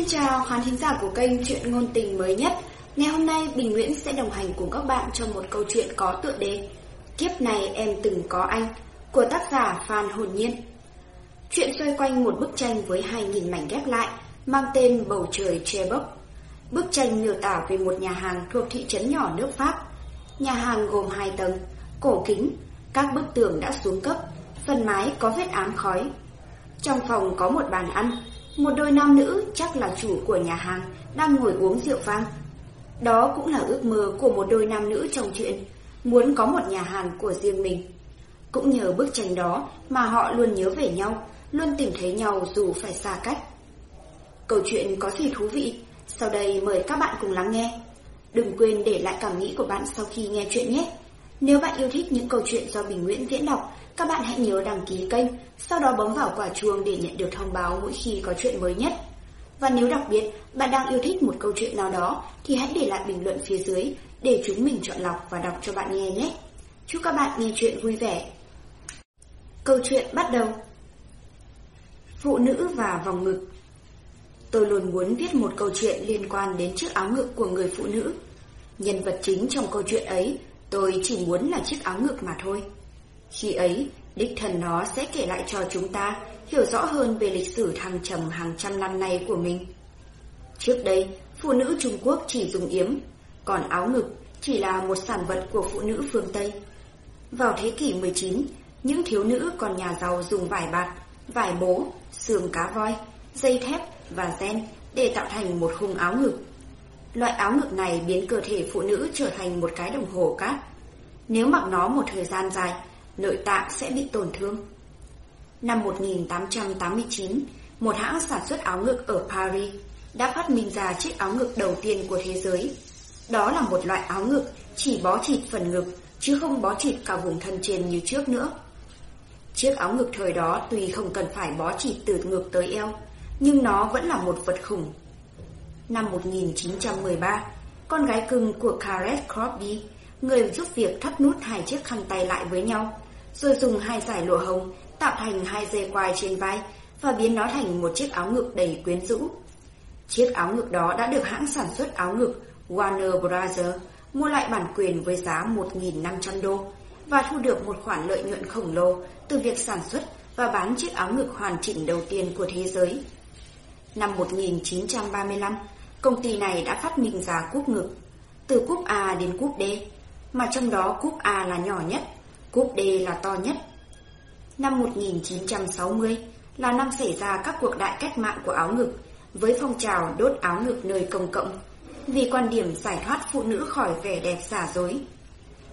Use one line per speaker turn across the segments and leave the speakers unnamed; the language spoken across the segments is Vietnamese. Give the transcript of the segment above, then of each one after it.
Xin chào khán thính giả của kênh Chuyện Ngôn Tình mới nhất. Ngày hôm nay Bình Nguyễn sẽ đồng hành cùng các bạn trong một câu chuyện có tựa đề Kiếp này em từng có anh của tác giả Phan Hồn Nhiên. Chuyện xoay quanh một bức tranh với 2.000 mảnh ghép lại mang tên Bầu trời che bốc. Bức tranh miêu tả về một nhà hàng thuộc thị trấn nhỏ nước Pháp. Nhà hàng gồm hai tầng, cổ kính, các bức tường đã xuống cấp, phần mái có vết ám khói. Trong phòng có một bàn ăn, một đôi nam nữ chắc là chủ của nhà hàng đang ngồi uống rượu vang. Đó cũng là ước mơ của một đôi nam nữ trong chuyện, muốn có một nhà hàng của riêng mình. Cũng nhờ bức tranh đó mà họ luôn nhớ về nhau, luôn tìm thấy nhau dù phải xa cách. Câu chuyện có gì thú vị? Sau đây mời các bạn cùng lắng nghe. Đừng quên để lại cảm nghĩ của bạn sau khi nghe chuyện nhé. Nếu bạn yêu thích những câu chuyện do Bình Nguyễn diễn đọc, các bạn hãy nhớ đăng ký kênh, sau đó bấm vào quả chuông để nhận được thông báo mỗi khi có chuyện mới nhất. Và nếu đặc biệt bạn đang yêu thích một câu chuyện nào đó thì hãy để lại bình luận phía dưới để chúng mình chọn lọc và đọc cho bạn nghe nhé. Chúc các bạn nghe chuyện vui vẻ. Câu chuyện bắt đầu. Phụ nữ và vòng ngực Tôi luôn muốn viết một câu chuyện liên quan đến chiếc áo ngực của người phụ nữ. Nhân vật chính trong câu chuyện ấy, tôi chỉ muốn là chiếc áo ngực mà thôi. Khi ấy, đích thần nó sẽ kể lại cho chúng ta hiểu rõ hơn về lịch sử thăng trầm hàng trăm năm nay của mình. Trước đây, phụ nữ Trung Quốc chỉ dùng yếm, còn áo ngực chỉ là một sản vật của phụ nữ phương Tây. Vào thế kỷ 19, những thiếu nữ còn nhà giàu dùng vải bạt, vải bố, xương cá voi, dây thép và gen để tạo thành một khung áo ngực. Loại áo ngực này biến cơ thể phụ nữ trở thành một cái đồng hồ cát. Nếu mặc nó một thời gian dài, nội tạng sẽ bị tổn thương. Năm 1889, một hãng sản xuất áo ngực ở Paris đã phát minh ra chiếc áo ngực đầu tiên của thế giới. Đó là một loại áo ngực chỉ bó chịt phần ngực, chứ không bó chịt cả vùng thân trên như trước nữa. Chiếc áo ngực thời đó tuy không cần phải bó chịt từ ngực tới eo, nhưng nó vẫn là một vật khủng. Năm 1913, con gái cưng của Caret Crosby, người giúp việc thắt nút hai chiếc khăn tay lại với nhau, rồi dùng hai giải lụa hồng tạo thành hai dây quai trên vai và biến nó thành một chiếc áo ngực đầy quyến rũ. Chiếc áo ngực đó đã được hãng sản xuất áo ngực Warner Brothers mua lại bản quyền với giá 1.500 đô và thu được một khoản lợi nhuận khổng lồ từ việc sản xuất và bán chiếc áo ngực hoàn chỉnh đầu tiên của thế giới. Năm 1935, công ty này đã phát minh ra cúp ngực, từ cúp A đến cúp D, mà trong đó cúp A là nhỏ nhất, cúp D là to nhất. Năm 1960 là năm xảy ra các cuộc đại cách mạng của áo ngực, với phong trào đốt áo ngực nơi công cộng, vì quan điểm giải thoát phụ nữ khỏi vẻ đẹp giả dối.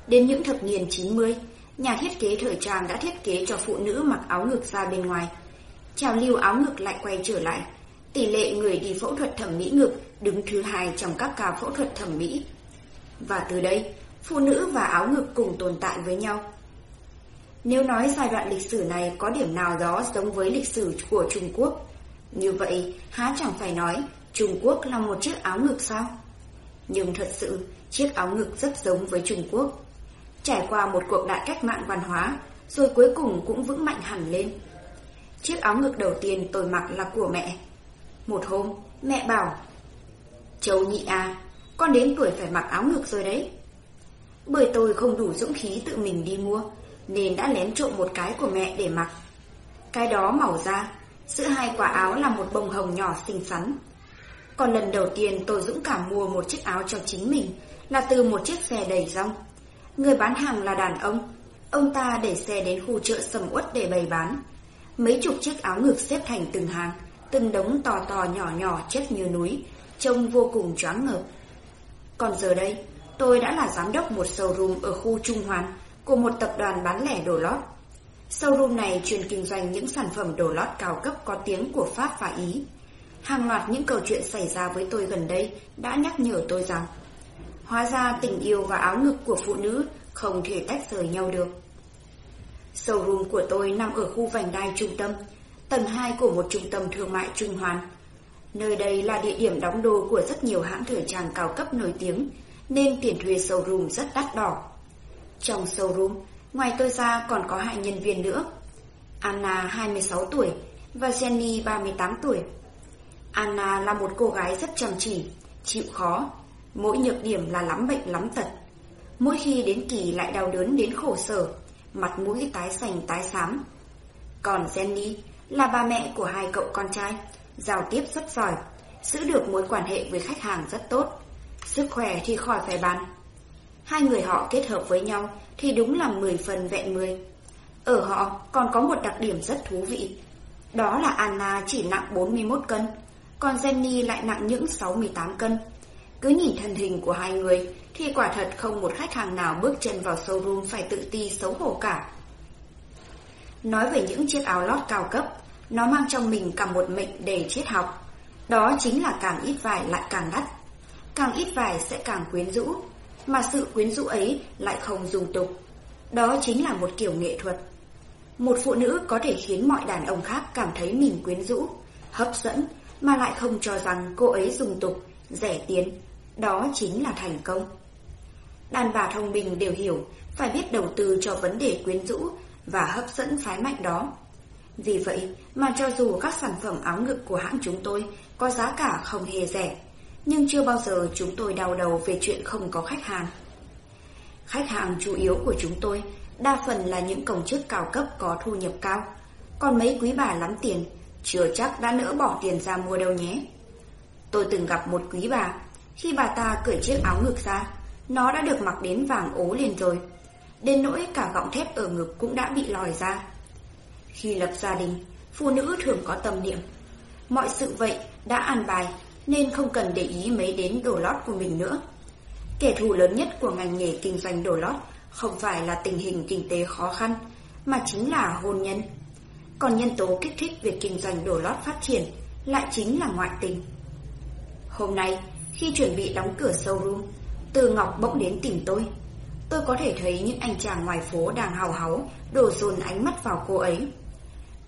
Đến những thập niên 90, nhà thiết kế thời trang đã thiết kế cho phụ nữ mặc áo ngực ra bên ngoài. Trào lưu áo ngực lại quay trở lại, tỷ lệ người đi phẫu thuật thẩm mỹ ngực đứng thứ hai trong các ca phẫu thuật thẩm mỹ. Và từ đây, phụ nữ và áo ngực cùng tồn tại với nhau. Nếu nói giai đoạn lịch sử này có điểm nào đó giống với lịch sử của Trung Quốc, như vậy há chẳng phải nói Trung Quốc là một chiếc áo ngực sao? Nhưng thật sự, chiếc áo ngực rất giống với Trung Quốc. Trải qua một cuộc đại cách mạng văn hóa, rồi cuối cùng cũng vững mạnh hẳn lên. Chiếc áo ngực đầu tiên tôi mặc là của mẹ. Một hôm, mẹ bảo, Châu nhị à, con đến tuổi phải mặc áo ngực rồi đấy. Bởi tôi không đủ dũng khí tự mình đi mua, nên đã lén trộm một cái của mẹ để mặc. Cái đó màu da, giữa hai quả áo là một bông hồng nhỏ xinh xắn. Còn lần đầu tiên tôi dũng cảm mua một chiếc áo cho chính mình là từ một chiếc xe đầy rong. Người bán hàng là đàn ông, ông ta để xe đến khu chợ sầm uất để bày bán. Mấy chục chiếc áo ngực xếp thành từng hàng, từng đống to to nhỏ nhỏ chất như núi, trông vô cùng choáng ngợp. Còn giờ đây, tôi đã là giám đốc một showroom ở khu Trung Hoàn của một tập đoàn bán lẻ đồ lót. Showroom này chuyên kinh doanh những sản phẩm đồ lót cao cấp có tiếng của Pháp và Ý. Hàng loạt những câu chuyện xảy ra với tôi gần đây đã nhắc nhở tôi rằng Hóa ra tình yêu và áo ngực của phụ nữ không thể tách rời nhau được. Showroom của tôi nằm ở khu vành đai trung tâm, tầng 2 của một trung tâm thương mại Trung Hoàn. Nơi đây là địa điểm đóng đô của rất nhiều hãng thời trang cao cấp nổi tiếng, nên tiền thuê showroom rất đắt đỏ. Trong showroom, ngoài tôi ra còn có hai nhân viên nữa. Anna 26 tuổi và Jenny 38 tuổi. Anna là một cô gái rất chăm chỉ, chịu khó, mỗi nhược điểm là lắm bệnh lắm tật. Mỗi khi đến kỳ lại đau đớn đến khổ sở, mặt mũi tái xanh tái xám. Còn Jenny là bà mẹ của hai cậu con trai, giao tiếp rất giỏi, giữ được mối quan hệ với khách hàng rất tốt. Sức khỏe thì khỏi phải bàn. Hai người họ kết hợp với nhau thì đúng là 10 phần vẹn 10. Ở họ còn có một đặc điểm rất thú vị. Đó là Anna chỉ nặng 41 cân, còn Jenny lại nặng những 68 cân. Cứ nhìn thân hình của hai người thì quả thật không một khách hàng nào bước chân vào showroom phải tự ti xấu hổ cả. Nói về những chiếc áo lót cao cấp, nó mang trong mình cả một mệnh đề triết học. Đó chính là càng ít vải lại càng đắt. Càng ít vải sẽ càng quyến rũ, mà sự quyến rũ ấy lại không dùng tục. Đó chính là một kiểu nghệ thuật. Một phụ nữ có thể khiến mọi đàn ông khác cảm thấy mình quyến rũ, hấp dẫn, mà lại không cho rằng cô ấy dùng tục, rẻ tiền. Đó chính là thành công. Đàn bà thông minh đều hiểu phải biết đầu tư cho vấn đề quyến rũ và hấp dẫn phái mạnh đó. Vì vậy mà cho dù các sản phẩm áo ngực của hãng chúng tôi có giá cả không hề rẻ, nhưng chưa bao giờ chúng tôi đau đầu về chuyện không có khách hàng. Khách hàng chủ yếu của chúng tôi đa phần là những công chức cao cấp có thu nhập cao, còn mấy quý bà lắm tiền, chưa chắc đã nỡ bỏ tiền ra mua đâu nhé. Tôi từng gặp một quý bà, khi bà ta cởi chiếc áo ngực ra, nó đã được mặc đến vàng ố liền rồi. Đến nỗi cả gọng thép ở ngực cũng đã bị lòi ra. Khi lập gia đình, phụ nữ thường có tâm niệm. Mọi sự vậy đã an bài nên không cần để ý mấy đến đồ lót của mình nữa. Kẻ thù lớn nhất của ngành nghề kinh doanh đồ lót không phải là tình hình kinh tế khó khăn, mà chính là hôn nhân. Còn nhân tố kích thích việc kinh doanh đồ lót phát triển lại chính là ngoại tình. Hôm nay, khi chuẩn bị đóng cửa showroom, Từ Ngọc bỗng đến tìm tôi. Tôi có thể thấy những anh chàng ngoài phố đang hào háo, đổ dồn ánh mắt vào cô ấy.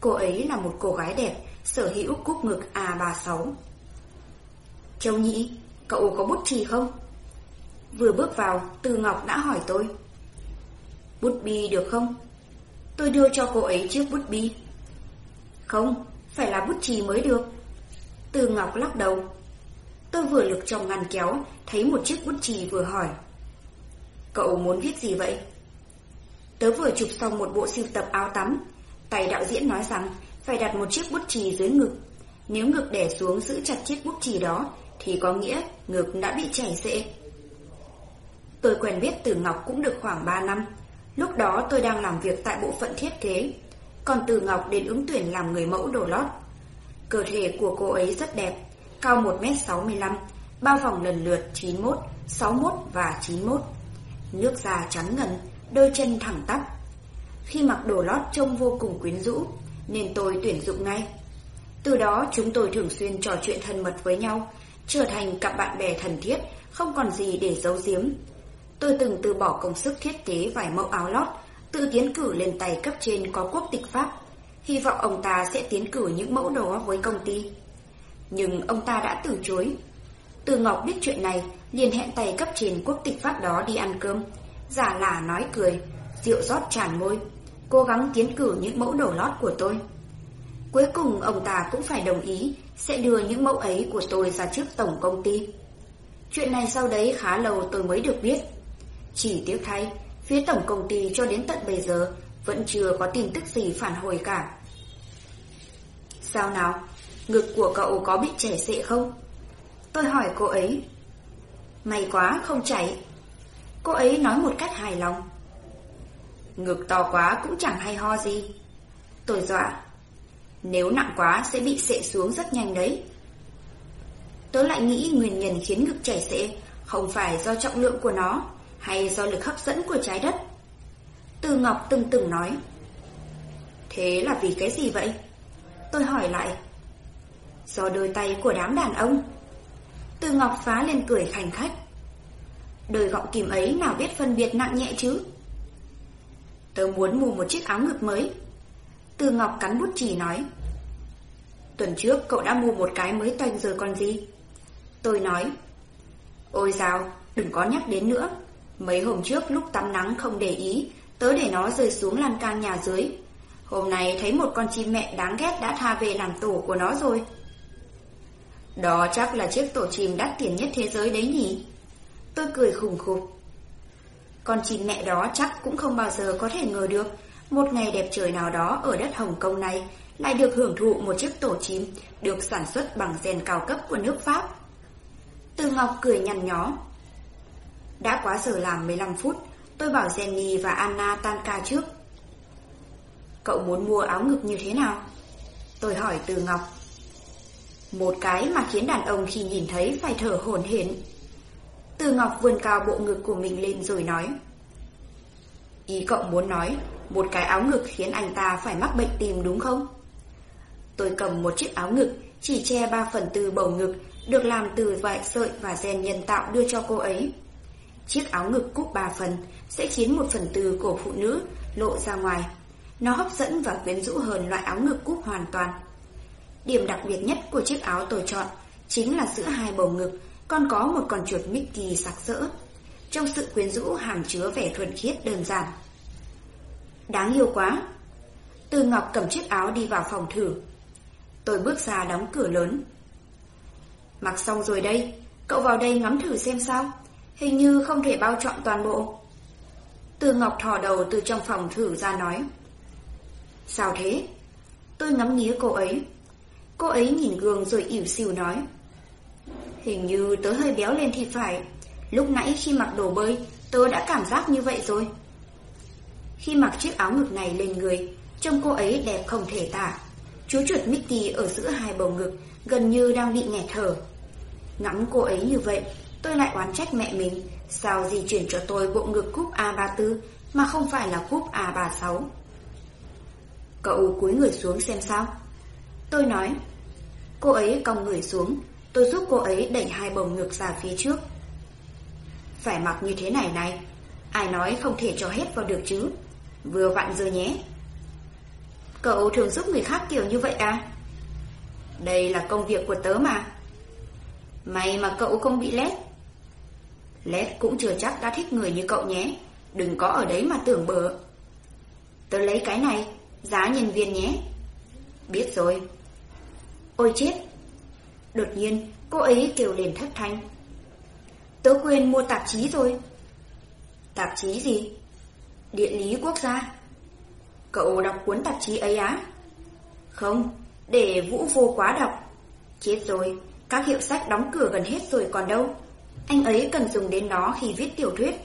Cô ấy là một cô gái đẹp, sở hữu cúc ngực A36. Châu Nhĩ, cậu có bút chì không? Vừa bước vào, Từ Ngọc đã hỏi tôi. Bút bi được không? Tôi đưa cho cô ấy chiếc bút bi. Không, phải là bút chì mới được. Từ Ngọc lắc đầu. Tôi vừa lực trong ngăn kéo, thấy một chiếc bút chì vừa hỏi. Cậu muốn viết gì vậy? Tớ vừa chụp xong một bộ siêu tập áo tắm. Tài đạo diễn nói rằng phải đặt một chiếc bút chì dưới ngực. Nếu ngực đè xuống giữ chặt chiếc bút chì đó, thì có nghĩa ngực đã bị chảy xệ. Tôi quen biết Từ Ngọc cũng được khoảng 3 năm. Lúc đó tôi đang làm việc tại bộ phận thiết kế, còn Từ Ngọc đến ứng tuyển làm người mẫu đồ lót. Cơ thể của cô ấy rất đẹp, cao 1m65, bao vòng lần lượt 91, 61 và 91. Nước da trắng ngần, đôi chân thẳng tắp. Khi mặc đồ lót trông vô cùng quyến rũ, nên tôi tuyển dụng ngay. Từ đó chúng tôi thường xuyên trò chuyện thân mật với nhau, trở thành cặp bạn bè thân thiết, không còn gì để giấu giếm. Tôi từng từ bỏ công sức thiết kế vài mẫu áo lót, tự tiến cử lên tay cấp trên có quốc tịch Pháp, hy vọng ông ta sẽ tiến cử những mẫu đó với công ty. Nhưng ông ta đã từ chối. Từ Ngọc biết chuyện này, liền hẹn tay cấp trên quốc tịch Pháp đó đi ăn cơm, giả lả nói cười, rượu rót tràn môi, cố gắng tiến cử những mẫu đồ lót của tôi. Cuối cùng ông ta cũng phải đồng ý sẽ đưa những mẫu ấy của tôi ra trước tổng công ty. Chuyện này sau đấy khá lâu tôi mới được biết. Chỉ tiếc thay, phía tổng công ty cho đến tận bây giờ vẫn chưa có tin tức gì phản hồi cả. Sao nào? Ngực của cậu có bị chảy xệ không? Tôi hỏi cô ấy. May quá không chảy. Cô ấy nói một cách hài lòng. Ngực to quá cũng chẳng hay ho gì. Tôi dọa. Nếu nặng quá sẽ bị sệ xuống rất nhanh đấy. Tớ lại nghĩ nguyên nhân khiến ngực chảy sệ không phải do trọng lượng của nó, hay do lực hấp dẫn của trái đất. Từ Ngọc từng từng nói. Thế là vì cái gì vậy? Tôi hỏi lại. Do đôi tay của đám đàn ông. Từ Ngọc phá lên cười khành khách. Đôi gọng kìm ấy nào biết phân biệt nặng nhẹ chứ? Tớ muốn mua một chiếc áo ngực mới. Từ Ngọc cắn bút chỉ nói. Tuần trước cậu đã mua một cái mới toanh rồi còn gì? Tôi nói. Ôi dào, đừng có nhắc đến nữa. Mấy hôm trước lúc tắm nắng không để ý, tớ để nó rơi xuống lan can nhà dưới. Hôm nay thấy một con chim mẹ đáng ghét đã tha về làm tổ của nó rồi. Đó chắc là chiếc tổ chim đắt tiền nhất thế giới đấy nhỉ? Tôi cười khùng khục. Con chim mẹ đó chắc cũng không bao giờ có thể ngờ được một ngày đẹp trời nào đó ở đất Hồng Kông này lại được hưởng thụ một chiếc tổ chim được sản xuất bằng gen cao cấp của nước Pháp. Từ Ngọc cười nhăn nhó. Đã quá giờ làm 15 phút, tôi bảo Jenny và Anna tan ca trước. Cậu muốn mua áo ngực như thế nào? Tôi hỏi Từ Ngọc. Một cái mà khiến đàn ông khi nhìn thấy phải thở hổn hển. Từ Ngọc vươn cao bộ ngực của mình lên rồi nói. Ý cậu muốn nói, một cái áo ngực khiến anh ta phải mắc bệnh tim đúng không? Tôi cầm một chiếc áo ngực, chỉ che 3 phần tư bầu ngực, được làm từ vải sợi và gen nhân tạo đưa cho cô ấy. Chiếc áo ngực cúp 3 phần sẽ khiến một phần tư cổ phụ nữ lộ ra ngoài. Nó hấp dẫn và quyến rũ hơn loại áo ngực cúp hoàn toàn. Điểm đặc biệt nhất của chiếc áo tôi chọn chính là giữa hai bầu ngực còn có một con chuột Mickey sặc sỡ. Trong sự quyến rũ hàm chứa vẻ thuần khiết đơn giản. Đáng yêu quá. Từ Ngọc cầm chiếc áo đi vào phòng thử. Tôi bước ra đóng cửa lớn. Mặc xong rồi đây, cậu vào đây ngắm thử xem sao. Hình như không thể bao trọn toàn bộ. Từ Ngọc thò đầu từ trong phòng thử ra nói. Sao thế? Tôi ngắm nghía cô ấy. Cô ấy nhìn gương rồi ỉu xìu nói. Hình như tớ hơi béo lên thì phải. Lúc nãy khi mặc đồ bơi, tớ đã cảm giác như vậy rồi. Khi mặc chiếc áo ngực này lên người, trông cô ấy đẹp không thể tả. Chú chuột Mickey ở giữa hai bầu ngực gần như đang bị nghẹt thở. Ngắm cô ấy như vậy, tôi lại oán trách mẹ mình, sao di chuyển cho tôi bộ ngực cúp A34 mà không phải là cúp A36. Cậu cúi người xuống xem sao. Tôi nói, cô ấy cong người xuống, tôi giúp cô ấy đẩy hai bầu ngực ra phía trước. Phải mặc như thế này này, ai nói không thể cho hết vào được chứ, vừa vặn rồi nhé. Cậu thường giúp người khác kiểu như vậy à? Đây là công việc của tớ mà. May mà cậu không bị lét. Lét cũng chưa chắc đã thích người như cậu nhé. Đừng có ở đấy mà tưởng bừa. Tớ lấy cái này, giá nhân viên nhé. Biết rồi. Ôi chết. Đột nhiên, cô ấy kêu lên thất thanh. Tớ quên mua tạp chí rồi. Tạp chí gì? Địa lý quốc gia. Cậu đọc cuốn tạp chí ấy á? Không, để Vũ vô quá đọc. Chết rồi, các hiệu sách đóng cửa gần hết rồi còn đâu. Anh ấy cần dùng đến nó khi viết tiểu thuyết.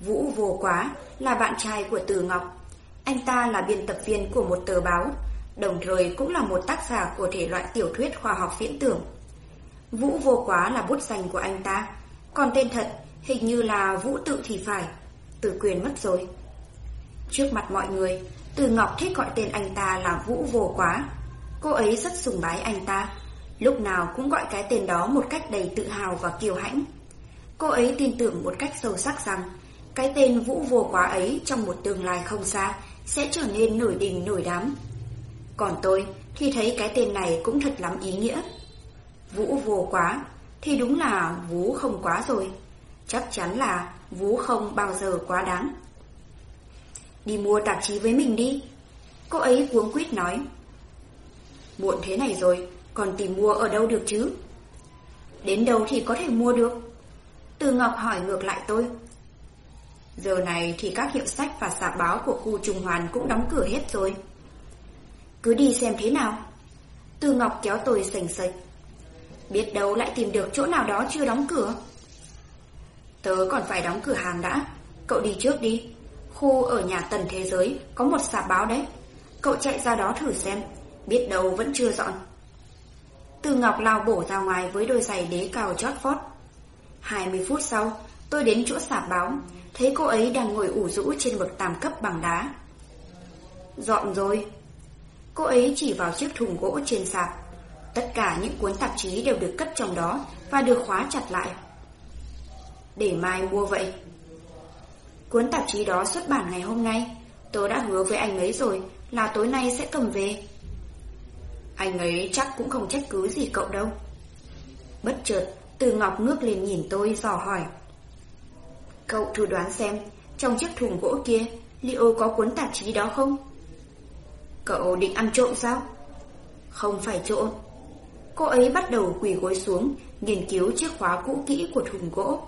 Vũ vô quá là bạn trai của Từ Ngọc. Anh ta là biên tập viên của một tờ báo, đồng thời cũng là một tác giả của thể loại tiểu thuyết khoa học viễn tưởng. Vũ vô quá là bút danh của anh ta, còn tên thật hình như là Vũ tự thì phải. Từ quyền mất rồi. Trước mặt mọi người, Từ Ngọc thích gọi tên anh ta là Vũ Vô Quá. Cô ấy rất sùng bái anh ta, lúc nào cũng gọi cái tên đó một cách đầy tự hào và kiêu hãnh. Cô ấy tin tưởng một cách sâu sắc rằng cái tên Vũ Vô Quá ấy trong một tương lai không xa sẽ trở nên nổi đình nổi đám. Còn tôi thì thấy cái tên này cũng thật lắm ý nghĩa. Vũ Vô Quá thì đúng là Vũ không quá rồi. Chắc chắn là Vũ không bao giờ quá đáng. Đi mua tạp chí với mình đi. Cô ấy cuống quýt nói. Muộn thế này rồi, còn tìm mua ở đâu được chứ? Đến đâu thì có thể mua được? Từ Ngọc hỏi ngược lại tôi. Giờ này thì các hiệu sách và sạp báo của khu Trung Hoàn cũng đóng cửa hết rồi. Cứ đi xem thế nào. Từ Ngọc kéo tôi sành sạch. Biết đâu lại tìm được chỗ nào đó chưa đóng cửa. Tớ còn phải đóng cửa hàng đã. Cậu đi trước đi. Khu ở nhà tần thế giới có một sạp báo đấy. Cậu chạy ra đó thử xem, biết đâu vẫn chưa dọn. Từ Ngọc lao bổ ra ngoài với đôi giày đế cao chót vót. 20 phút sau, tôi đến chỗ sạp báo, thấy cô ấy đang ngồi ủ rũ trên bậc tam cấp bằng đá. Dọn rồi. Cô ấy chỉ vào chiếc thùng gỗ trên sạp. Tất cả những cuốn tạp chí đều được cất trong đó và được khóa chặt lại. Để mai mua vậy. Cuốn tạp chí đó xuất bản ngày hôm nay. Tớ đã hứa với anh ấy rồi Là tối nay sẽ cầm về. Anh ấy chắc cũng không trách cứ gì cậu đâu. Bất chợt Từ Ngọc ngước lên nhìn tôi dò hỏi. Cậu thử đoán xem Trong chiếc thùng gỗ kia Liệu có cuốn tạp chí đó không? Cậu định ăn trộm sao? Không phải trộm. Cô ấy bắt đầu quỳ gối xuống, nghiên cứu chiếc khóa cũ kỹ của thùng gỗ.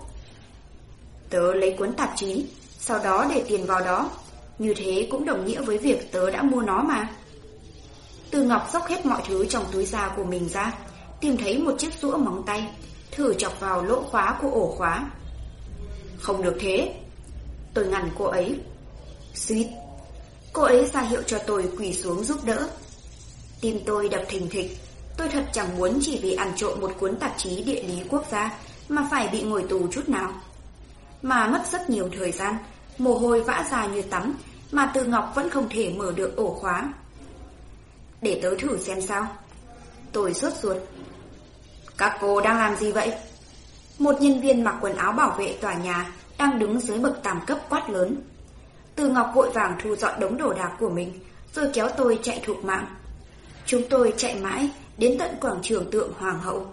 Tớ lấy cuốn tạp chí, sau đó để tiền vào đó. Như thế cũng đồng nghĩa với việc tớ đã mua nó mà. Từ Ngọc dốc hết mọi thứ trong túi da của mình ra, tìm thấy một chiếc rũa móng tay, thử chọc vào lỗ khóa của ổ khóa. Không được thế. Tôi ngăn cô ấy. Suýt. Cô ấy ra hiệu cho tôi quỳ xuống giúp đỡ. Tim tôi đập thình thịch. Tôi thật chẳng muốn chỉ vì ăn trộm một cuốn tạp chí địa lý quốc gia mà phải bị ngồi tù chút nào. Mà mất rất nhiều thời gian, mồ hôi vã ra như tắm, mà Từ Ngọc vẫn không thể mở được ổ khóa. Để tớ thử xem sao. Tôi sốt ruột. Các cô đang làm gì vậy? Một nhân viên mặc quần áo bảo vệ tòa nhà đang đứng dưới bậc tam cấp quát lớn. Từ Ngọc vội vàng thu dọn đống đồ đạc của mình, rồi kéo tôi chạy thục mạng. Chúng tôi chạy mãi đến tận quảng trường tượng Hoàng hậu.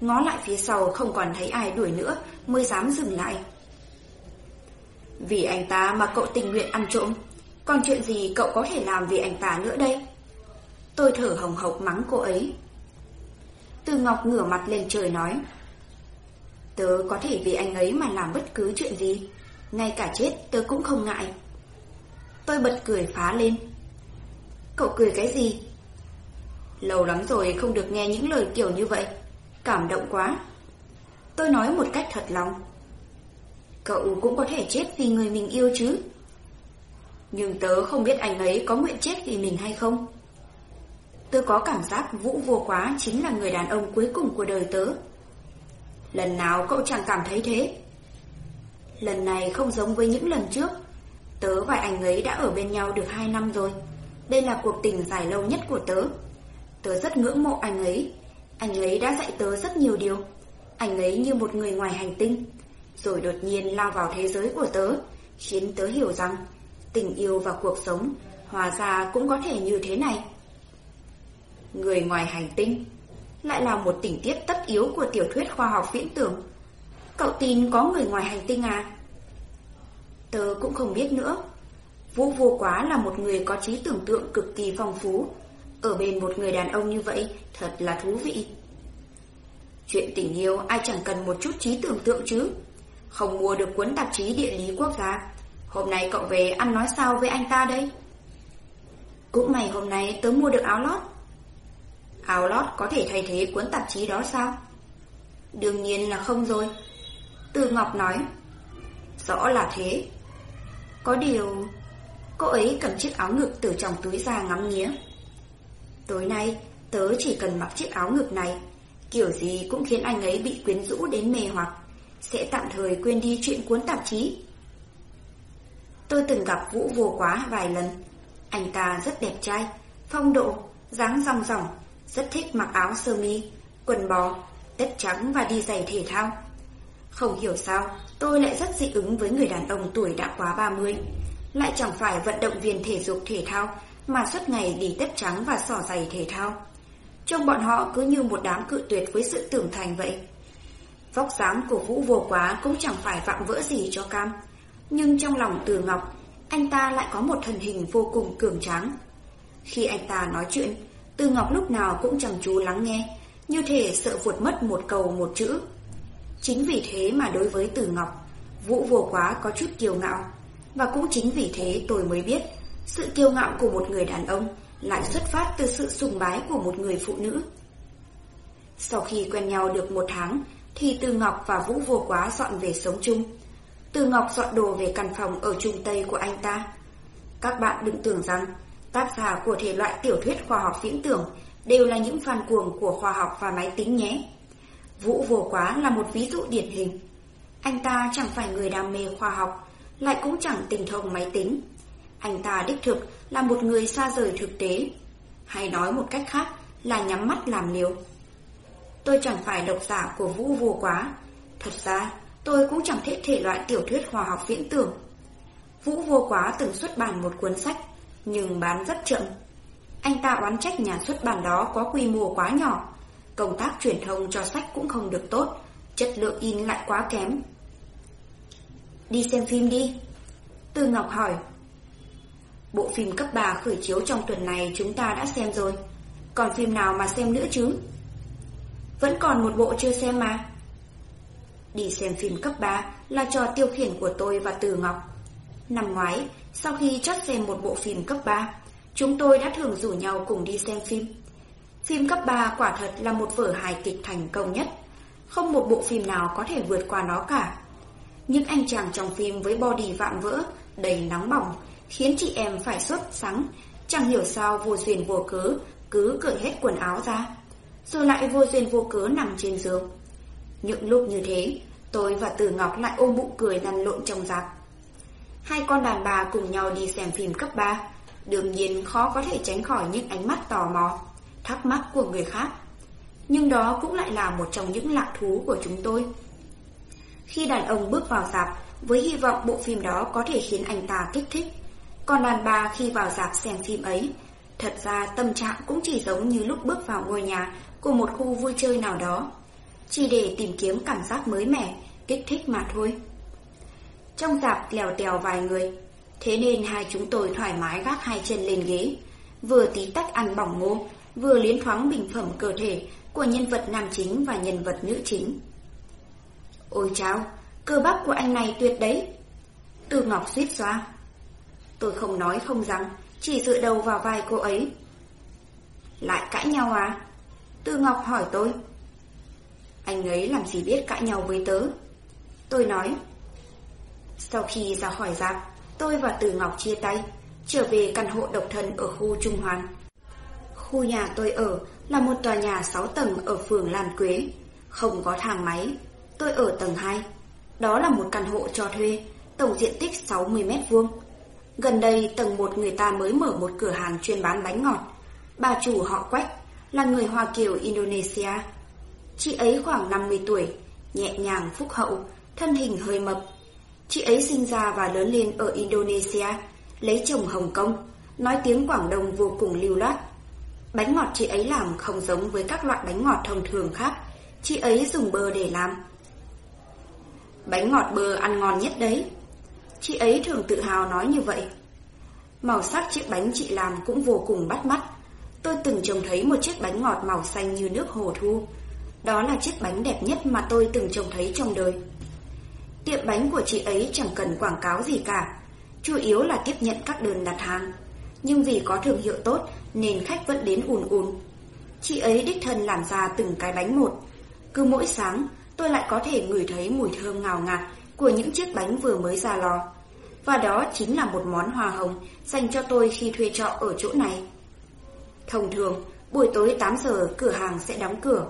Ngó lại phía sau không còn thấy ai đuổi nữa mới dám dừng lại. Vì anh ta mà cậu tình nguyện ăn trộm, còn chuyện gì cậu có thể làm vì anh ta nữa đây? Tôi thở hồng hộc mắng cô ấy. Từ Ngọc ngửa mặt lên trời nói. Tớ có thể vì anh ấy mà làm bất cứ chuyện gì, ngay cả chết tớ cũng không ngại. Tôi bật cười phá lên. Cậu cười cái gì? Lâu lắm rồi không được nghe những lời kiểu như vậy. Cảm động quá. Tôi nói một cách thật lòng. Cậu cũng có thể chết vì người mình yêu chứ. Nhưng tớ không biết anh ấy có nguyện chết vì mình hay không. Tớ có cảm giác Vũ Vô Quá chính là người đàn ông cuối cùng của đời tớ. Lần nào cậu chẳng cảm thấy thế. Lần này không giống với những lần trước. Tớ và anh ấy đã ở bên nhau được hai năm rồi. Đây là cuộc tình dài lâu nhất của tớ. Tớ rất ngưỡng mộ anh ấy. Anh ấy đã dạy tớ rất nhiều điều. Anh ấy như một người ngoài hành tinh. Rồi đột nhiên lao vào thế giới của tớ, khiến tớ hiểu rằng tình yêu và cuộc sống hòa ra cũng có thể như thế này. Người ngoài hành tinh lại là một tình tiết tất yếu của tiểu thuyết khoa học viễn tưởng. Cậu tin có người ngoài hành tinh à? Tớ cũng không biết nữa. Vũ vô quá là một người có trí tưởng tượng cực kỳ phong phú. Ở bên một người đàn ông như vậy thật là thú vị. Chuyện tình yêu ai chẳng cần một chút trí tưởng tượng chứ. Không mua được cuốn tạp chí địa lý quốc gia. Hôm nay cậu về ăn nói sao với anh ta đây? Cũng mày hôm nay tớ mua được áo lót. Áo lót có thể thay thế cuốn tạp chí đó sao? Đương nhiên là không rồi. Từ Ngọc nói. Rõ là thế. Có điều... Cô ấy cầm chiếc áo ngực từ trong túi ra ngắm nghía. Tối nay, tớ chỉ cần mặc chiếc áo ngực này. Kiểu gì cũng khiến anh ấy bị quyến rũ đến mê hoặc. Sẽ tạm thời quên đi chuyện cuốn tạp chí. Tôi từng gặp Vũ vô quá vài lần. Anh ta rất đẹp trai, phong độ, dáng rong ròng, rất thích mặc áo sơ mi, quần bò, tất trắng và đi giày thể thao. Không hiểu sao, tôi lại rất dị ứng với người đàn ông tuổi đã quá 30. Lại chẳng phải vận động viên thể dục thể thao, mà suốt ngày đi tất trắng và sỏ giày thể thao. Trông bọn họ cứ như một đám cự tuyệt với sự tưởng thành vậy. Vóc dáng của Vũ vô quá cũng chẳng phải vạm vỡ gì cho cam. Nhưng trong lòng Từ Ngọc, anh ta lại có một thân hình vô cùng cường tráng. Khi anh ta nói chuyện, Từ Ngọc lúc nào cũng chăm chú lắng nghe, như thể sợ vụt mất một câu một chữ. Chính vì thế mà đối với Từ Ngọc, Vũ vô quá có chút kiêu ngạo. Và cũng chính vì thế tôi mới biết, sự kiêu ngạo của một người đàn ông lại xuất phát từ sự sùng bái của một người phụ nữ. Sau khi quen nhau được một tháng, thì Từ Ngọc và Vũ vô quá dọn về sống chung. Từ Ngọc dọn đồ về căn phòng ở trung Tây của anh ta. Các bạn đừng tưởng rằng tác giả của thể loại tiểu thuyết khoa học viễn tưởng đều là những fan cuồng của khoa học và máy tính nhé. Vũ vô quá là một ví dụ điển hình. Anh ta chẳng phải người đam mê khoa học, lại cũng chẳng tình thông máy tính. Anh ta đích thực là một người xa rời thực tế, hay nói một cách khác là nhắm mắt làm liều. Tôi chẳng phải độc giả của Vũ vô quá. Thật ra, tôi cũng chẳng thích thể loại tiểu thuyết khoa học viễn tưởng. Vũ vô quá từng xuất bản một cuốn sách, nhưng bán rất chậm. Anh ta oán trách nhà xuất bản đó có quy mô quá nhỏ, công tác truyền thông cho sách cũng không được tốt, chất lượng in lại quá kém. Đi xem phim đi. Tư Ngọc hỏi. Bộ phim cấp 3 khởi chiếu trong tuần này chúng ta đã xem rồi. Còn phim nào mà xem nữa chứ? Vẫn còn một bộ chưa xem mà. Đi xem phim cấp 3 là trò tiêu khiển của tôi và Từ Ngọc. Năm ngoái, sau khi chót xem một bộ phim cấp 3, chúng tôi đã thường rủ nhau cùng đi xem phim. Phim cấp 3 quả thật là một vở hài kịch thành công nhất. Không một bộ phim nào có thể vượt qua nó cả. Những anh chàng trong phim với body vạm vỡ, đầy nóng bỏng, khiến chị em phải xuất sáng, chẳng hiểu sao vô duyên vô cớ, cứ cởi hết quần áo ra, rồi lại vô duyên vô cớ nằm trên giường. Những lúc như thế, tôi và Tử Ngọc lại ôm bụng cười lăn lộn trong giặc. Hai con đàn bà cùng nhau đi xem phim cấp 3, đương nhiên khó có thể tránh khỏi những ánh mắt tò mò, thắc mắc của người khác. Nhưng đó cũng lại là một trong những lạc thú của chúng tôi. Khi đàn ông bước vào dạp, với hy vọng bộ phim đó có thể khiến anh ta kích thích, còn đàn bà khi vào dạp xem phim ấy, thật ra tâm trạng cũng chỉ giống như lúc bước vào ngôi nhà của một khu vui chơi nào đó, chỉ để tìm kiếm cảm giác mới mẻ, kích thích mà thôi. Trong dạp lèo tèo vài người, thế nên hai chúng tôi thoải mái gác hai chân lên ghế, vừa tí tách ăn bỏng ngô, vừa liến thoáng bình phẩm cơ thể của nhân vật nam chính và nhân vật nữ chính. Ôi chao, cơ bắp của anh này tuyệt đấy. Từ Ngọc suýt xoa. Tôi không nói không rằng, chỉ dựa đầu vào vai cô ấy. Lại cãi nhau à? Tư Ngọc hỏi tôi. Anh ấy làm gì biết cãi nhau với tớ? Tôi nói. Sau khi ra khỏi giáp, tôi và Từ Ngọc chia tay, trở về căn hộ độc thân ở khu Trung Hoàn. Khu nhà tôi ở là một tòa nhà 6 tầng ở phường Lan Quế, không có thang máy. Tôi ở tầng 2. Đó là một căn hộ cho thuê, tổng diện tích 60 mét vuông. Gần đây tầng 1 người ta mới mở một cửa hàng chuyên bán bánh ngọt. Bà chủ họ Quách là người Hoa Kiều Indonesia. Chị ấy khoảng 50 tuổi, nhẹ nhàng phúc hậu, thân hình hơi mập. Chị ấy sinh ra và lớn lên ở Indonesia, lấy chồng Hồng Kông, nói tiếng Quảng Đông vô cùng lưu loát. Bánh ngọt chị ấy làm không giống với các loại bánh ngọt thông thường khác, chị ấy dùng bơ để làm. Bánh ngọt bơ ăn ngon nhất đấy. Chị ấy thường tự hào nói như vậy. Màu sắc chiếc bánh chị làm cũng vô cùng bắt mắt. Tôi từng trông thấy một chiếc bánh ngọt màu xanh như nước hồ thu. Đó là chiếc bánh đẹp nhất mà tôi từng trông thấy trong đời. Tiệm bánh của chị ấy chẳng cần quảng cáo gì cả, chủ yếu là tiếp nhận các đơn đặt hàng. Nhưng vì có thương hiệu tốt nên khách vẫn đến ùn ùn. Chị ấy đích thân làm ra từng cái bánh một. Cứ mỗi sáng, tôi lại có thể ngửi thấy mùi thơm ngào ngạt của những chiếc bánh vừa mới ra lò. Và đó chính là một món hoa hồng dành cho tôi khi thuê trọ ở chỗ này. Thông thường, buổi tối 8 giờ cửa hàng sẽ đóng cửa.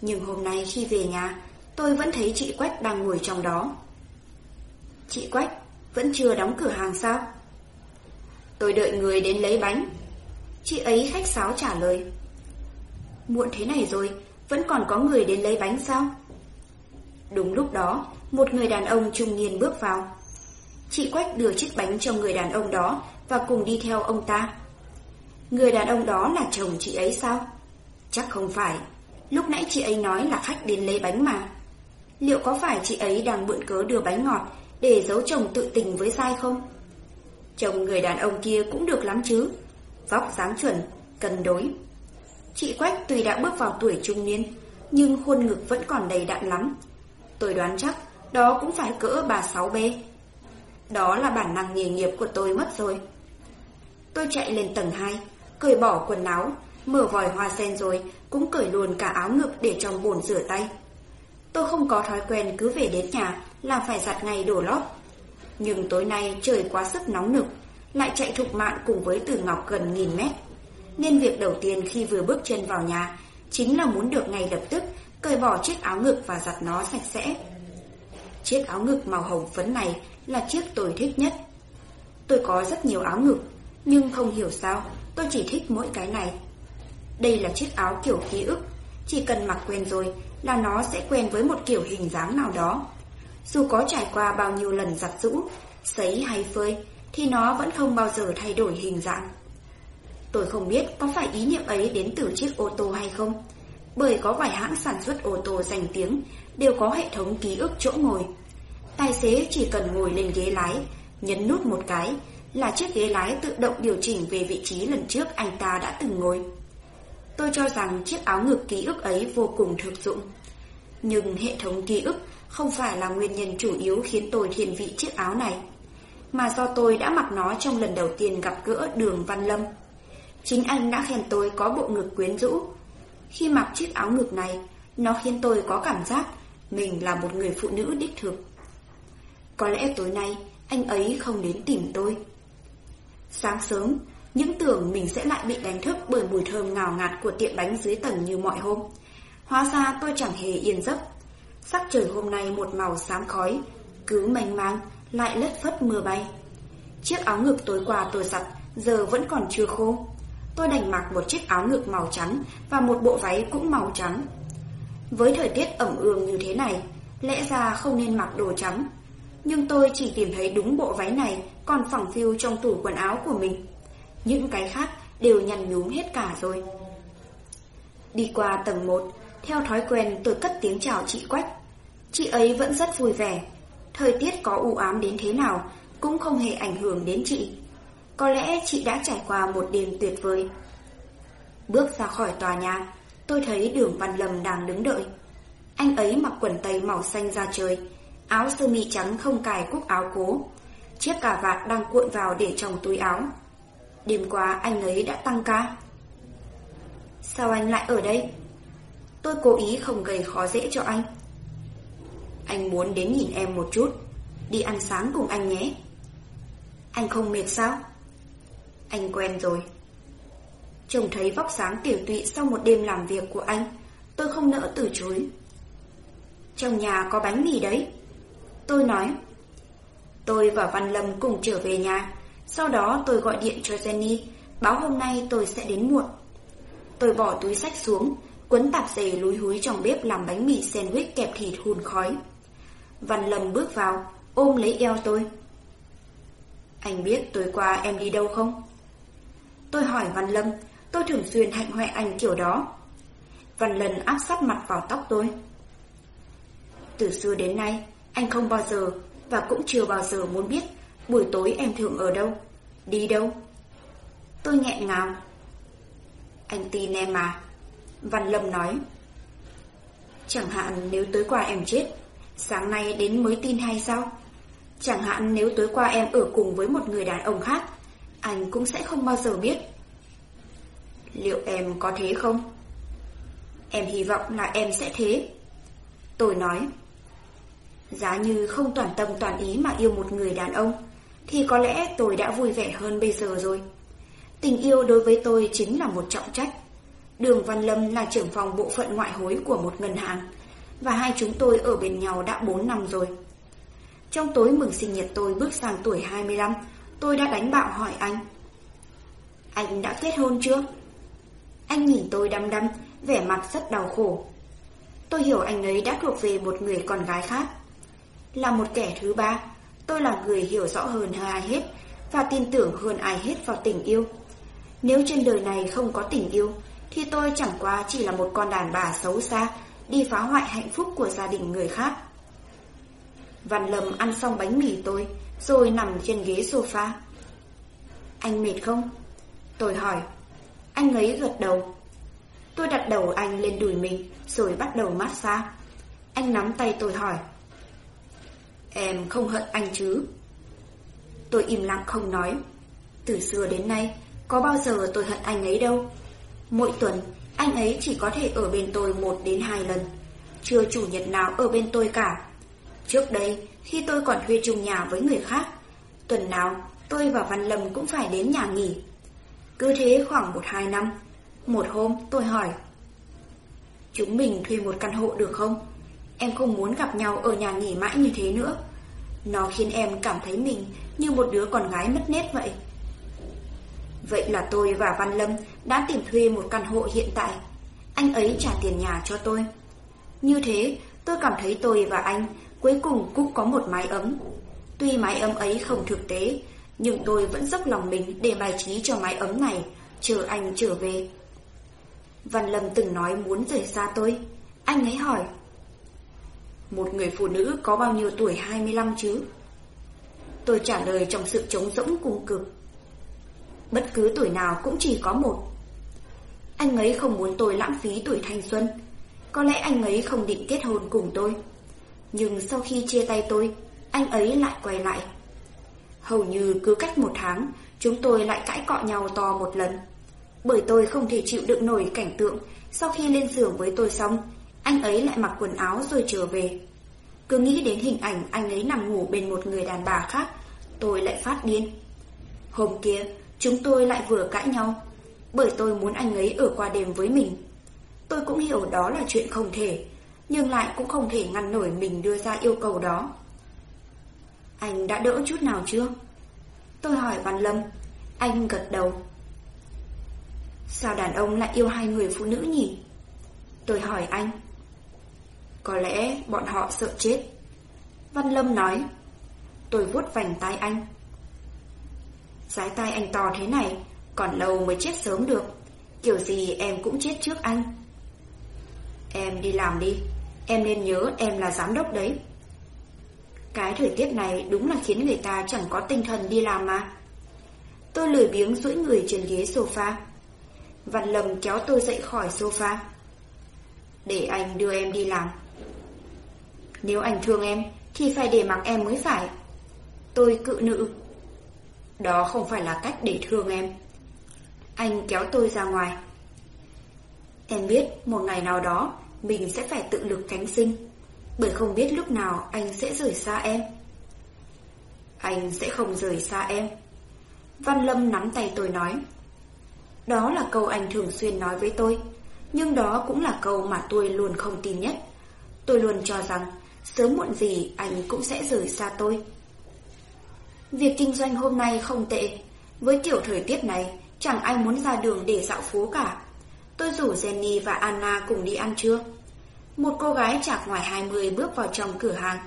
Nhưng hôm nay khi về nhà, tôi vẫn thấy chị Quách đang ngồi trong đó. Chị Quách, vẫn chưa đóng cửa hàng sao? Tôi đợi người đến lấy bánh. Chị ấy khách sáo trả lời. Muộn thế này rồi, vẫn còn có người đến lấy bánh sao? Đúng lúc đó, một người đàn ông trung niên bước vào. Chị Quách đưa chiếc bánh cho người đàn ông đó và cùng đi theo ông ta. Người đàn ông đó là chồng chị ấy sao? Chắc không phải. Lúc nãy chị ấy nói là khách đến lấy bánh mà. Liệu có phải chị ấy đang mượn cớ đưa bánh ngọt để giấu chồng tự tình với sai không? Chồng người đàn ông kia cũng được lắm chứ. Vóc dáng chuẩn, cân đối. Chị Quách tuy đã bước vào tuổi trung niên, nhưng khuôn ngực vẫn còn đầy đặn lắm. Tôi đoán chắc đó cũng phải cỡ bà 6B. Đó là bản năng nghề nghiệp của tôi mất rồi. Tôi chạy lên tầng 2, cởi bỏ quần áo, mở vòi hoa sen rồi, cũng cởi luôn cả áo ngực để trong bồn rửa tay. Tôi không có thói quen cứ về đến nhà là phải giặt ngay đồ lót. Nhưng tối nay trời quá sức nóng nực, lại chạy thục mạng cùng với Từ Ngọc gần nghìn mét. Nên việc đầu tiên khi vừa bước chân vào nhà chính là muốn được ngay lập tức cởi bỏ chiếc áo ngực và giặt nó sạch sẽ. Chiếc áo ngực màu hồng phấn này là chiếc tôi thích nhất. Tôi có rất nhiều áo ngực, nhưng không hiểu sao tôi chỉ thích mỗi cái này. Đây là chiếc áo kiểu ký ức, chỉ cần mặc quen rồi là nó sẽ quen với một kiểu hình dáng nào đó. Dù có trải qua bao nhiêu lần giặt rũ, sấy hay phơi, thì nó vẫn không bao giờ thay đổi hình dạng. Tôi không biết có phải ý niệm ấy đến từ chiếc ô tô hay không, bởi có vài hãng sản xuất ô tô danh tiếng đều có hệ thống ký ức chỗ ngồi. Tài xế chỉ cần ngồi lên ghế lái, nhấn nút một cái là chiếc ghế lái tự động điều chỉnh về vị trí lần trước anh ta đã từng ngồi. Tôi cho rằng chiếc áo ngực ký ức ấy vô cùng thực dụng. Nhưng hệ thống ký ức không phải là nguyên nhân chủ yếu khiến tôi thiên vị chiếc áo này, mà do tôi đã mặc nó trong lần đầu tiên gặp gỡ đường Văn Lâm. Chính anh đã khen tôi có bộ ngực quyến rũ. Khi mặc chiếc áo ngực này, nó khiến tôi có cảm giác mình là một người phụ nữ đích thực. Có lẽ tối nay anh ấy không đến tìm tôi. Sáng sớm, những tưởng mình sẽ lại bị đánh thức bởi mùi thơm ngào ngạt của tiệm bánh dưới tầng như mọi hôm. Hóa ra tôi chẳng hề yên giấc. Sắc trời hôm nay một màu xám khói, cứ mênh mang, lại lất phất mưa bay. Chiếc áo ngực tối qua tôi giặt, giờ vẫn còn chưa khô. Tôi đành mặc một chiếc áo ngực màu trắng và một bộ váy cũng màu trắng. Với thời tiết ẩm ương như thế này, lẽ ra không nên mặc đồ trắng. Nhưng tôi chỉ tìm thấy đúng bộ váy này còn phẳng phiu trong tủ quần áo của mình. Những cái khác đều nhăn nhúm hết cả rồi. Đi qua tầng 1, theo thói quen tôi cất tiếng chào chị Quách. Chị ấy vẫn rất vui vẻ. Thời tiết có u ám đến thế nào cũng không hề ảnh hưởng đến chị. Có lẽ chị đã trải qua một đêm tuyệt vời. Bước ra khỏi tòa nhà, tôi thấy đường Văn Lâm đang đứng đợi. Anh ấy mặc quần tây màu xanh da trời, áo sơ mi trắng không cài cúc áo cố. Chiếc cà vạt đang cuộn vào để trong túi áo. Đêm qua anh ấy đã tăng ca. Sao anh lại ở đây? Tôi cố ý không gây khó dễ cho anh. Anh muốn đến nhìn em một chút, đi ăn sáng cùng anh nhé. Anh không mệt sao? Anh quen rồi. Trông thấy vóc sáng tiểu tụy sau một đêm làm việc của anh, tôi không nỡ từ chối. Trong nhà có bánh mì đấy. Tôi nói. Tôi và Văn Lâm cùng trở về nhà, sau đó tôi gọi điện cho Jenny, báo hôm nay tôi sẽ đến muộn. Tôi bỏ túi sách xuống, quấn tạp dề lúi húi trong bếp làm bánh mì sandwich kẹp thịt hun khói. Văn Lâm bước vào, ôm lấy eo tôi. Anh biết tối qua em đi đâu không? Tôi hỏi Văn Lâm, tôi thường xuyên hạnh hoẹ anh kiểu đó. Văn lâm áp sát mặt vào tóc tôi. Từ xưa đến nay, anh không bao giờ và cũng chưa bao giờ muốn biết buổi tối em thường ở đâu, đi đâu. Tôi nghẹn ngào. Anh tin em mà. Văn Lâm nói. Chẳng hạn nếu tối qua em chết, sáng nay đến mới tin hay sao? Chẳng hạn nếu tối qua em ở cùng với một người đàn ông khác, anh cũng sẽ không bao giờ biết. Liệu em có thế không? Em hy vọng là em sẽ thế. Tôi nói. Giá như không toàn tâm toàn ý mà yêu một người đàn ông, thì có lẽ tôi đã vui vẻ hơn bây giờ rồi. Tình yêu đối với tôi chính là một trọng trách. Đường Văn Lâm là trưởng phòng bộ phận ngoại hối của một ngân hàng, và hai chúng tôi ở bên nhau đã 4 năm rồi. Trong tối mừng sinh nhật tôi bước sang tuổi 25, tôi đã đánh bạo hỏi anh. Anh đã kết hôn chưa? Anh nhìn tôi đăm đăm, vẻ mặt rất đau khổ. Tôi hiểu anh ấy đã thuộc về một người con gái khác. Là một kẻ thứ ba, tôi là người hiểu rõ hơn ai hết và tin tưởng hơn ai hết vào tình yêu. Nếu trên đời này không có tình yêu, thì tôi chẳng qua chỉ là một con đàn bà xấu xa, đi phá hoại hạnh phúc của gia đình người khác. Văn Lâm ăn xong bánh mì tôi, rồi nằm trên ghế sofa. Anh mệt không? Tôi hỏi. Anh ấy gật đầu. Tôi đặt đầu anh lên đùi mình, rồi bắt đầu massage. Anh nắm tay tôi hỏi. Em không hận anh chứ? Tôi im lặng không nói. Từ xưa đến nay, có bao giờ tôi hận anh ấy đâu. Mỗi tuần, anh ấy chỉ có thể ở bên tôi một đến hai lần. Chưa chủ nhật nào ở bên tôi cả. Trước đây, khi tôi còn thuê chung nhà với người khác, tuần nào tôi và Văn Lâm cũng phải đến nhà nghỉ. Cứ thế khoảng một hai năm, một hôm tôi hỏi. Chúng mình thuê một căn hộ được không? Em không muốn gặp nhau ở nhà nghỉ mãi như thế nữa. Nó khiến em cảm thấy mình như một đứa con gái mất nét vậy. Vậy là tôi và Văn Lâm đã tìm thuê một căn hộ hiện tại. Anh ấy trả tiền nhà cho tôi. Như thế, tôi cảm thấy tôi và anh cuối cùng cũng có một mái ấm. Tuy mái ấm ấy không thực tế, nhưng tôi vẫn dốc lòng mình để bài trí cho mái ấm này, chờ anh trở về. Văn Lâm từng nói muốn rời xa tôi. Anh ấy hỏi. Một người phụ nữ có bao nhiêu tuổi 25 chứ? Tôi trả lời trong sự trống rỗng cùng cực. Bất cứ tuổi nào cũng chỉ có một. Anh ấy không muốn tôi lãng phí tuổi thanh xuân. Có lẽ anh ấy không định kết hôn cùng tôi. Nhưng sau khi chia tay tôi, anh ấy lại quay lại. Hầu như cứ cách một tháng, chúng tôi lại cãi cọ nhau to một lần. Bởi tôi không thể chịu đựng nổi cảnh tượng sau khi lên giường với tôi xong, anh ấy lại mặc quần áo rồi trở về. Cứ nghĩ đến hình ảnh anh ấy nằm ngủ bên một người đàn bà khác, tôi lại phát điên. Hôm kia, chúng tôi lại vừa cãi nhau, bởi tôi muốn anh ấy ở qua đêm với mình. Tôi cũng hiểu đó là chuyện không thể, nhưng lại cũng không thể ngăn nổi mình đưa ra yêu cầu đó. Anh đã đỡ chút nào chưa? Tôi hỏi Văn Lâm, anh gật đầu. Sao đàn ông lại yêu hai người phụ nữ nhỉ? Tôi hỏi anh. Có lẽ bọn họ sợ chết. Văn Lâm nói. Tôi vuốt vành tay anh. Sái tay anh to thế này, còn lâu mới chết sớm được. Kiểu gì em cũng chết trước anh. Em đi làm đi, em nên nhớ em là giám đốc đấy. Cái thời tiết này đúng là khiến người ta chẳng có tinh thần đi làm mà. Tôi lười biếng duỗi người trên ghế sofa. Văn Lâm kéo tôi dậy khỏi sofa. Để anh đưa em đi làm. Nếu anh thương em, thì phải để mặc em mới phải. Tôi cự nữ. Đó không phải là cách để thương em. Anh kéo tôi ra ngoài. Em biết một ngày nào đó mình sẽ phải tự lực cánh sinh, bởi không biết lúc nào anh sẽ rời xa em. Anh sẽ không rời xa em. Văn Lâm nắm tay tôi nói. Đó là câu anh thường xuyên nói với tôi, nhưng đó cũng là câu mà tôi luôn không tin nhất. Tôi luôn cho rằng sớm muộn gì anh cũng sẽ rời xa tôi. Việc kinh doanh hôm nay không tệ, với kiểu thời tiết này, chẳng ai muốn ra đường để dạo phố cả. Tôi rủ Jenny và Anna cùng đi ăn trưa. Một cô gái chạc ngoài 20 bước vào trong cửa hàng.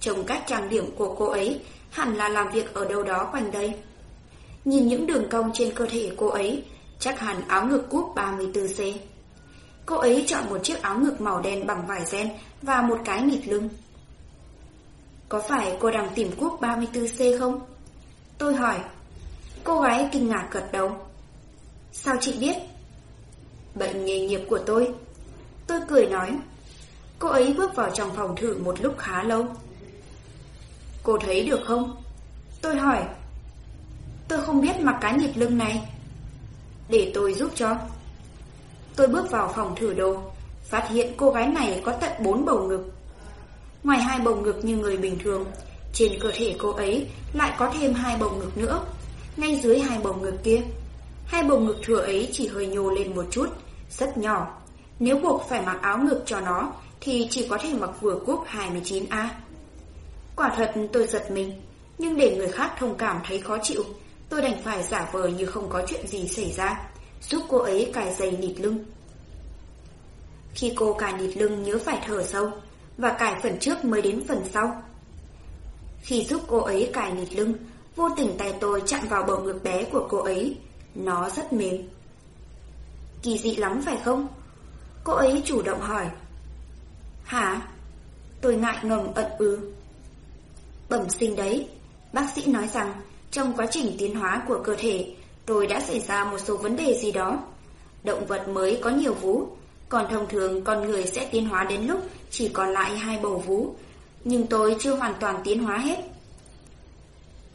Trông cách trang điểm của cô ấy hẳn là làm việc ở đâu đó quanh đây. Nhìn những đường cong trên cơ thể cô ấy, chắc hẳn áo ngực cúp 34C. Cô ấy chọn một chiếc áo ngực màu đen bằng vải ren và một cái nghịt lưng. Có phải cô đang tìm quốc 34C không? Tôi hỏi. Cô gái kinh ngạc gật đầu. Sao chị biết? Bệnh nghề nghiệp của tôi. Tôi cười nói. Cô ấy bước vào trong phòng thử một lúc khá lâu. Cô thấy được không? Tôi hỏi. Tôi không biết mặc cái nhịp lưng này. Để tôi giúp cho. Tôi bước vào phòng thử đồ, phát hiện cô gái này có tận bốn bầu ngực. Ngoài hai bầu ngực như người bình thường, trên cơ thể cô ấy lại có thêm hai bầu ngực nữa, ngay dưới hai bầu ngực kia. Hai bầu ngực thừa ấy chỉ hơi nhô lên một chút, rất nhỏ. Nếu buộc phải mặc áo ngực cho nó, thì chỉ có thể mặc vừa cúp 29A. Quả thật tôi giật mình, nhưng để người khác thông cảm thấy khó chịu, tôi đành phải giả vờ như không có chuyện gì xảy ra, giúp cô ấy cài dây nịt lưng. Khi cô cài nịt lưng nhớ phải thở sâu, và cài phần trước mới đến phần sau. Khi giúp cô ấy cài nịt lưng, vô tình tay tôi chạm vào bầu ngực bé của cô ấy, nó rất mềm. Kỳ dị lắm phải không? Cô ấy chủ động hỏi. Hả? Tôi ngại ngầm ẩn ư. Bẩm sinh đấy, bác sĩ nói rằng trong quá trình tiến hóa của cơ thể, tôi đã xảy ra một số vấn đề gì đó. Động vật mới có nhiều vú, còn thông thường con người sẽ tiến hóa đến lúc chỉ còn lại hai bầu vú, nhưng tôi chưa hoàn toàn tiến hóa hết.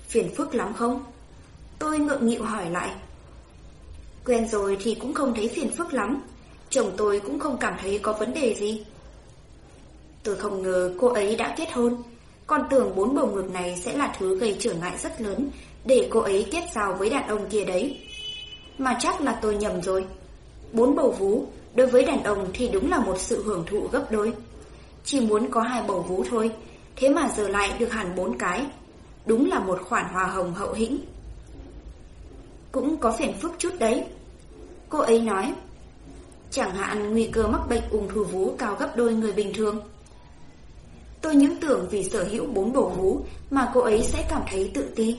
Phiền phức lắm không? Tôi ngượng nghịu hỏi lại. Quen rồi thì cũng không thấy phiền phức lắm, chồng tôi cũng không cảm thấy có vấn đề gì. Tôi không ngờ cô ấy đã kết hôn, còn tưởng bốn bầu ngực này sẽ là thứ gây trở ngại rất lớn để cô ấy kết giao với đàn ông kia đấy. Mà chắc là tôi nhầm rồi. Bốn bầu vú, đối với đàn ông thì đúng là một sự hưởng thụ gấp đôi. Chỉ muốn có hai bầu vú thôi, thế mà giờ lại được hẳn bốn cái. Đúng là một khoản hòa hồng hậu hĩnh. Cũng có phiền phức chút đấy. Cô ấy nói, chẳng hạn nguy cơ mắc bệnh ung thư vú cao gấp đôi người bình thường. Tôi những tưởng vì sở hữu bốn bầu vú mà cô ấy sẽ cảm thấy tự ti.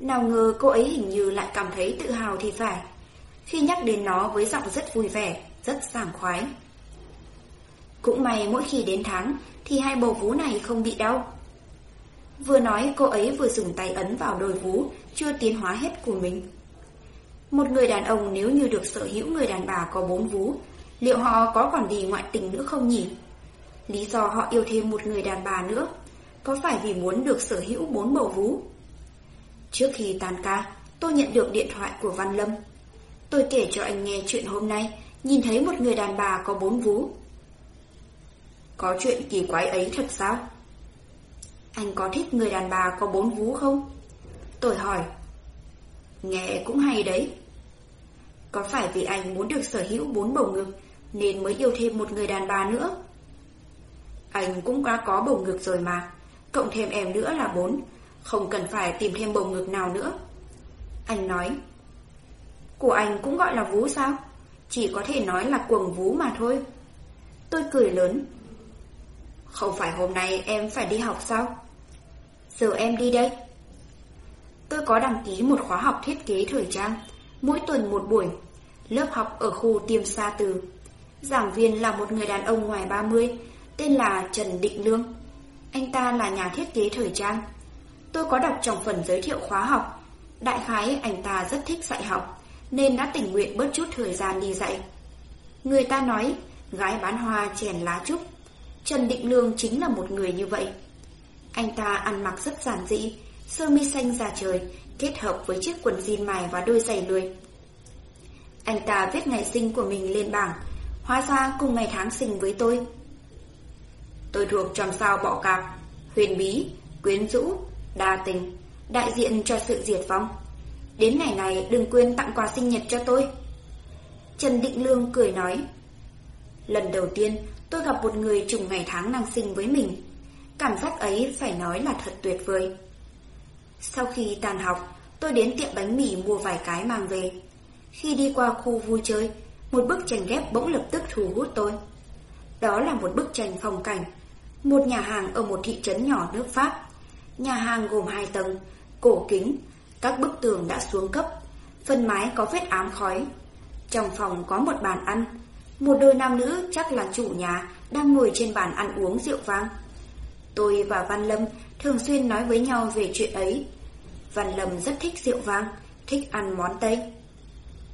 Nào ngờ cô ấy hình như lại cảm thấy tự hào thì phải. Khi nhắc đến nó với giọng rất vui vẻ, rất sảng khoái. Cũng may mỗi khi đến tháng thì hai bầu vú này không bị đau. Vừa nói cô ấy vừa dùng tay ấn vào đôi vú chưa tiến hóa hết của mình. Một người đàn ông nếu như được sở hữu người đàn bà có bốn vú, liệu họ có còn đi ngoại tình nữa không nhỉ? Lý do họ yêu thêm một người đàn bà nữa, có phải vì muốn được sở hữu bốn bầu vú? Trước khi tan ca, tôi nhận được điện thoại của Văn Lâm. Tôi kể cho anh nghe chuyện hôm nay, nhìn thấy một người đàn bà có bốn vú. Có chuyện kỳ quái ấy thật sao? Anh có thích người đàn bà có bốn vú không? Tôi hỏi. Nghe cũng hay đấy. Có phải vì anh muốn được sở hữu bốn bầu ngực nên mới yêu thêm một người đàn bà nữa? Anh cũng đã có bầu ngực rồi mà, cộng thêm em nữa là bốn, không cần phải tìm thêm bầu ngực nào nữa. Anh nói. Của anh cũng gọi là vú sao? Chỉ có thể nói là cuồng vú mà thôi. Tôi cười lớn. Không phải hôm nay em phải đi học sao? Giờ em đi đây. Tôi có đăng ký một khóa học thiết kế thời trang, mỗi tuần một buổi, lớp học ở khu tiêm sa từ. Giảng viên là một người đàn ông ngoài 30, tên là Trần Định Lương. Anh ta là nhà thiết kế thời trang. Tôi có đọc trong phần giới thiệu khóa học, đại khái anh ta rất thích dạy học, nên đã tình nguyện bớt chút thời gian đi dạy. Người ta nói, gái bán hoa chèn lá trúc. Trần Định Lương chính là một người như vậy. Anh ta ăn mặc rất giản dị, sơ mi xanh da trời, kết hợp với chiếc quần jean mài và đôi giày lười. Anh ta viết ngày sinh của mình lên bảng, hóa ra cùng ngày tháng sinh với tôi. Tôi thuộc trong sao bọ cạp, huyền bí, quyến rũ, đa tình, đại diện cho sự diệt vong. Đến ngày này đừng quên tặng quà sinh nhật cho tôi. Trần Định Lương cười nói. Lần đầu tiên tôi gặp một người trùng ngày tháng năng sinh với mình. Cảm giác ấy phải nói là thật tuyệt vời. Sau khi tàn học, tôi đến tiệm bánh mì mua vài cái mang về. Khi đi qua khu vui chơi, một bức tranh ghép bỗng lập tức thu hút tôi. Đó là một bức tranh phong cảnh, một nhà hàng ở một thị trấn nhỏ nước Pháp. Nhà hàng gồm hai tầng, cổ kính, các bức tường đã xuống cấp, phần mái có vết ám khói. Trong phòng có một bàn ăn, một đôi nam nữ chắc là chủ nhà đang ngồi trên bàn ăn uống rượu vang. Tôi và Văn Lâm thường xuyên nói với nhau về chuyện ấy. Văn Lâm rất thích rượu vang, thích ăn món Tây.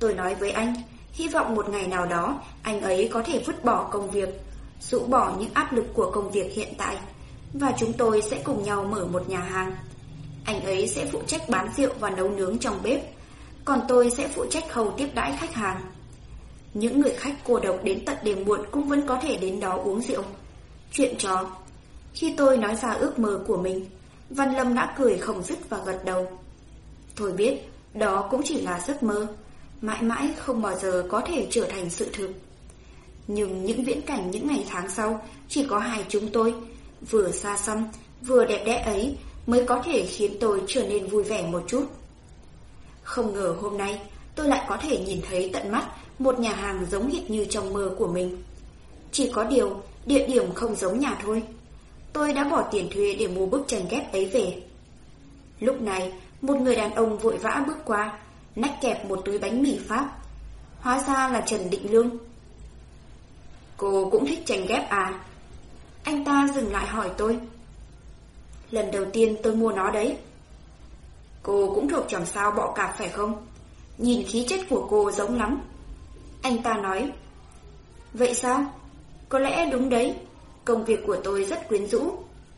Tôi nói với anh, hy vọng một ngày nào đó anh ấy có thể vứt bỏ công việc, rũ bỏ những áp lực của công việc hiện tại, và chúng tôi sẽ cùng nhau mở một nhà hàng. Anh ấy sẽ phụ trách bán rượu và nấu nướng trong bếp, còn tôi sẽ phụ trách khâu tiếp đãi khách hàng. Những người khách cô độc đến tận đêm muộn cũng vẫn có thể đến đó uống rượu. Chuyện trò. Khi tôi nói ra ước mơ của mình, Văn Lâm đã cười không dứt và gật đầu. thôi biết, đó cũng chỉ là giấc mơ, mãi mãi không bao giờ có thể trở thành sự thực. Nhưng những viễn cảnh những ngày tháng sau chỉ có hai chúng tôi, vừa xa xăm, vừa đẹp đẽ ấy mới có thể khiến tôi trở nên vui vẻ một chút. Không ngờ hôm nay tôi lại có thể nhìn thấy tận mắt một nhà hàng giống hệt như trong mơ của mình. Chỉ có điều, địa điểm không giống nhà thôi. Tôi đã bỏ tiền thuê để mua bức tranh ghép ấy về. Lúc này, một người đàn ông vội vã bước qua, nách kẹp một túi bánh mì Pháp. Hóa ra là Trần Định Lương. Cô cũng thích tranh ghép à? Anh ta dừng lại hỏi tôi. Lần đầu tiên tôi mua nó đấy. Cô cũng thuộc chòm sao bọ cạp phải không? Nhìn khí chất của cô giống lắm. Anh ta nói. Vậy sao? Có lẽ đúng đấy. Công việc của tôi rất quyến rũ.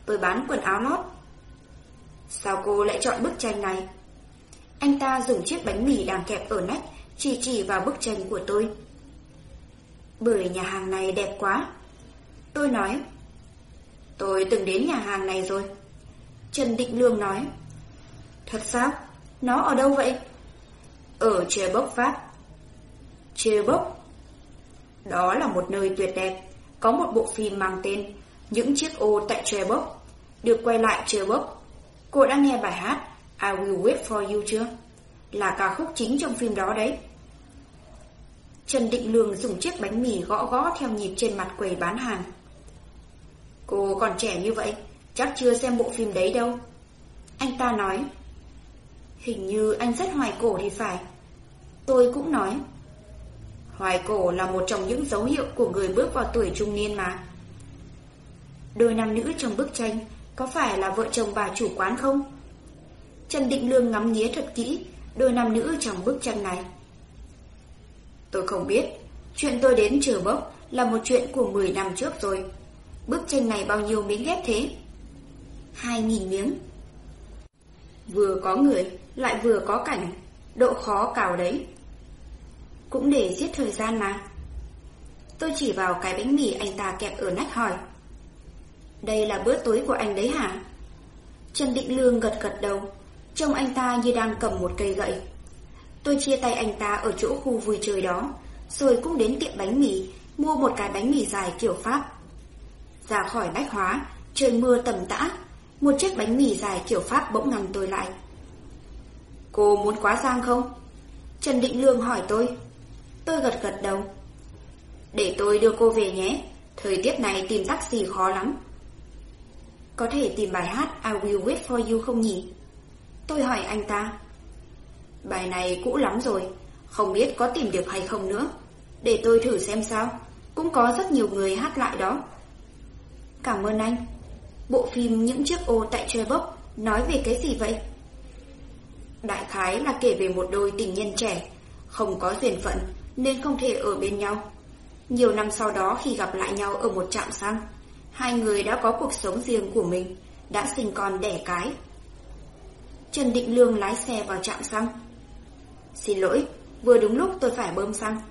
Tôi bán quần áo lót. Sao cô lại chọn bức tranh này? Anh ta dùng chiếc bánh mì đang kẹp ở nách, chỉ chỉ vào bức tranh của tôi. Bởi nhà hàng này đẹp quá. Tôi nói. Tôi từng đến nhà hàng này rồi. Trần Định Lương nói. Thật sao? Nó ở đâu vậy? Ở Chê Bốc Pháp. Chê Bốc? Đó là một nơi tuyệt đẹp. Có một bộ phim mang tên Những chiếc ô tại Chê Bốc. Được quay lại Chê Bốc. Cô đã nghe bài hát I Will Wait For You chưa? Là ca khúc chính trong phim đó đấy. Trần Định Lương dùng chiếc bánh mì gõ gõ theo nhịp trên mặt quầy bán hàng. Cô còn trẻ như vậy, chắc chưa xem bộ phim đấy đâu. Anh ta nói. Hình như anh rất hoài cổ thì phải. Tôi cũng nói. Hoài cổ là một trong những dấu hiệu của người bước vào tuổi trung niên mà. Đôi nam nữ trong bức tranh có phải là vợ chồng bà chủ quán không? Trần Định Lương ngắm nghía thật kỹ đôi nam nữ trong bức tranh này. Tôi không biết, chuyện tôi đến trừ bốc là một chuyện của 10 năm trước rồi. Bức tranh này bao nhiêu miếng ghép thế? 2.000 miếng. Vừa có người, lại vừa có cảnh, độ khó cào đấy. Cũng để giết thời gian mà. Tôi chỉ vào cái bánh mì anh ta kẹp ở nách hỏi. Đây là bữa tối của anh đấy hả? Trần Định Lương gật gật đầu, trông anh ta như đang cầm một cây gậy. Tôi chia tay anh ta ở chỗ khu vui chơi đó, rồi cũng đến tiệm bánh mì, mua một cái bánh mì dài kiểu Pháp. Ra khỏi bách hóa, trời mưa tầm tã, một chiếc bánh mì dài kiểu Pháp bỗng ngăn tôi lại. Cô muốn quá giang không? Trần Định Lương hỏi tôi. Tôi gật gật đầu. Để tôi đưa cô về nhé, thời tiết này tìm taxi khó lắm. Có thể tìm bài hát I Will Wait For You không nhỉ? Tôi hỏi anh ta. Bài này cũ lắm rồi, không biết có tìm được hay không nữa. Để tôi thử xem sao, cũng có rất nhiều người hát lại đó. Cảm ơn anh. Bộ phim Những chiếc ô tại Trevok nói về cái gì vậy? Đại khái là kể về một đôi tình nhân trẻ, không có duyên phận nên không thể ở bên nhau. Nhiều năm sau đó khi gặp lại nhau ở một trạm xăng, hai người đã có cuộc sống riêng của mình, đã sinh con đẻ cái. Trần Định Lương lái xe vào trạm xăng. Xin lỗi, vừa đúng lúc tôi phải bơm xăng.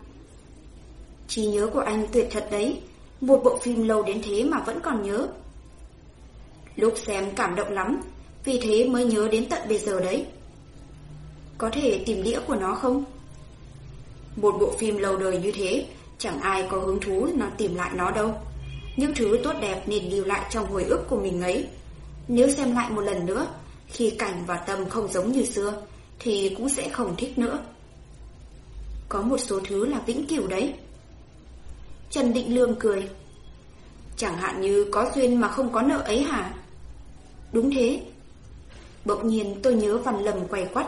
Trí nhớ của anh tuyệt thật đấy, một bộ phim lâu đến thế mà vẫn còn nhớ. Lúc xem cảm động lắm, vì thế mới nhớ đến tận bây giờ đấy. Có thể tìm đĩa của nó không? Một bộ phim lâu đời như thế, chẳng ai có hứng thú nó tìm lại nó đâu. Những thứ tốt đẹp nên lưu lại trong hồi ức của mình ấy. Nếu xem lại một lần nữa, khi cảnh và tâm không giống như xưa, thì cũng sẽ không thích nữa. Có một số thứ là vĩnh cửu đấy. Trần Định Lương cười. Chẳng hạn như có duyên mà không có nợ ấy hả? Đúng thế. Bỗng nhiên tôi nhớ Văn Lâm quay quắt.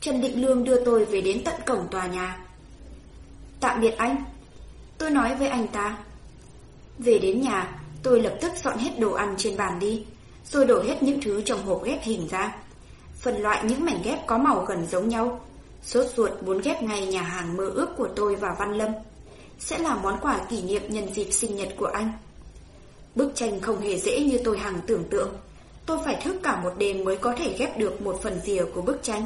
Trần Định Lương đưa tôi về đến tận cổng tòa nhà. Tạm biệt anh. Tôi nói với anh ta. Về đến nhà, tôi lập tức dọn hết đồ ăn trên bàn đi, rồi đổ hết những thứ trong hộp ghép hình ra. Phần loại những mảnh ghép có màu gần giống nhau. Sốt ruột muốn ghép ngay nhà hàng mơ ước của tôi và Văn Lâm. Sẽ là món quà kỷ niệm nhân dịp sinh nhật của anh. Bức tranh không hề dễ như tôi hằng tưởng tượng. Tôi phải thức cả một đêm mới có thể ghép được một phần rìa của bức tranh.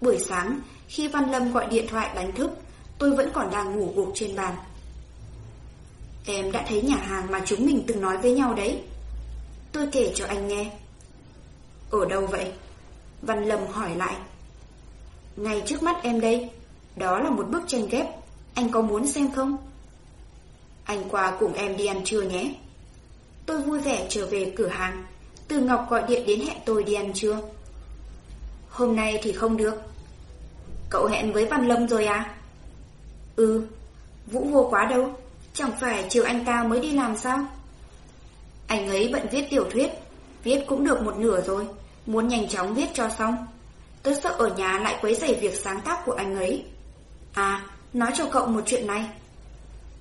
Buổi sáng, khi Văn Lâm gọi điện thoại đánh thức, tôi vẫn còn đang ngủ gục trên bàn. Em đã thấy nhà hàng mà chúng mình từng nói với nhau đấy. Tôi kể cho anh nghe. Ở đâu vậy? Văn Lâm hỏi lại. Ngay trước mắt em đây, đó là một bức tranh ghép. Anh có muốn xem không? Anh qua cùng em đi ăn trưa nhé. Tôi vui vẻ trở về cửa hàng. Từ Ngọc gọi điện đến hẹn tôi đi ăn trưa. Hôm nay thì không được. Cậu hẹn với Văn Lâm rồi à? Ừ, Vũ vô quá đâu. Chẳng phải chiều anh ta mới đi làm sao? Anh ấy bận viết tiểu thuyết, viết cũng được một nửa rồi, muốn nhanh chóng viết cho xong. Tớ sợ ở nhà lại quấy rầy việc sáng tác của anh ấy. À, nói cho cậu một chuyện này.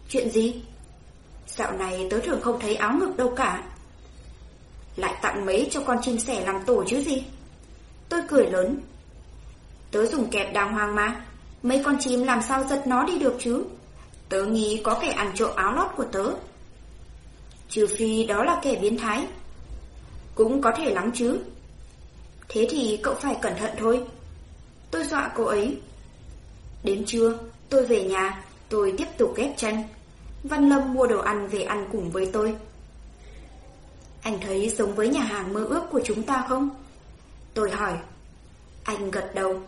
Chuyện gì? Dạo này tớ thường không thấy áo ngực đâu cả. Lại tặng mấy cho con chim sẻ làm tổ chứ gì? Tôi cười lớn. Tớ dùng kẹp đàng hoàng mà, mấy con chim làm sao giật nó đi được chứ? Tớ nghĩ có kẻ ăn trộm áo lót của tớ. Trừ phi đó là kẻ biến thái. Cũng có thể lắm chứ. Thế thì cậu phải cẩn thận thôi. Tôi dọa cô ấy. Đến trưa, tôi về nhà, tôi tiếp tục ghép tranh. Văn Lâm mua đồ ăn về ăn cùng với tôi. Anh thấy giống với nhà hàng mơ ước của chúng ta không? Tôi hỏi. Anh gật đầu.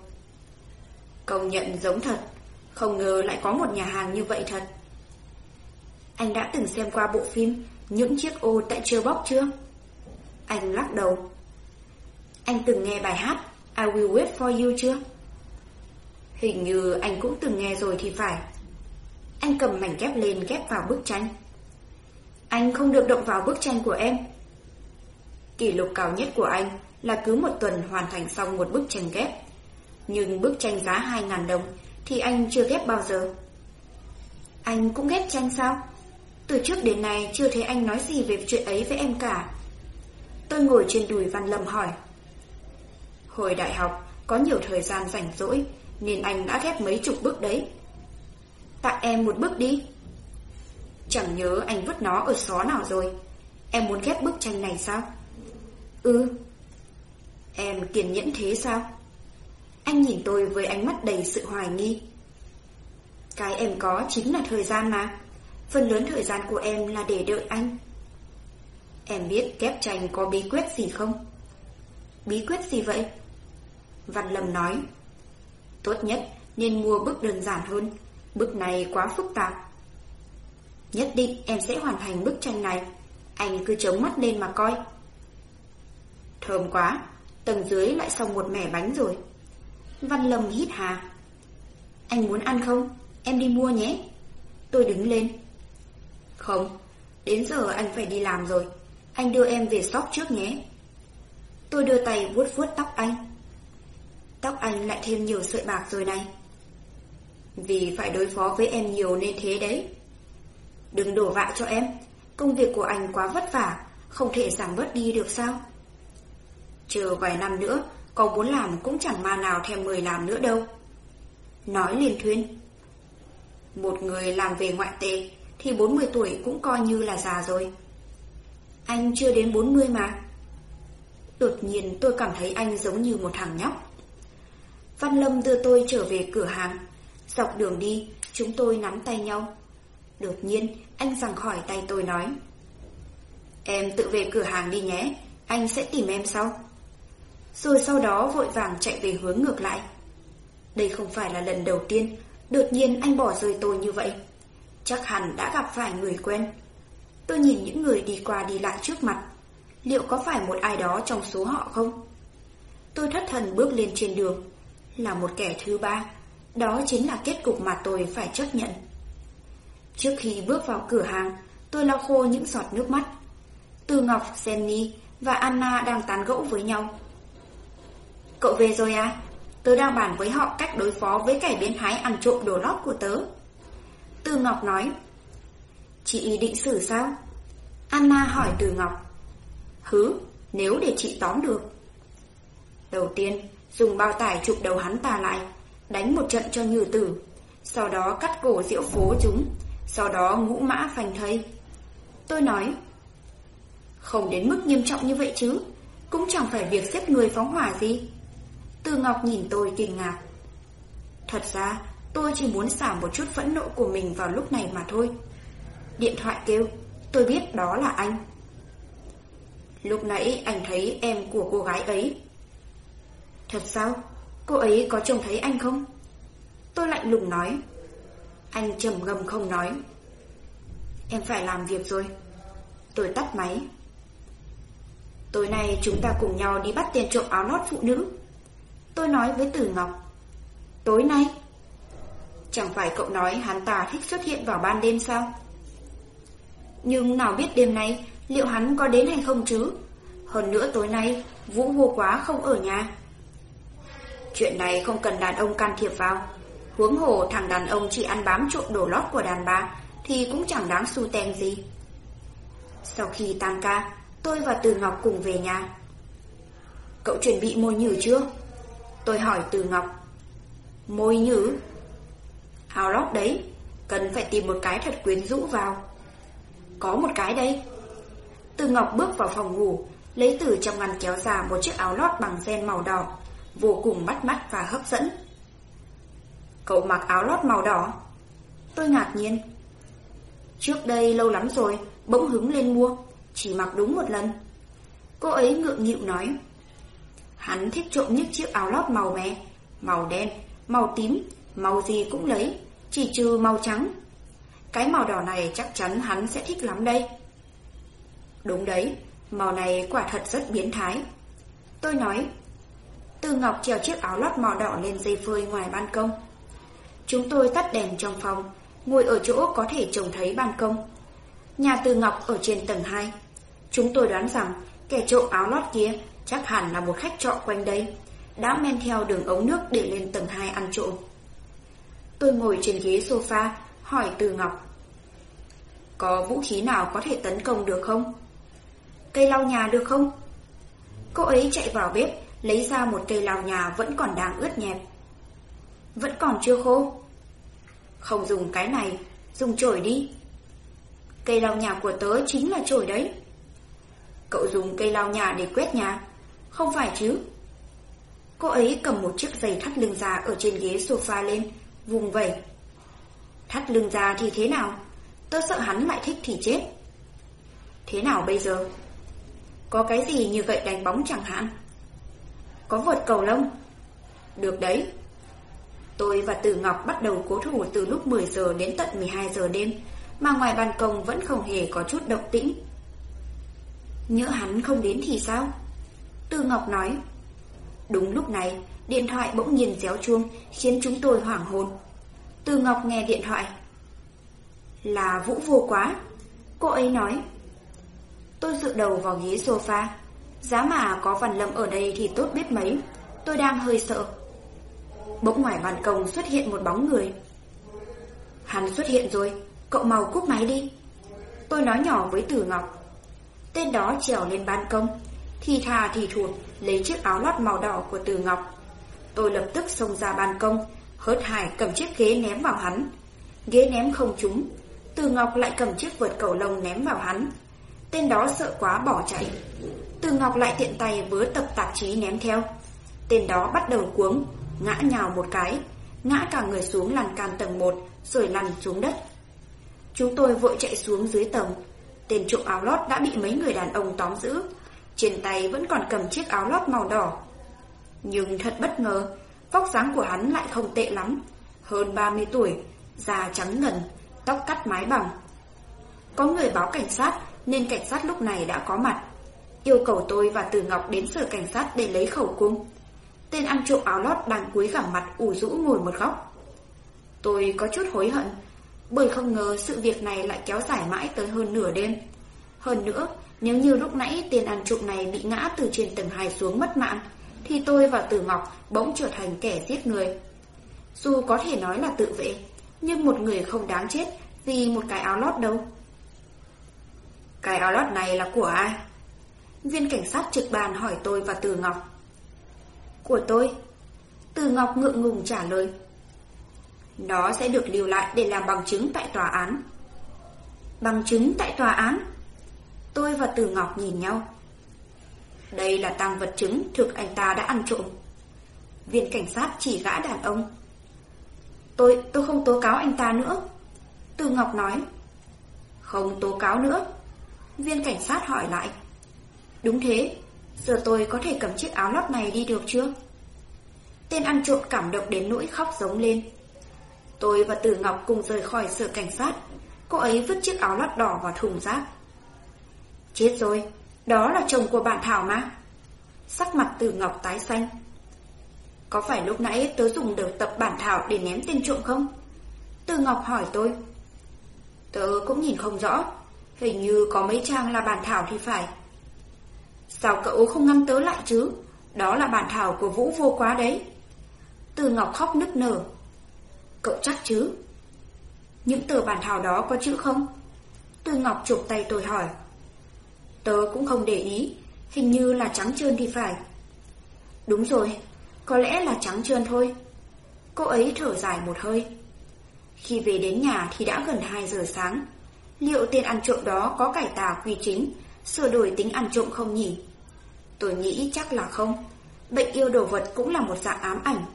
Công nhận giống thật. Không ngờ lại có một nhà hàng như vậy thật. Anh đã từng xem qua bộ phim Những chiếc ô tại Trơ Bóc chưa? Anh lắc đầu. Anh từng nghe bài hát I Will Wait For You chưa? Hình như anh cũng từng nghe rồi thì phải. Anh cầm mảnh ghép lên ghép vào bức tranh. Anh không được động vào bức tranh của em. Kỷ lục cao nhất của anh là cứ một tuần hoàn thành xong một bức tranh ghép. Nhưng bức tranh giá 2.000 đồng thì anh chưa ghép bao giờ. Anh cũng ghép tranh sao? Từ trước đến nay chưa thấy anh nói gì về chuyện ấy với em cả. Tôi ngồi trên đùi Văn Lâm hỏi. Hồi đại học, có nhiều thời gian rảnh rỗi, nên anh đã ghép mấy chục bức đấy. Tặng em một bức đi. Chẳng nhớ anh vứt nó ở xó nào rồi. Em muốn ghép bức tranh này sao? Ừ. Em kiên nhẫn thế sao? Anh nhìn tôi với ánh mắt đầy sự hoài nghi. Cái em có chính là thời gian mà. Phần lớn thời gian của em là để đợi anh. Em biết kép tranh có bí quyết gì không? Bí quyết gì vậy? Văn Lâm nói. Tốt nhất nên mua bức đơn giản hơn. Bức này quá phức tạp. Nhất định em sẽ hoàn thành bức tranh này. Anh cứ chống mắt lên mà coi. Thơm quá, tầng dưới lại xong một mẻ bánh rồi. Văn Lâm hít hà. Anh muốn ăn không? Em đi mua nhé. Tôi đứng lên. Không, đến giờ anh phải đi làm rồi. Anh đưa em về shop trước nhé. Tôi đưa tay vuốt vuốt tóc anh. Tóc anh lại thêm nhiều sợi bạc rồi này. Vì phải đối phó với em nhiều nên thế đấy. Đừng đổ vạ cho em. Công việc của anh quá vất vả, không thể giảm bớt đi được sao? Chờ vài năm nữa, có muốn làm cũng chẳng ma nào thèm mời làm nữa đâu. Nói liền thuyên. Một người làm về ngoại tệ thì 40 tuổi cũng coi như là già rồi. Anh chưa đến 40 mà. Đột nhiên tôi cảm thấy anh giống như một thằng nhóc. Văn Lâm đưa tôi trở về cửa hàng. Dọc đường đi, chúng tôi nắm tay nhau. Đột nhiên, anh rằng khỏi tay tôi nói. Em tự về cửa hàng đi nhé, anh sẽ tìm em sau. Rồi sau đó vội vàng chạy về hướng ngược lại. Đây không phải là lần đầu tiên, đột nhiên anh bỏ rơi tôi như vậy. Chắc hẳn đã gặp phải người quen. Tôi nhìn những người đi qua đi lại trước mặt. Liệu có phải một ai đó trong số họ không? Tôi thất thần bước lên trên đường. Là một kẻ thứ ba. Đó chính là kết cục mà tôi phải chấp nhận. Trước khi bước vào cửa hàng, tôi lau khô những giọt nước mắt. Từ Ngọc, Jenny và Anna đang tán gẫu với nhau. Cậu về rồi à? Tớ đang bàn với họ cách đối phó với kẻ biến thái ăn trộm đồ lót của tớ. Từ Ngọc nói. Chị ý định xử sao? Anna hỏi Từ Ngọc. Hứ, nếu để chị tóm được. Đầu tiên, dùng bao tải chụp đầu hắn ta lại, đánh một trận cho nhừ tử. Sau đó cắt cổ diễu phố chúng, sau đó ngũ mã phành thây. Tôi nói, không đến mức nghiêm trọng như vậy chứ, cũng chẳng phải việc xếp người phóng hỏa gì. Từ Ngọc nhìn tôi kinh ngạc. Thật ra, tôi chỉ muốn xả một chút phẫn nộ của mình vào lúc này mà thôi. Điện thoại kêu, tôi biết đó là anh. Lúc nãy anh thấy em của cô gái ấy. Thật sao? Cô ấy có trông thấy anh không? Tôi lạnh lùng nói. Anh trầm ngâm không nói. Em phải làm việc rồi. Tôi tắt máy. Tối nay chúng ta cùng nhau đi bắt tiền trộm áo lót phụ nữ. Tôi nói với Tử Ngọc. Tối nay? Chẳng phải cậu nói hắn ta thích xuất hiện vào ban đêm sao? Nhưng nào biết đêm nay liệu hắn có đến hay không chứ? Hơn nữa tối nay Vũ vô quá không ở nhà. Chuyện này không cần đàn ông can thiệp vào. Huống hồ thằng đàn ông chỉ ăn bám trộm đồ lót của đàn bà thì cũng chẳng đáng xu tèn gì. Sau khi tan ca, tôi và Từ Ngọc cùng về nhà. Cậu chuẩn bị môi nhử chưa? Tôi hỏi Từ Ngọc. Môi nhử? Áo lót đấy, cần phải tìm một cái thật quyến rũ vào. Có một cái đây. Từ Ngọc bước vào phòng ngủ, lấy từ trong ngăn kéo ra một chiếc áo lót bằng ren màu đỏ, vô cùng bắt mắt và hấp dẫn. Cậu mặc áo lót màu đỏ. Tôi ngạc nhiên. Trước đây lâu lắm rồi, bỗng hứng lên mua, chỉ mặc đúng một lần. Cô ấy ngượng nghịu nói. Hắn thích trộm những chiếc áo lót màu mè, màu đen, màu tím, màu gì cũng lấy, chỉ trừ màu trắng. Cái màu đỏ này chắc chắn hắn sẽ thích lắm đây. Đúng đấy, màu này quả thật rất biến thái. Tôi nói, Từ Ngọc treo chiếc áo lót màu đỏ lên dây phơi ngoài ban công. Chúng tôi tắt đèn trong phòng, ngồi ở chỗ có thể trông thấy ban công. Nhà Từ Ngọc ở trên tầng 2. Chúng tôi đoán rằng kẻ trộm áo lót kia chắc hẳn là một khách trọ quanh đây, đã men theo đường ống nước để lên tầng 2 ăn trộm. Tôi ngồi trên ghế sofa, hỏi Từ Ngọc. Có vũ khí nào có thể tấn công được không? Cây lau nhà được không? Cô ấy chạy vào bếp, lấy ra một cây lau nhà vẫn còn đang ướt nhẹp. Vẫn còn chưa khô? Không dùng cái này, dùng chổi đi. Cây lau nhà của tớ chính là chổi đấy. Cậu dùng cây lau nhà để quét nhà, không phải chứ? Cô ấy cầm một chiếc giày thắt lưng già ở trên ghế sofa lên, vùng vẩy. Thắt lưng già thì thế nào? Tớ sợ hắn lại thích thì chết. Thế nào bây giờ? Có cái gì như vậy đánh bóng chẳng hạn? Có vợt cầu lông? Được đấy. Tôi và Từ Ngọc bắt đầu cố thủ từ lúc 10 giờ đến tận 12 giờ đêm, mà ngoài ban công vẫn không hề có chút động tĩnh. Nhỡ hắn không đến thì sao? Từ Ngọc nói. Đúng lúc này, điện thoại bỗng nhiên réo chuông, khiến chúng tôi hoảng hồn. Từ Ngọc nghe điện thoại. Là Vũ vô quá. Cô ấy nói. Tôi dựa đầu vào ghế sofa. Giá mà có Văn Lâm ở đây thì tốt biết mấy. Tôi đang hơi sợ. Bỗng ngoài bàn công xuất hiện một bóng người. Hắn xuất hiện rồi, cậu mau cúp máy đi. Tôi nói nhỏ với Tử Ngọc. Tên đó trèo lên ban công, thì thà thì thuộc, lấy chiếc áo lót màu đỏ của Từ Ngọc. Tôi lập tức xông ra ban công, hớt hải cầm chiếc ghế ném vào hắn. Ghế ném không trúng, Từ Ngọc lại cầm chiếc vượt cầu lông ném vào hắn. Tên đó sợ quá bỏ chạy. Từ Ngọc lại tiện tay vớ tập tạp chí ném theo. Tên đó bắt đầu cuống, ngã nhào một cái, ngã cả người xuống lan can tầng 1 rồi lăn xuống đất. Chúng tôi vội chạy xuống dưới tầng. Tên trộm áo lót đã bị mấy người đàn ông tóm giữ. Trên tay vẫn còn cầm chiếc áo lót màu đỏ. Nhưng thật bất ngờ, vóc dáng của hắn lại không tệ lắm. Hơn 30 tuổi, da trắng ngần, tóc cắt mái bằng. Có người báo cảnh sát nên cảnh sát lúc này đã có mặt. Yêu cầu tôi và Từ Ngọc đến sở cảnh sát để lấy khẩu cung. Tên ăn trộm áo lót đang cúi gằm mặt ủ rũ ngồi một góc. Tôi có chút hối hận, bởi không ngờ sự việc này lại kéo dài mãi tới hơn nửa đêm. Hơn nữa, nếu như lúc nãy tiền ăn trộm này bị ngã từ trên tầng 2 xuống mất mạng, thì tôi và Tử Ngọc bỗng trở thành kẻ giết người. Dù có thể nói là tự vệ, nhưng một người không đáng chết vì một cái áo lót đâu. Cái áo lót này là của ai? Viên cảnh sát trực bàn hỏi tôi và Từ Ngọc. Của tôi. Từ Ngọc ngượng ngùng trả lời. Nó sẽ được lưu lại để làm bằng chứng tại tòa án. Bằng chứng tại tòa án? Tôi và Từ Ngọc nhìn nhau. Đây là tăng vật chứng thực anh ta đã ăn trộm. Viên cảnh sát chỉ gã đàn ông. Tôi, tôi không tố cáo anh ta nữa. Từ Ngọc nói. Không tố cáo nữa. Viên cảnh sát hỏi lại. Đúng thế, giờ tôi có thể cầm chiếc áo lót này đi được chưa? Tên ăn trộm cảm động đến nỗi khóc giống lên. Tôi và Tử Ngọc cùng rời khỏi sở cảnh sát. Cô ấy vứt chiếc áo lót đỏ vào thùng rác. Chết rồi, đó là chồng của bạn Thảo mà. Sắc mặt từ Ngọc tái xanh. Có phải lúc nãy tớ dùng đầu tập bản thảo để ném tên trộm không? Từ Ngọc hỏi tôi. Tớ cũng nhìn không rõ, hình như có mấy trang là bản thảo thì phải. Sao cậu không ngăn tớ lại chứ? Đó là bản thảo của Vũ vô quá đấy. Từ Ngọc khóc nức nở. Cậu chắc chứ? Những tờ bản thảo đó có chữ không? Từ Ngọc chụp tay tôi hỏi. Tớ cũng không để ý, hình như là trắng trơn thì phải. Đúng rồi, có lẽ là trắng trơn thôi. Cô ấy thở dài một hơi. Khi về đến nhà thì đã gần 2 giờ sáng. Liệu tên ăn trộm đó có cải tà quy chính, sửa đổi tính ăn trộm không nhỉ? Tôi nghĩ chắc là không. Bệnh yêu đồ vật cũng là một dạng ám ảnh.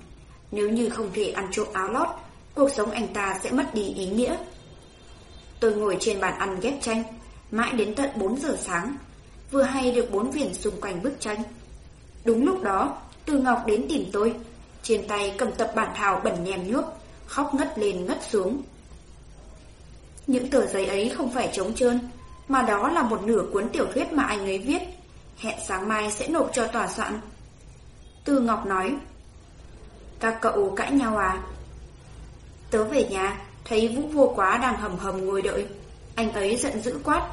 Nếu như không thể ăn trộm áo lót, cuộc sống anh ta sẽ mất đi ý nghĩa. Tôi ngồi trên bàn ăn ghép tranh, mãi đến tận 4 giờ sáng, vừa hay được bốn viền xung quanh bức tranh. Đúng lúc đó, Từ Ngọc đến tìm tôi, trên tay cầm tập bản thảo bẩn nhèm nhuốc, khóc ngất lên ngất xuống. Những tờ giấy ấy không phải trống trơn, mà đó là một nửa cuốn tiểu thuyết mà anh ấy viết. Hẹn sáng mai sẽ nộp cho tòa soạn. Từ Ngọc nói, các cậu cãi nhau à? Tớ về nhà, thấy Vũ vô quá đang hầm hầm ngồi đợi. Anh ấy giận dữ quát.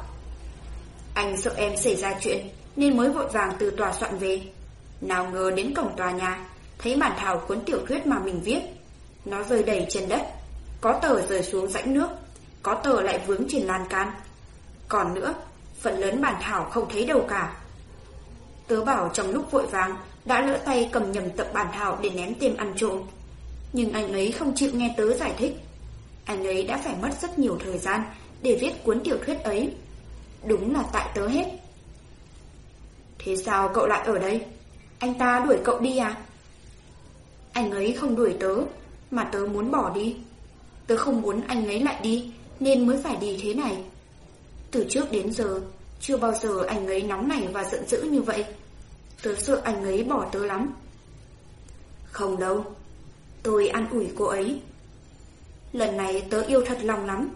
Anh sợ em xảy ra chuyện, nên mới vội vàng từ tòa soạn về. Nào ngờ đến cổng tòa nhà, thấy bản thảo cuốn tiểu thuyết mà mình viết. Nó rơi đầy trên đất, có tờ rơi xuống rãnh nước, có tờ lại vướng trên lan can. Còn nữa, phần lớn bản thảo không thấy đâu cả. Tớ bảo trong lúc vội vàng đã lỡ tay cầm nhầm tập bản thảo để ném tiêm ăn trộm. Nhưng anh ấy không chịu nghe tớ giải thích. Anh ấy đã phải mất rất nhiều thời gian để viết cuốn tiểu thuyết ấy. Đúng là tại tớ hết. Thế sao cậu lại ở đây? Anh ta đuổi cậu đi à? Anh ấy không đuổi tớ, mà tớ muốn bỏ đi. Tớ không muốn anh ấy lại đi, nên mới phải đi thế này. Từ trước đến giờ, chưa bao giờ anh ấy nóng nảy và giận dữ như vậy. Tớ sợ anh ấy bỏ tớ lắm. Không đâu, tôi ăn ủi cô ấy. Lần này tớ yêu thật lòng lắm.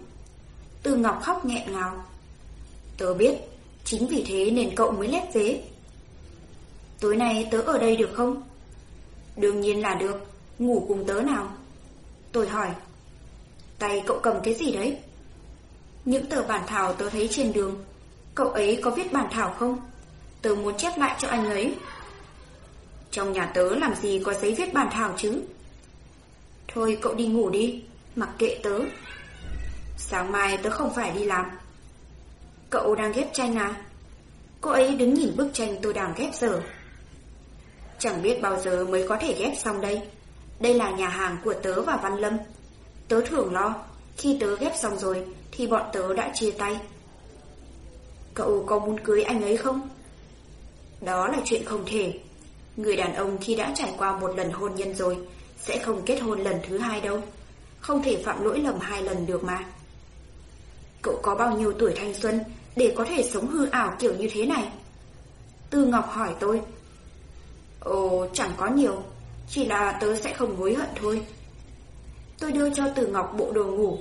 Từ Ngọc khóc nghẹn ngào. Tớ biết, chính vì thế nên cậu mới lép vế. Tối nay tớ ở đây được không? Đương nhiên là được, ngủ cùng tớ nào. Tôi hỏi. Tay cậu cầm cái gì đấy? Những tờ bản thảo tớ thấy trên đường. Cậu ấy có viết bản thảo không? Tớ muốn chép lại cho anh ấy. Trong nhà tớ làm gì có giấy viết bản thảo chứ? Thôi cậu đi ngủ đi, mặc kệ tớ. Sáng mai tớ không phải đi làm. Cậu đang ghép tranh à? Cô ấy đứng nhìn bức tranh tôi đang ghép giờ. Chẳng biết bao giờ mới có thể ghép xong đây. Đây là nhà hàng của tớ và Văn Lâm. Tớ thường lo, khi tớ ghép xong rồi thì bọn tớ đã chia tay. Cậu có muốn cưới anh ấy không? Đó là chuyện không thể. Người đàn ông khi đã trải qua một lần hôn nhân rồi sẽ không kết hôn lần thứ hai đâu. Không thể phạm lỗi lầm hai lần được mà. Cậu có bao nhiêu tuổi thanh xuân để có thể sống hư ảo kiểu như thế này? Tư Ngọc hỏi tôi. Ồ, chẳng có nhiều, chỉ là tớ sẽ không hối hận thôi. Tôi đưa cho Từ Ngọc bộ đồ ngủ.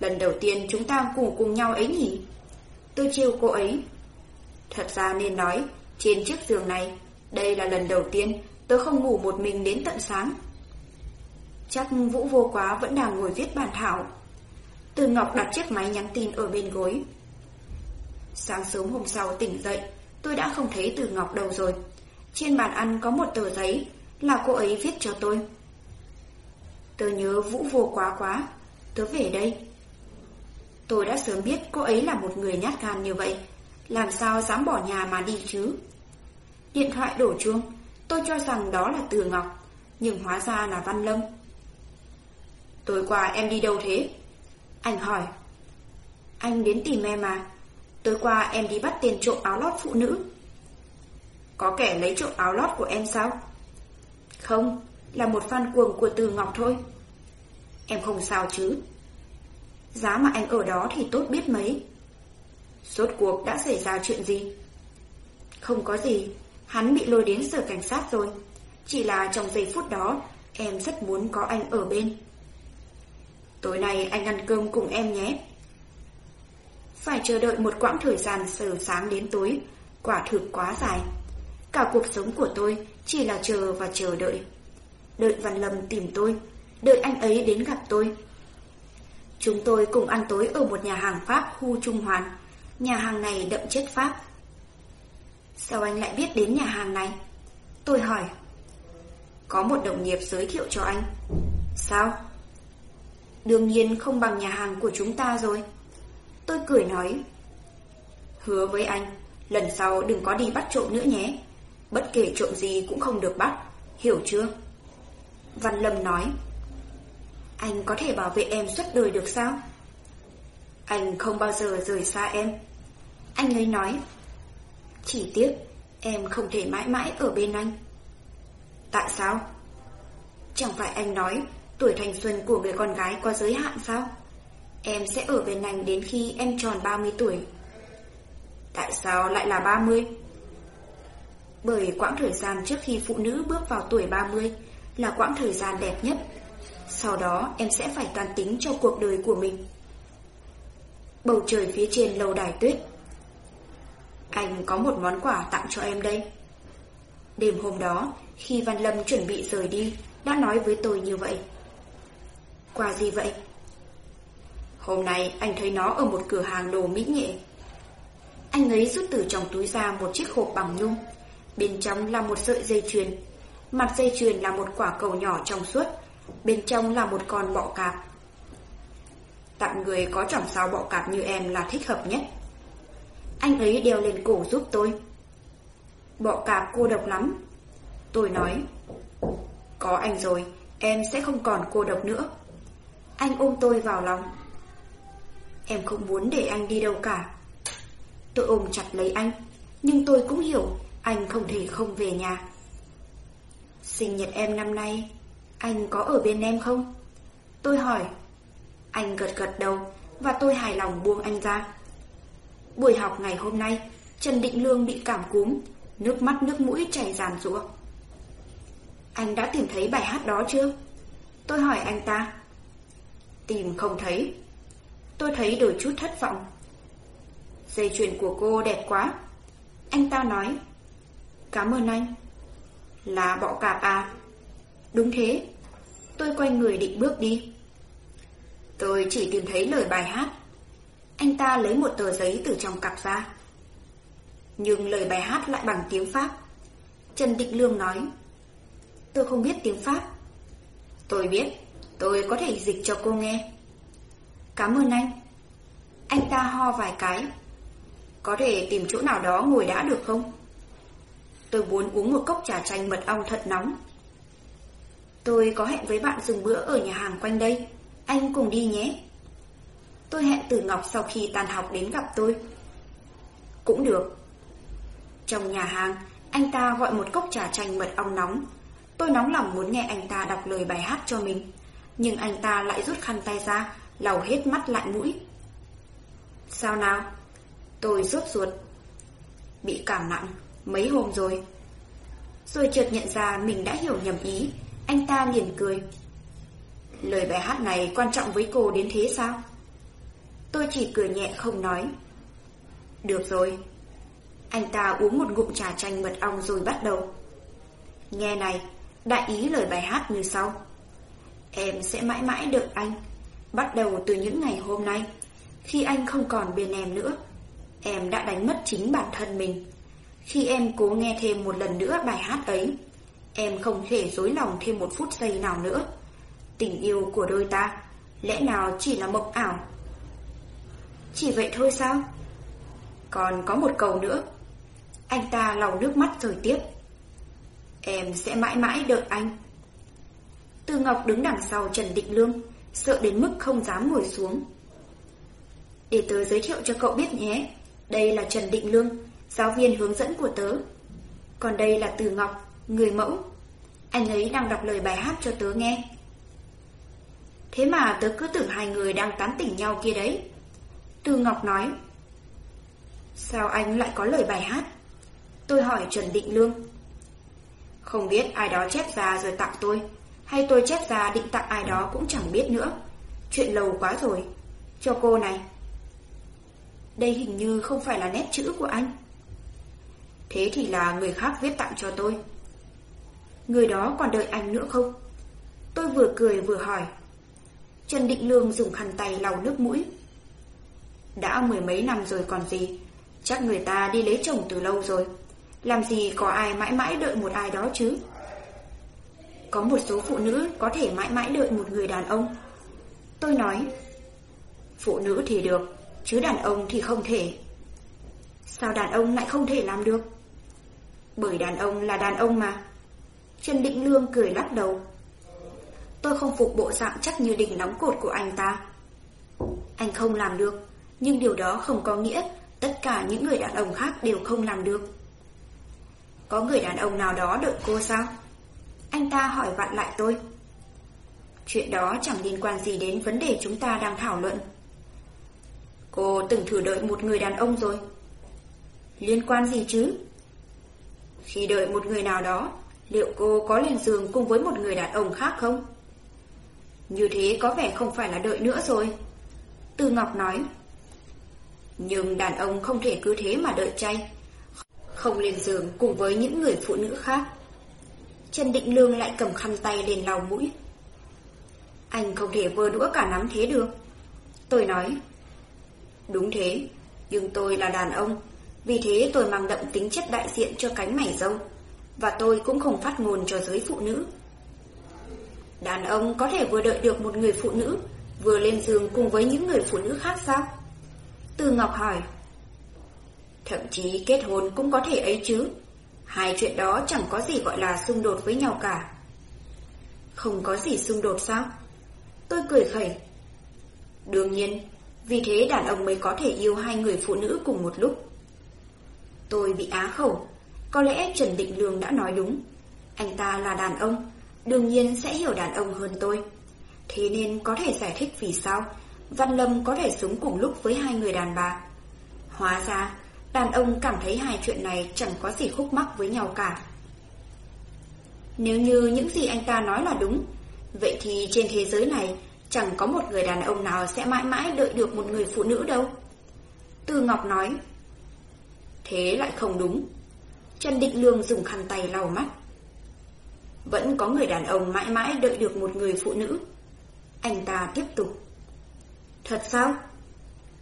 Lần đầu tiên chúng ta cùng cùng nhau ấy nhỉ? Tôi chiều cô ấy. Thật ra nên nói, trên chiếc giường này, đây là lần đầu tiên tớ không ngủ một mình đến tận sáng. Chắc Vũ vô quá vẫn đang ngồi viết bản thảo. Từ Ngọc đặt chiếc máy nhắn tin ở bên gối. Sáng sớm hôm sau tỉnh dậy, tôi đã không thấy Từ Ngọc đâu rồi. Trên bàn ăn có một tờ giấy, là cô ấy viết cho tôi. Tớ nhớ Vũ vô quá quá, tớ về đây. Tôi đã sớm biết cô ấy là một người nhát gan như vậy, làm sao dám bỏ nhà mà đi chứ? Điện thoại đổ chuông, tôi cho rằng đó là Từ Ngọc, nhưng hóa ra là Văn Lâm. Tối qua em đi đâu thế? Anh hỏi. Anh đến tìm em à? Tối qua em đi bắt tiền trộm áo lót phụ nữ. Có kẻ lấy trộm áo lót của em sao? Không, là một fan cuồng của Từ Ngọc thôi. Em không sao chứ? Giá mà anh ở đó thì tốt biết mấy. Rốt cuộc đã xảy ra chuyện gì? Không có gì, hắn bị lôi đến sở cảnh sát rồi. Chỉ là trong giây phút đó, em rất muốn có anh ở bên. Tối nay anh ăn cơm cùng em nhé. Phải chờ đợi một quãng thời gian từ sáng đến tối, quả thực quá dài. Cả cuộc sống của tôi chỉ là chờ và chờ đợi. Đợi Văn Lâm tìm tôi, đợi anh ấy đến gặp tôi. Chúng tôi cùng ăn tối ở một nhà hàng Pháp khu Trung Hoàn. Nhà hàng này đậm chất Pháp. Sao anh lại biết đến nhà hàng này? Tôi hỏi. Có một đồng nghiệp giới thiệu cho anh. Sao? Đương nhiên không bằng nhà hàng của chúng ta rồi. Tôi cười nói. Hứa với anh, lần sau đừng có đi bắt trộm nữa nhé. Bất kể trộm gì cũng không được bắt, hiểu chưa? Văn Lâm nói. Anh có thể bảo vệ em suốt đời được sao? Anh không bao giờ rời xa em. Anh ấy nói. Chỉ tiếc, em không thể mãi mãi ở bên anh. Tại sao? Chẳng phải anh nói tuổi thanh xuân của người con gái có giới hạn sao? Em sẽ ở bên anh đến khi em tròn 30 tuổi. Tại sao lại là 30? Bởi quãng thời gian trước khi phụ nữ bước vào tuổi 30 là quãng thời gian đẹp nhất. Sau đó em sẽ phải toàn tính cho cuộc đời của mình. Bầu trời phía trên lầu đài tuyết. Anh có một món quà tặng cho em đây. Đêm hôm đó, khi Văn Lâm chuẩn bị rời đi, đã nói với tôi như vậy. Quà gì vậy? Hôm nay anh thấy nó ở một cửa hàng đồ mỹ nghệ. Anh ấy rút từ trong túi ra một chiếc hộp bằng nhung. Bên trong là một sợi dây chuyền. Mặt dây chuyền là một quả cầu nhỏ trong suốt. Bên trong là một con bọ cạp. Tặng người có trỏng sao bọ cạp như em là thích hợp nhất. Anh ấy đeo lên cổ giúp tôi. Bọ cạp cô độc lắm. Tôi nói. Có anh rồi, em sẽ không còn cô độc nữa. Anh ôm tôi vào lòng. Em không muốn để anh đi đâu cả. Tôi ôm chặt lấy anh, nhưng tôi cũng hiểu anh không thể không về nhà. Sinh nhật em năm nay, anh có ở bên em không? Tôi hỏi. Anh gật gật đầu và tôi hài lòng buông anh ra. Buổi học ngày hôm nay, Trần Định Lương bị cảm cúm, nước mắt nước mũi chảy ràn rụa. Anh đã tìm thấy bài hát đó chưa? Tôi hỏi anh ta. Tìm không thấy. Tôi thấy đôi chút thất vọng. Dây chuyền của cô đẹp quá. Anh ta nói. Cảm ơn anh. Là bọ cạp à? Đúng thế. Tôi quay người định bước đi. Tôi chỉ tìm thấy lời bài hát. Anh ta lấy một tờ giấy từ trong cặp ra. Nhưng lời bài hát lại bằng tiếng Pháp. Trần Định Lương nói. Tôi không biết tiếng Pháp. Tôi biết, tôi có thể dịch cho cô nghe. Cảm ơn anh. Anh ta ho vài cái. Có thể tìm chỗ nào đó ngồi đã được không? Tôi muốn uống một cốc trà chanh mật ong thật nóng. Tôi có hẹn với bạn dùng bữa ở nhà hàng quanh đây. Anh cùng đi nhé. Tôi hẹn Từ Ngọc sau khi tan học đến gặp tôi. Cũng được. Trong nhà hàng, anh ta gọi một cốc trà chanh mật ong nóng. Tôi nóng lòng muốn nghe anh ta đọc lời bài hát cho mình. Nhưng anh ta lại rút khăn tay ra, lau hết mắt lại mũi. Sao nào? Tôi rốt ruột. Bị cảm nặng, mấy hôm rồi. Rồi chợt nhận ra mình đã hiểu nhầm ý, anh ta liền cười. Lời bài hát này quan trọng với cô đến thế sao? Tôi chỉ cười nhẹ không nói. Được rồi. Anh ta uống một ngụm trà chanh mật ong rồi bắt đầu. Nghe này, đại ý lời bài hát như sau. Em sẽ mãi mãi đợi anh, bắt đầu từ những ngày hôm nay, khi anh không còn bên em nữa. Em đã đánh mất chính bản thân mình. Khi em cố nghe thêm một lần nữa bài hát ấy, em không thể dối lòng thêm một phút giây nào nữa. Tình yêu của đôi ta, lẽ nào chỉ là mộng ảo? Chỉ vậy thôi sao? Còn có một câu nữa. Anh ta lau nước mắt rồi tiếp. Em sẽ mãi mãi đợi anh. Từ Ngọc đứng đằng sau Trần Định Lương, sợ đến mức không dám ngồi xuống. Để tớ giới thiệu cho cậu biết nhé, đây là Trần Định Lương, giáo viên hướng dẫn của tớ. Còn đây là Từ Ngọc, người mẫu. Anh ấy đang đọc lời bài hát cho tớ nghe. Thế mà tớ cứ tưởng hai người đang tán tỉnh nhau kia đấy. Từ Ngọc nói. Sao anh lại có lời bài hát? Tôi hỏi Trần Định Lương. Không biết ai đó chép ra rồi tặng tôi, hay tôi chép ra định tặng ai đó cũng chẳng biết nữa. Chuyện lâu quá rồi. Cho cô này. Đây hình như không phải là nét chữ của anh. Thế thì là người khác viết tặng cho tôi. Người đó còn đợi anh nữa không? Tôi vừa cười vừa hỏi. Trần Định Lương dùng khăn tay lau nước mũi. Đã mười mấy năm rồi còn gì, chắc người ta đi lấy chồng từ lâu rồi. Làm gì có ai mãi mãi đợi một ai đó chứ? Có một số phụ nữ có thể mãi mãi đợi một người đàn ông. Tôi nói, phụ nữ thì được, chứ đàn ông thì không thể. Sao đàn ông lại không thể làm được? Bởi đàn ông là đàn ông mà. Trần Định Lương cười lắc đầu. Tôi không phục bộ dạng chắc như đỉnh nóng cột của anh ta. Anh không làm được, nhưng điều đó không có nghĩa tất cả những người đàn ông khác đều không làm được. Có người đàn ông nào đó đợi cô sao? Anh ta hỏi vặn lại tôi. Chuyện đó chẳng liên quan gì đến vấn đề chúng ta đang thảo luận. Cô từng thử đợi một người đàn ông rồi. Liên quan gì chứ? Khi đợi một người nào đó, liệu cô có lên giường cùng với một người đàn ông khác không? Như thế có vẻ không phải là đợi nữa rồi. Tư Ngọc nói. Nhưng đàn ông không thể cứ thế mà đợi chay. Không lên giường cùng với những người phụ nữ khác. Trần Định Lương lại cầm khăn tay lên lau mũi. Anh không thể vơ đũa cả nắm thế được. Tôi nói. Đúng thế, nhưng tôi là đàn ông. Vì thế tôi mang đậm tính chất đại diện cho cánh mày râu. Và tôi cũng không phát ngôn cho giới phụ nữ. Đàn ông có thể vừa đợi được một người phụ nữ, vừa lên giường cùng với những người phụ nữ khác sao? Từ Ngọc hỏi. Thậm chí kết hôn cũng có thể ấy chứ. Hai chuyện đó chẳng có gì gọi là xung đột với nhau cả. Không có gì xung đột sao? Tôi cười khẩy. Đương nhiên, vì thế đàn ông mới có thể yêu hai người phụ nữ cùng một lúc. Tôi bị á khẩu, có lẽ Trần Định Lương đã nói đúng. Anh ta là đàn ông, đương nhiên sẽ hiểu đàn ông hơn tôi. Thế nên có thể giải thích vì sao Văn Lâm có thể sống cùng lúc với hai người đàn bà. Hóa ra, đàn ông cảm thấy hai chuyện này chẳng có gì khúc mắc với nhau cả. Nếu như những gì anh ta nói là đúng, vậy thì trên thế giới này chẳng có một người đàn ông nào sẽ mãi mãi đợi được một người phụ nữ đâu. Tư Ngọc nói. Thế lại không đúng. Trần Định Lương dùng khăn tay lau mắt. Vẫn có người đàn ông mãi mãi đợi được một người phụ nữ. Anh ta tiếp tục. Thật sao?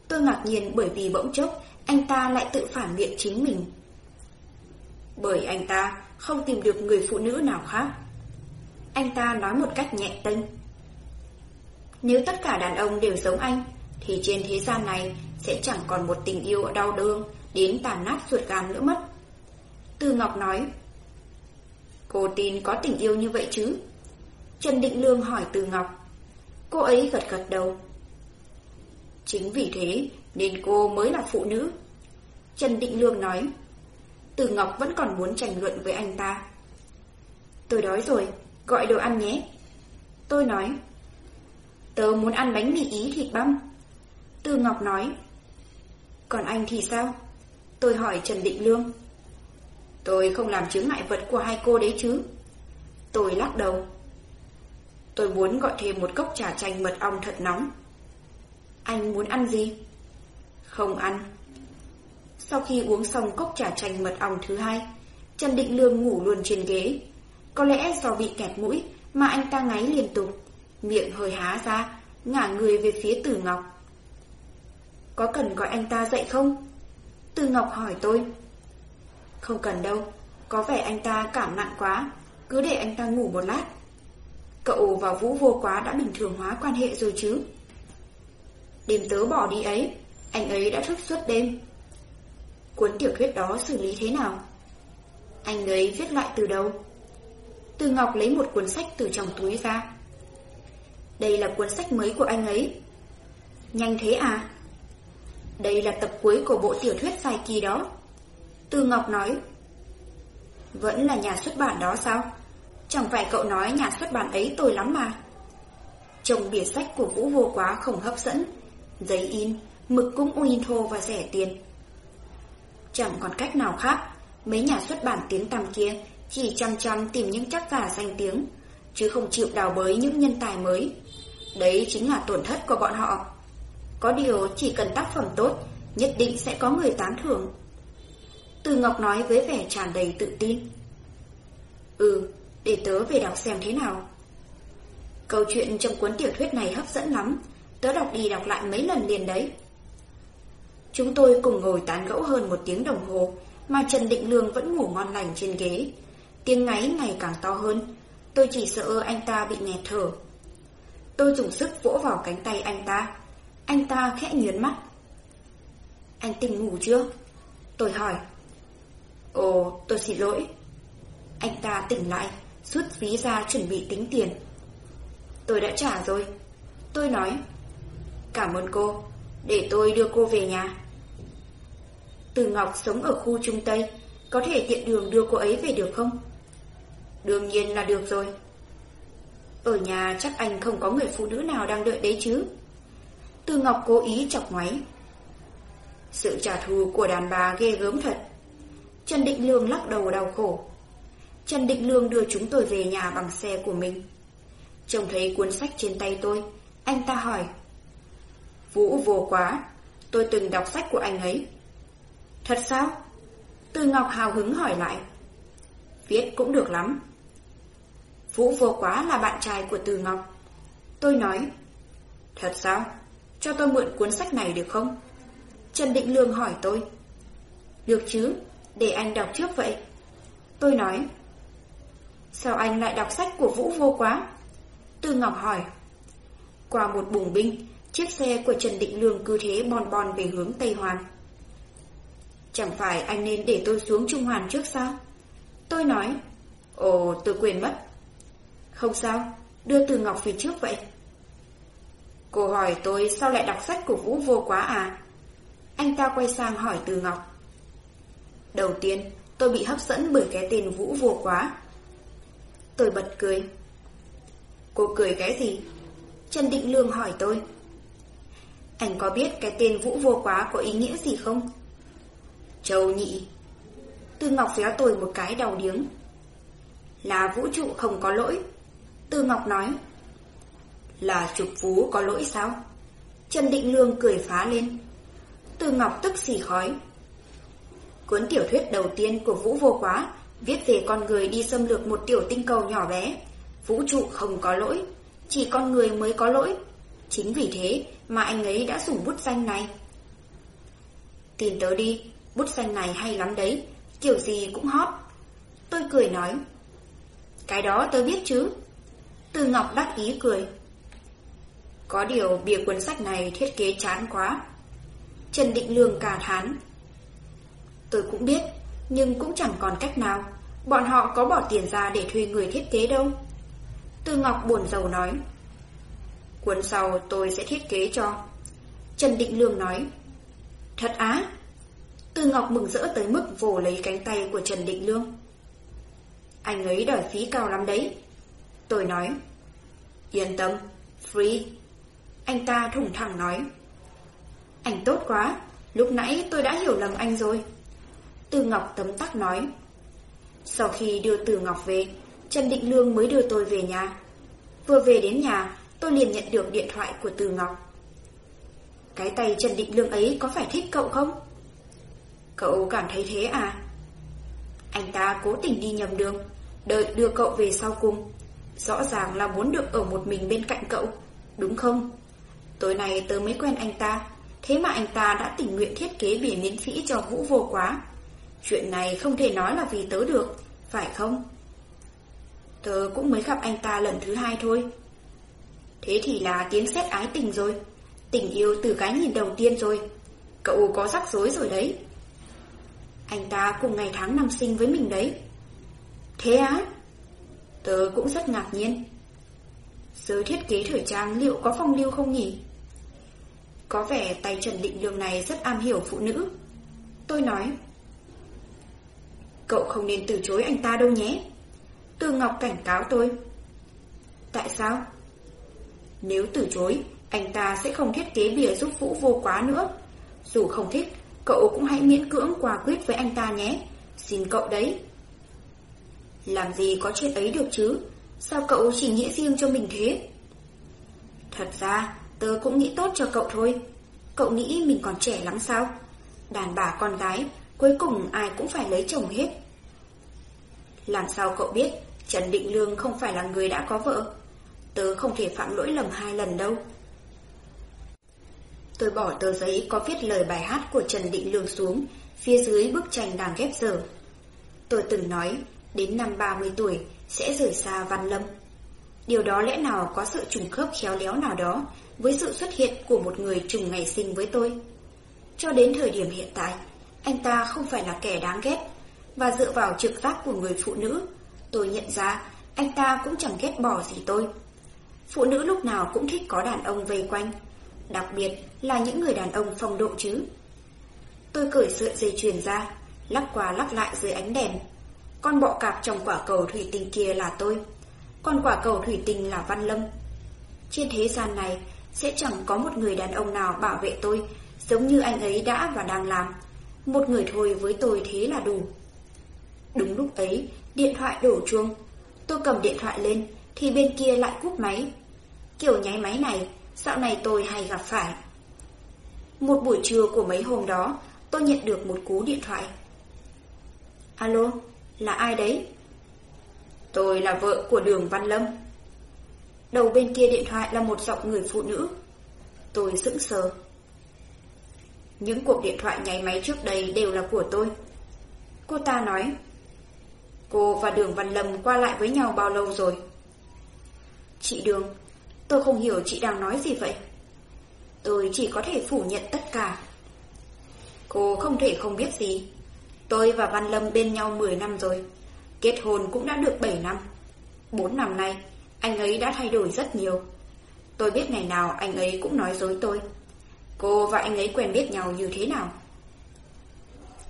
Tôi ngạc nhiên bởi vì bỗng chốc anh ta lại tự phản biện chính mình. Bởi anh ta không tìm được người phụ nữ nào khác. Anh ta nói một cách nhẹ tênh. Nếu tất cả đàn ông đều giống anh, thì trên thế gian này sẽ chẳng còn một tình yêu đau đớn đến tàn nát ruột gan nữa mất. Tư Ngọc nói, Cô tin có tình yêu như vậy chứ? Trần Định Lương hỏi Từ Ngọc. Cô ấy gật gật đầu. Chính vì thế nên cô mới là phụ nữ. Trần Định Lương nói. Từ Ngọc vẫn còn muốn tranh luận với anh ta. Tôi đói rồi, gọi đồ ăn nhé. Tôi nói. Tớ muốn ăn bánh mì ý thịt băm. Từ Ngọc nói. Còn anh thì sao? Tôi hỏi Trần Định Lương. Tôi không làm chứng ngại vật của hai cô đấy chứ. Tôi lắc đầu. Tôi muốn gọi thêm một cốc trà chanh mật ong thật nóng. Anh muốn ăn gì? Không ăn. Sau khi uống xong cốc trà chanh mật ong thứ hai, Trần Định Lương ngủ luôn trên ghế. Có lẽ do bị kẹt mũi mà anh ta ngáy liên tục, miệng hơi há ra, ngả người về phía Tử Ngọc. Có cần gọi anh ta dậy không? Từ Ngọc hỏi tôi. Không cần đâu, có vẻ anh ta cảm nặng quá, cứ để anh ta ngủ một lát. Cậu và Vũ vô quá đã bình thường hóa quan hệ rồi chứ? Đêm tớ bỏ đi ấy, anh ấy đã thức suốt đêm. Cuốn tiểu thuyết đó xử lý thế nào? Anh ấy viết lại từ đâu? Từ Ngọc lấy một cuốn sách từ trong túi ra. Đây là cuốn sách mới của anh ấy. Nhanh thế à? Đây là tập cuối của bộ tiểu thuyết dài kỳ đó. Từ Ngọc nói. Vẫn là nhà xuất bản đó sao? Chẳng phải cậu nói nhà xuất bản ấy tồi lắm mà. Trông bìa sách của Vũ vô quá không hấp dẫn. Giấy in, mực cũng uy thô và rẻ tiền. Chẳng còn cách nào khác, mấy nhà xuất bản tiếng tăm kia chỉ chăm chăm tìm những tác giả danh tiếng, chứ không chịu đào bới những nhân tài mới. Đấy chính là tổn thất của bọn họ. Có điều chỉ cần tác phẩm tốt, nhất định sẽ có người tán thưởng. Từ Ngọc nói với vẻ tràn đầy tự tin. Ừ, để tớ về đọc xem thế nào. Câu chuyện trong cuốn tiểu thuyết này hấp dẫn lắm, tớ đọc đi đọc lại mấy lần liền đấy. Chúng tôi cùng ngồi tán gẫu hơn một tiếng đồng hồ, mà Trần Định Lương vẫn ngủ ngon lành trên ghế. Tiếng ngáy ngày càng to hơn, tôi chỉ sợ anh ta bị nghẹt thở. Tôi dùng sức vỗ vào cánh tay anh ta. Anh ta khẽ nhớn mắt. Anh tỉnh ngủ chưa? Tôi hỏi. Ồ, tôi xin lỗi. Anh ta tỉnh lại, rút ví ra chuẩn bị tính tiền. Tôi đã trả rồi. Tôi nói. Cảm ơn cô, để tôi đưa cô về nhà. Từ Ngọc sống ở khu Trung Tây, có thể tiện đường đưa cô ấy về được không? Đương nhiên là được rồi. Ở nhà chắc anh không có người phụ nữ nào đang đợi đấy chứ. Từ Ngọc cố ý chọc ngoáy. Sự trả thù của đàn bà ghê gớm thật. Trần Định Lương lắc đầu đau khổ. Trần Định Lương đưa chúng tôi về nhà bằng xe của mình. Trông thấy cuốn sách trên tay tôi, anh ta hỏi. Vũ vô quá, tôi từng đọc sách của anh ấy. Thật sao? Từ Ngọc hào hứng hỏi lại. Viết cũng được lắm. Vũ vô quá là bạn trai của Từ Ngọc. Tôi nói. Thật sao? Cho tôi mượn cuốn sách này được không? Trần Định Lương hỏi tôi. Được chứ, để anh đọc trước vậy. Tôi nói. Sao anh lại đọc sách của Vũ vô quá? Từ Ngọc hỏi. Qua một bùng binh, chiếc xe của Trần Định Lương cứ thế bon bon về hướng Tây Hoàn. Chẳng phải anh nên để tôi xuống Trung Hoàn trước sao? Tôi nói. Ồ, tôi quên mất. Không sao, đưa Từ Ngọc về trước vậy. Cô hỏi tôi sao lại đọc sách của Vũ vô quá à? Anh ta quay sang hỏi Từ Ngọc. Đầu tiên, tôi bị hấp dẫn bởi cái tên Vũ vô quá. Tôi bật cười. Cô cười cái gì? Trần Định Lương hỏi tôi. Anh có biết cái tên Vũ vô quá có ý nghĩa gì không? Châu nhị. Tư Ngọc véo tôi một cái đầu điếng. Là vũ trụ không có lỗi. Tư Ngọc nói. Là trục vú có lỗi sao? Trần Định Lương cười phá lên. Tư Ngọc tức xì khói. Cuốn tiểu thuyết đầu tiên của Vũ Vô Quá viết về con người đi xâm lược một tiểu tinh cầu nhỏ bé. Vũ trụ không có lỗi, chỉ con người mới có lỗi. Chính vì thế mà anh ấy đã dùng bút danh này. Tìm tớ đi, bút danh này hay lắm đấy, kiểu gì cũng hot. Tôi cười nói. Cái đó tôi biết chứ. Từ Ngọc đắc ý cười. Có điều bìa cuốn sách này thiết kế chán quá. Trần Định Lương cả thán. Tôi cũng biết, nhưng cũng chẳng còn cách nào. Bọn họ có bỏ tiền ra để thuê người thiết kế đâu. từ Ngọc buồn rầu nói. Cuốn sau tôi sẽ thiết kế cho. Trần Định Lương nói. Thật á? Tư Ngọc mừng rỡ tới mức vồ lấy cánh tay của Trần Định Lương. Anh ấy đòi phí cao lắm đấy. Tôi nói. Yên tâm, free. Anh ta thủng thẳng nói. Anh tốt quá, lúc nãy tôi đã hiểu lầm anh rồi. Từ Ngọc tấm tắc nói. Sau khi đưa Từ Ngọc về, Trần Định Lương mới đưa tôi về nhà. Vừa về đến nhà, tôi liền nhận được điện thoại của Từ Ngọc. Cái tay Trần Định Lương ấy có phải thích cậu không? Cậu cảm thấy thế à? Anh ta cố tình đi nhầm đường, đợi đưa cậu về sau cùng. Rõ ràng là muốn được ở một mình bên cạnh cậu, đúng không? Tối nay tớ mới quen anh ta, thế mà anh ta đã tình nguyện thiết kế bìa miễn phí cho Vũ vô quá. Chuyện này không thể nói là vì tớ được, phải không? Tớ cũng mới gặp anh ta lần thứ hai thôi. Thế thì là tiếng xét ái tình rồi. Tình yêu từ cái nhìn đầu tiên rồi. Cậu có rắc rối rồi đấy. Anh ta cùng ngày tháng năm sinh với mình đấy. Thế á? Tớ cũng rất ngạc nhiên. Giới thiết kế thời trang liệu có phong lưu không nhỉ? Có vẻ tay Trần Định Lương này rất am hiểu phụ nữ. Tôi nói. Cậu không nên từ chối anh ta đâu nhé. Tư Ngọc cảnh cáo tôi. Tại sao? Nếu từ chối, anh ta sẽ không thiết kế bìa giúp Vũ vô quá nữa. Dù không thích, cậu cũng hãy miễn cưỡng quà quyết với anh ta nhé. Xin cậu đấy. Làm gì có chuyện ấy được chứ? Sao cậu chỉ nghĩ riêng cho mình thế? Thật ra, tớ cũng nghĩ tốt cho cậu thôi. Cậu nghĩ mình còn trẻ lắm sao? Đàn bà con gái, cuối cùng ai cũng phải lấy chồng hết. Làm sao cậu biết Trần Định Lương không phải là người đã có vợ? Tớ không thể phạm lỗi lầm hai lần đâu. Tôi bỏ tờ giấy có viết lời bài hát của Trần Định Lương xuống, phía dưới bức tranh đang ghép giờ. Tôi từng nói, đến năm 30 tuổi sẽ rời xa Văn Lâm. Điều đó lẽ nào có sự trùng khớp khéo léo nào đó với sự xuất hiện của một người trùng ngày sinh với tôi. Cho đến thời điểm hiện tại, anh ta không phải là kẻ đáng ghét, và dựa vào trực giác của người phụ nữ, tôi nhận ra anh ta cũng chẳng ghét bỏ gì tôi. Phụ nữ lúc nào cũng thích có đàn ông vây quanh, đặc biệt là những người đàn ông phong độ chứ. Tôi cởi sợi dây chuyền ra, lắc qua lắc lại dưới ánh đèn. Con bọ cạp trong quả cầu thủy tinh kia là tôi, còn quả cầu thủy tinh là Văn Lâm. Trên thế gian này sẽ chẳng có một người đàn ông nào bảo vệ tôi giống như anh ấy đã và đang làm. Một người thôi với tôi thế là đủ. Đúng lúc ấy, điện thoại đổ chuông. Tôi cầm điện thoại lên, thì bên kia lại cúp máy. Kiểu nháy máy này, dạo này tôi hay gặp phải. Một buổi trưa của mấy hôm đó, tôi nhận được một cú điện thoại. Alo, là ai đấy? Tôi là vợ của đường Văn Lâm. Đầu bên kia điện thoại là một giọng người phụ nữ. Tôi sững sờ. Những cuộc điện thoại nháy máy trước đây đều là của tôi. Cô ta nói, cô và Đường Văn Lâm qua lại với nhau bao lâu rồi? Chị Đường, tôi không hiểu chị đang nói gì vậy. Tôi chỉ có thể phủ nhận tất cả. Cô không thể không biết gì. Tôi và Văn Lâm bên nhau 10 năm rồi. Kết hôn cũng đã được 7 năm. 4 năm nay, anh ấy đã thay đổi rất nhiều. Tôi biết ngày nào anh ấy cũng nói dối tôi. Cô và anh ấy quen biết nhau như thế nào?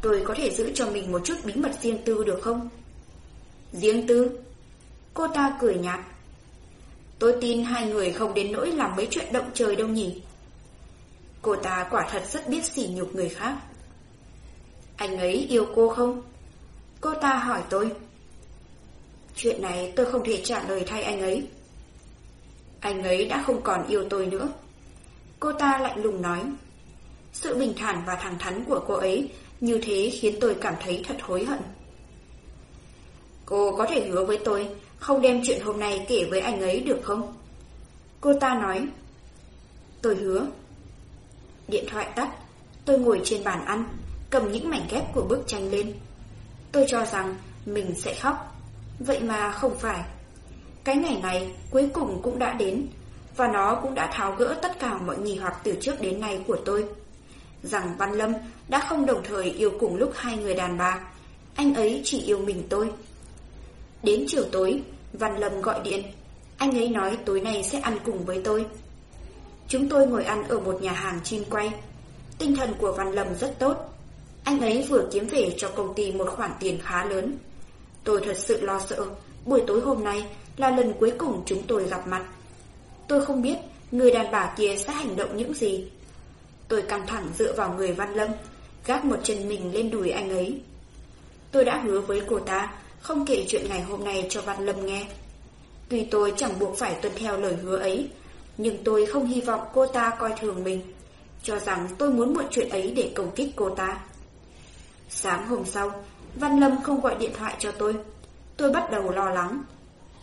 Tôi có thể giữ cho mình một chút bí mật riêng tư được không? Riêng tư? Cô ta cười nhạt. Tôi tin hai người không đến nỗi làm mấy chuyện động trời đâu nhỉ. Cô ta quả thật rất biết sỉ nhục người khác. Anh ấy yêu cô không? Cô ta hỏi tôi. Chuyện này tôi không thể trả lời thay anh ấy. Anh ấy đã không còn yêu tôi nữa. Cô ta lạnh lùng nói. Sự bình thản và thẳng thắn của cô ấy như thế khiến tôi cảm thấy thật hối hận. Cô có thể hứa với tôi không đem chuyện hôm nay kể với anh ấy được không? Cô ta nói. Tôi hứa. Điện thoại tắt, tôi ngồi trên bàn ăn, cầm những mảnh ghép của bức tranh lên. Tôi cho rằng mình sẽ khóc, vậy mà không phải. Cái ngày này cuối cùng cũng đã đến, và nó cũng đã tháo gỡ tất cả mọi nghi hoặc từ trước đến nay của tôi. Rằng Văn Lâm đã không đồng thời yêu cùng lúc hai người đàn bà, anh ấy chỉ yêu mình tôi. Đến chiều tối, Văn Lâm gọi điện. Anh ấy nói tối nay sẽ ăn cùng với tôi. Chúng tôi ngồi ăn ở một nhà hàng chim quay. Tinh thần của Văn Lâm rất tốt. Anh ấy vừa kiếm về cho công ty một khoản tiền khá lớn. Tôi thật sự lo sợ, buổi tối hôm nay là lần cuối cùng chúng tôi gặp mặt. Tôi không biết người đàn bà kia sẽ hành động những gì. Tôi căng thẳng dựa vào người Văn Lâm, gác một chân mình lên đùi anh ấy. Tôi đã hứa với cô ta không kể chuyện ngày hôm nay cho Văn Lâm nghe. Tuy tôi chẳng buộc phải tuân theo lời hứa ấy, nhưng tôi không hy vọng cô ta coi thường mình, cho rằng tôi muốn mượn chuyện ấy để công kích cô ta. Sáng hôm sau, Văn Lâm không gọi điện thoại cho tôi. Tôi bắt đầu lo lắng.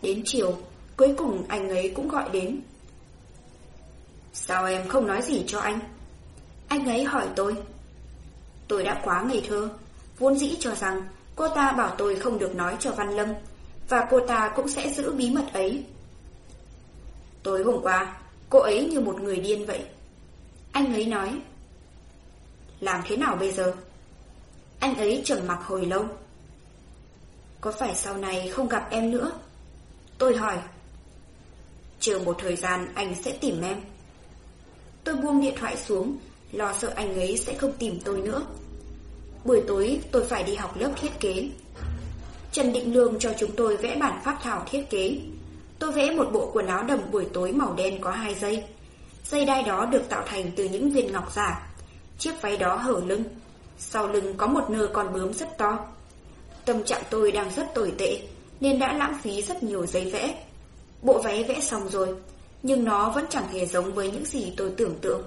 Đến chiều, cuối cùng anh ấy cũng gọi đến. Sao em không nói gì cho anh? Anh ấy hỏi tôi. Tôi đã quá ngây thơ, vốn dĩ cho rằng cô ta bảo tôi không được nói cho Văn Lâm, và cô ta cũng sẽ giữ bí mật ấy. Tối hôm qua, cô ấy như một người điên vậy. Anh ấy nói. Làm thế nào bây giờ? Anh ấy trầm mặc hồi lâu. Có phải sau này không gặp em nữa? Tôi hỏi. Chờ một thời gian anh sẽ tìm em. Tôi buông điện thoại xuống, lo sợ anh ấy sẽ không tìm tôi nữa. Buổi tối tôi phải đi học lớp thiết kế. Trần Định Lương cho chúng tôi vẽ bản pháp thảo thiết kế. Tôi vẽ một bộ quần áo đầm buổi tối màu đen có hai dây. Dây đai đó được tạo thành từ những viên ngọc giả. Chiếc váy đó hở lưng. Sau lưng có một nơ con bướm rất to. Tâm trạng tôi đang rất tồi tệ, nên đã lãng phí rất nhiều giấy vẽ. Bộ váy vẽ xong rồi, nhưng nó vẫn chẳng hề giống với những gì tôi tưởng tượng.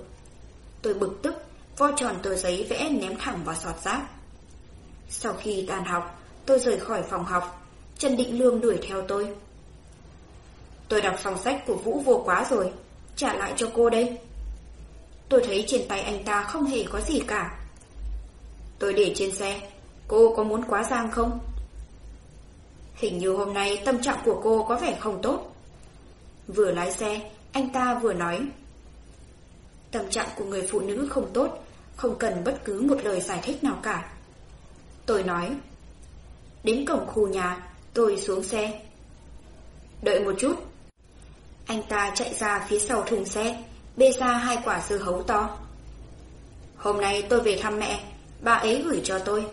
Tôi bực tức, vo tròn tờ giấy vẽ ném thẳng vào sọt rác. Sau khi tàn học, tôi rời khỏi phòng học, Trần Định Lương đuổi theo tôi. Tôi đọc xong sách của Vũ vô quá rồi, trả lại cho cô đây. Tôi thấy trên tay anh ta không hề có gì cả. Tôi để trên xe, cô có muốn quá giang không? Hình như hôm nay tâm trạng của cô có vẻ không tốt. Vừa lái xe, anh ta vừa nói. Tâm trạng của người phụ nữ không tốt, không cần bất cứ một lời giải thích nào cả. Tôi nói. Đến cổng khu nhà, tôi xuống xe. Đợi một chút. Anh ta chạy ra phía sau thùng xe, bê ra hai quả dưa hấu to. Hôm nay tôi về thăm mẹ, bà ấy gửi cho tôi.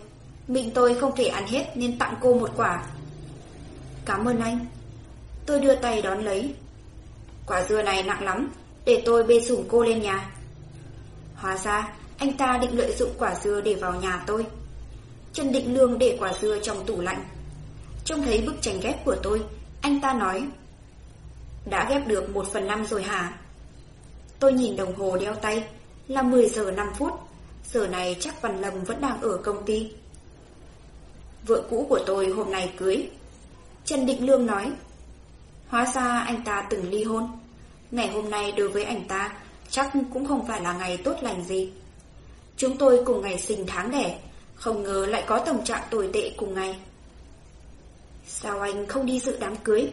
Mình tôi không thể ăn hết nên tặng cô một quả. Cảm ơn anh. Tôi đưa tay đón lấy. Quả dưa này nặng lắm, để tôi bê sủng cô lên nhà. Hóa ra, anh ta định lợi dụng quả dưa để vào nhà tôi. Trần Định Lương để quả dưa trong tủ lạnh. Trông thấy bức tranh ghép của tôi, anh ta nói. Đã ghép được một phần năm rồi hả? Tôi nhìn đồng hồ đeo tay, là 10 giờ 5 phút. Giờ này chắc Văn Lâm vẫn đang ở công ty. Vợ cũ của tôi hôm nay cưới. Trần Định Lương nói. Hóa ra anh ta từng ly hôn. Ngày hôm nay đối với anh ta chắc cũng không phải là ngày tốt lành gì. Chúng tôi cùng ngày sinh tháng đẻ, không ngờ lại có tâm trạng tồi tệ cùng ngày. Sao anh không đi dự đám cưới?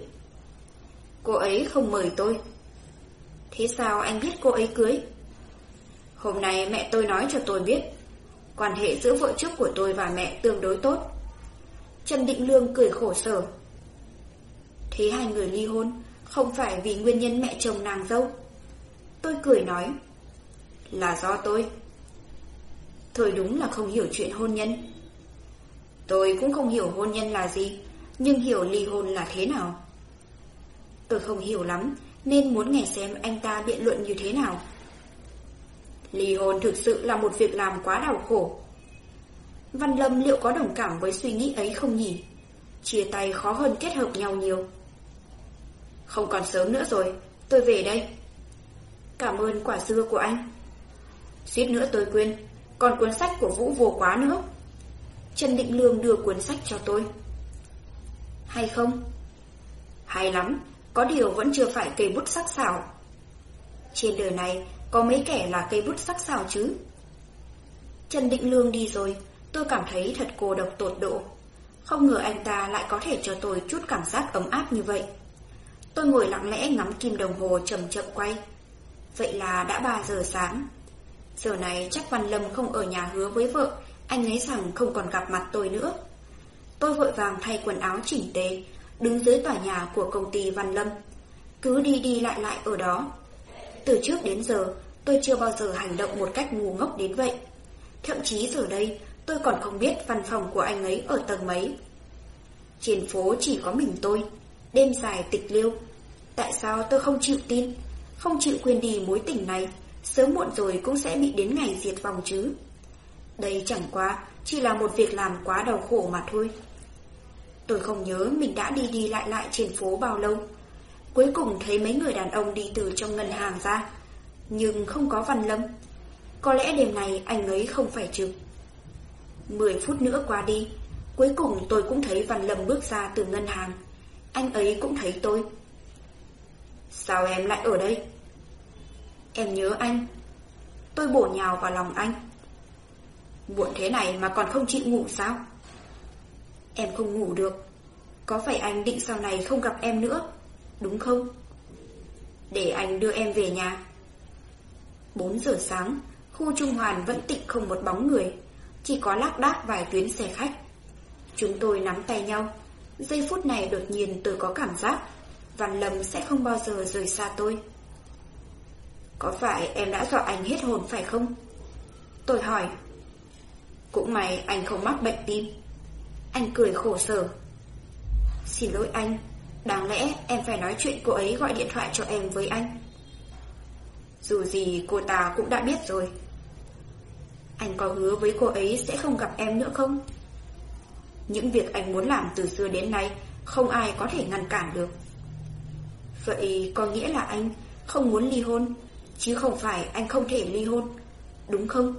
Cô ấy không mời tôi. Thế sao anh biết cô ấy cưới? Hôm nay mẹ tôi nói cho tôi biết, quan hệ giữa vợ trước của tôi và mẹ tương đối tốt. Trần Định Lương cười khổ sở. Thế hai người ly hôn không phải vì nguyên nhân mẹ chồng nàng dâu. Tôi cười nói. Là do tôi. Thôi đúng là không hiểu chuyện hôn nhân. Tôi cũng không hiểu hôn nhân là gì, nhưng hiểu ly hôn là thế nào. Tôi không hiểu lắm, nên muốn nghe xem anh ta biện luận như thế nào. Ly hôn thực sự là một việc làm quá đau khổ. Văn Lâm liệu có đồng cảm với suy nghĩ ấy không nhỉ? Chia tay khó hơn kết hợp nhau nhiều. Không còn sớm nữa rồi, tôi về đây. Cảm ơn quả dưa của anh. Suýt nữa tôi quên, còn cuốn sách của Vũ vô quá nữa. Trần Định Lương đưa cuốn sách cho tôi. Hay không? Hay lắm, có điều vẫn chưa phải cây bút sắc sảo. Trên đời này có mấy kẻ là cây bút sắc sảo chứ? Trần Định Lương đi rồi, tôi cảm thấy thật cô độc tột độ. Không ngờ anh ta lại có thể cho tôi chút cảm giác ấm áp như vậy. Tôi ngồi lặng lẽ ngắm kim đồng hồ chậm chậm quay. Vậy là đã 3 giờ sáng. Giờ này chắc Văn Lâm không ở nhà hứa với vợ, anh ấy rằng không còn gặp mặt tôi nữa. Tôi vội vàng thay quần áo chỉnh tề, đứng dưới tòa nhà của công ty Văn Lâm. Cứ đi đi lại lại ở đó. Từ trước đến giờ, tôi chưa bao giờ hành động một cách ngu ngốc đến vậy. Thậm chí giờ đây, tôi còn không biết văn phòng của anh ấy ở tầng mấy. Trên phố chỉ có mình tôi, đêm dài tịch liêu. Tại sao tôi không chịu tin, không chịu quên đi mối tình này, sớm muộn rồi cũng sẽ bị đến ngày diệt vong chứ. Đây chẳng qua, chỉ là một việc làm quá đau khổ mà thôi. Tôi không nhớ mình đã đi đi lại lại trên phố bao lâu. Cuối cùng thấy mấy người đàn ông đi từ trong ngân hàng ra, nhưng không có Văn Lâm. Có lẽ đêm này anh ấy không phải trực. Mười phút nữa qua đi, cuối cùng tôi cũng thấy Văn Lâm bước ra từ ngân hàng. Anh ấy cũng thấy tôi. Sao em lại ở đây? Em nhớ anh. Tôi bổ nhào vào lòng anh. Muộn thế này mà còn không chịu ngủ sao? Em không ngủ được. Có phải anh định sau này không gặp em nữa, đúng không? Để anh đưa em về nhà. 4 giờ sáng, khu Trung Hoàn vẫn tịnh không một bóng người, chỉ có lác đác vài tuyến xe khách. Chúng tôi nắm tay nhau. Giây phút này đột nhiên tôi có cảm giác Văn Lâm sẽ không bao giờ rời xa tôi. Có phải em đã dọa anh hết hồn phải không? Tôi hỏi. Cũng may anh không mắc bệnh tim. Anh cười khổ sở. Xin lỗi anh, đáng lẽ em phải nói chuyện cô ấy gọi điện thoại cho em với anh. Dù gì cô ta cũng đã biết rồi. Anh có hứa với cô ấy sẽ không gặp em nữa không? Những việc anh muốn làm từ xưa đến nay không ai có thể ngăn cản được. Vậy có nghĩa là anh không muốn ly hôn, chứ không phải anh không thể ly hôn, đúng không?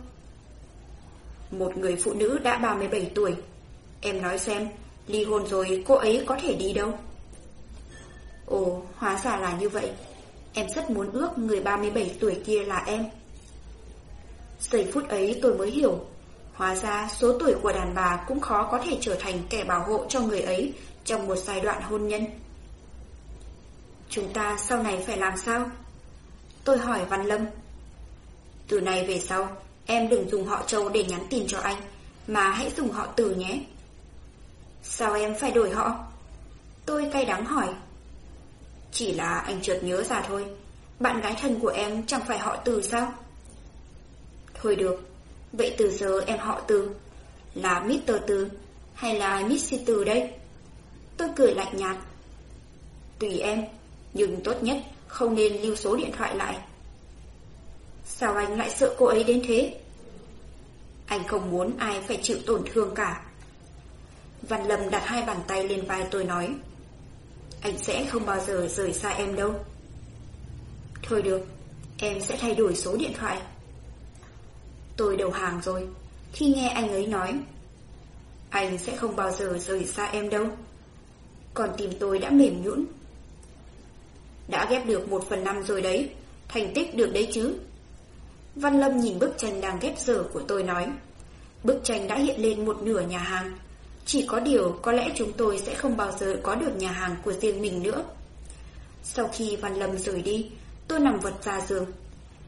Một người phụ nữ đã 37 tuổi, em nói xem, ly hôn rồi cô ấy có thể đi đâu? Ồ, hóa ra là như vậy. Em rất muốn ước người 37 tuổi kia là em. Giây phút ấy tôi mới hiểu, hóa ra số tuổi của đàn bà cũng khó có thể trở thành kẻ bảo hộ cho người ấy trong một giai đoạn hôn nhân. Chúng ta sau này phải làm sao? Tôi hỏi Văn Lâm. Từ nay về sau, em đừng dùng họ Châu để nhắn tin cho anh, mà hãy dùng họ Từ nhé. Sao em phải đổi họ? Tôi cay đắng hỏi. Chỉ là anh chợt nhớ ra thôi, bạn gái thân của em chẳng phải họ Từ sao? Thôi được, vậy từ giờ em họ Từ, là Mr. Từ hay là Missy Từ đây? Tôi cười lạnh nhạt. Tùy em, nhưng tốt nhất không nên lưu số điện thoại lại. Sao anh lại sợ cô ấy đến thế? Anh không muốn ai phải chịu tổn thương cả. Văn Lâm đặt hai bàn tay lên vai tôi nói. Anh sẽ không bao giờ rời xa em đâu. Thôi được, em sẽ thay đổi số điện thoại. Tôi đầu hàng rồi, khi nghe anh ấy nói. Anh sẽ không bao giờ rời xa em đâu. Còn tìm tôi đã mềm nhũn đã ghép được một phần năm rồi đấy. Thành tích được đấy chứ? Văn Lâm nhìn bức tranh đang ghép dở của tôi nói. Bức tranh đã hiện lên một nửa nhà hàng. Chỉ có điều có lẽ chúng tôi sẽ không bao giờ có được nhà hàng của riêng mình nữa. Sau khi Văn Lâm rời đi, Tôi nằm vật ra giường.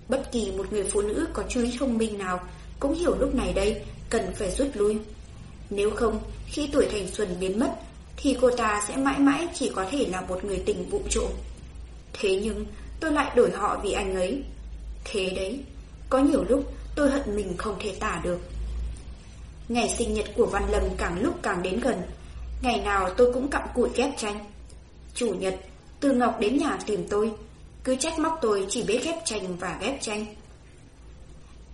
Bất kỳ một người phụ nữ có chú ý thông minh nào Cũng hiểu lúc này đây Cần phải rút lui. Nếu không, khi tuổi thành xuân biến mất, Thì cô ta sẽ mãi mãi chỉ có thể là một người tình vụ trộm. Thế nhưng tôi lại đổi họ vì anh ấy Thế đấy, có nhiều lúc tôi hận mình không thể tả được. Ngày sinh nhật của Văn Lâm càng lúc càng đến gần, ngày nào tôi cũng cặm cụi ghép tranh. Chủ nhật, Từ Ngọc đến nhà tìm tôi, cứ trách móc tôi chỉ biết ghép tranh và ghép tranh.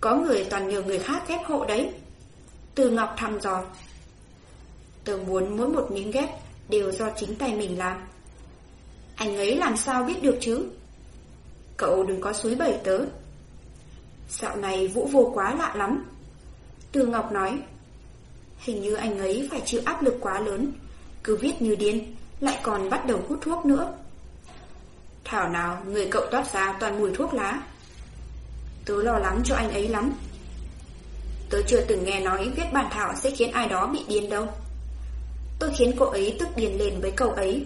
Có người toàn nhờ người khác ghép hộ đấy. Từ Ngọc thăm dò. Tôi muốn mỗi một miếng ghép đều do chính tay mình làm. Anh ấy làm sao biết được chứ? Cậu đừng có suối bẩy tớ. Dạo này Vũ vô quá lạ lắm. Từ Ngọc nói. Hình như anh ấy phải chịu áp lực quá lớn. Cứ viết như điên, lại còn bắt đầu hút thuốc nữa. Thảo nào người cậu toát ra toàn mùi thuốc lá. Tớ lo lắng cho anh ấy lắm. Tớ chưa từng nghe nói viết bản thảo sẽ khiến ai đó bị điên đâu. Tôi khiến cô ấy tức điên lên với cậu ấy.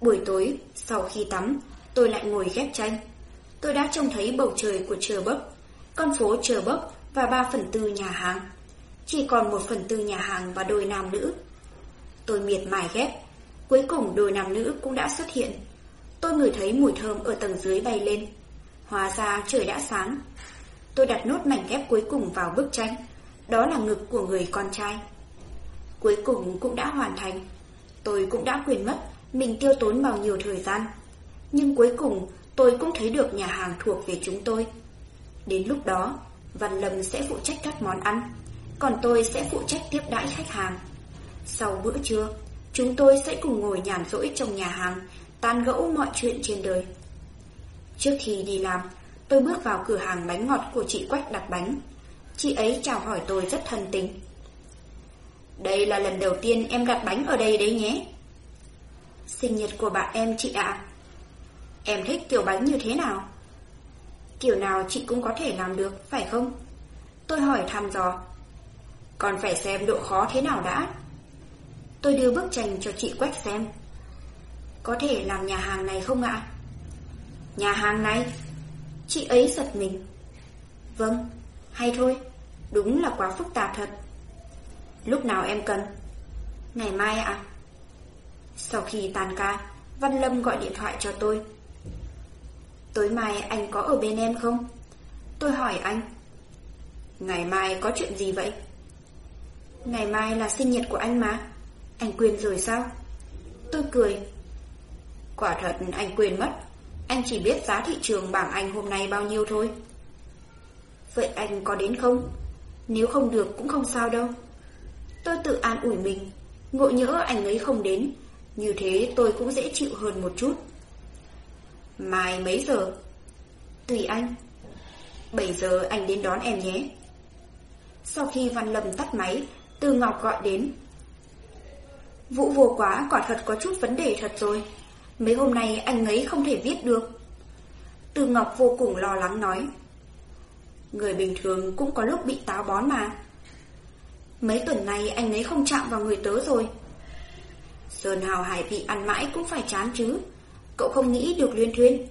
Buổi tối, sau khi tắm, tôi lại ngồi ghép tranh. Tôi đã trông thấy bầu trời của Trờ Bốc, con phố Trờ Bốc và ba phần tư nhà hàng. Chỉ còn một phần tư nhà hàng và đôi nam nữ. Tôi miệt mài ghép. Cuối cùng đôi nam nữ cũng đã xuất hiện. Tôi ngửi thấy mùi thơm ở tầng dưới bay lên. Hóa ra trời đã sáng. Tôi đặt nốt mảnh ghép cuối cùng vào bức tranh. Đó là ngực của người con trai. Cuối cùng cũng đã hoàn thành. Tôi cũng đã quên mất mình tiêu tốn bao nhiêu thời gian. Nhưng cuối cùng tôi cũng thấy được nhà hàng thuộc về chúng tôi. Đến lúc đó, Văn Lâm sẽ phụ trách các món ăn, còn tôi sẽ phụ trách tiếp đãi khách hàng. Sau bữa trưa, chúng tôi sẽ cùng ngồi nhàn rỗi trong nhà hàng, tán gẫu mọi chuyện trên đời. Trước khi đi làm, tôi bước vào cửa hàng bánh ngọt của chị Quách đặt bánh. Chị ấy chào hỏi tôi rất thân tình. Đây là lần đầu tiên em đặt bánh ở đây đấy nhé. Sinh nhật của bạn em chị ạ. Em thích kiểu bánh như thế nào? Kiểu nào chị cũng có thể làm được, phải không? Tôi hỏi thăm dò. Còn phải xem độ khó thế nào đã. Tôi đưa bức tranh cho chị quét xem. Có thể làm nhà hàng này không ạ? Nhà hàng này? Chị ấy giật mình. Vâng, hay thôi, đúng là quá phức tạp thật. Lúc nào em cần? Ngày mai ạ. Sau khi tan ca, Văn Lâm gọi điện thoại cho tôi. Tối mai anh có ở bên em không? Tôi hỏi anh. Ngày mai có chuyện gì vậy? Ngày mai là sinh nhật của anh mà. Anh quên rồi sao? Tôi cười. Quả thật anh quên mất. Anh chỉ biết giá thị trường bảng Anh hôm nay bao nhiêu thôi. Vậy anh có đến không? Nếu không được cũng không sao đâu. Tôi tự an ủi mình. Ngộ nhỡ anh ấy không đến. Như thế tôi cũng dễ chịu hơn một chút. Mai mấy giờ? Tùy anh. 7 giờ anh đến đón em nhé. Sau khi Văn Lâm tắt máy, Từ Ngọc gọi đến. Vũ vô quá quả thật có chút vấn đề thật rồi. Mấy hôm nay anh ấy không thể viết được. Từ Ngọc vô cùng lo lắng nói. Người bình thường cũng có lúc bị táo bón mà. Mấy tuần này anh ấy không chạm vào người tớ rồi. Sơn Hào Hải bị ăn mãi cũng phải chán chứ. Cậu không nghĩ được liên thuyên.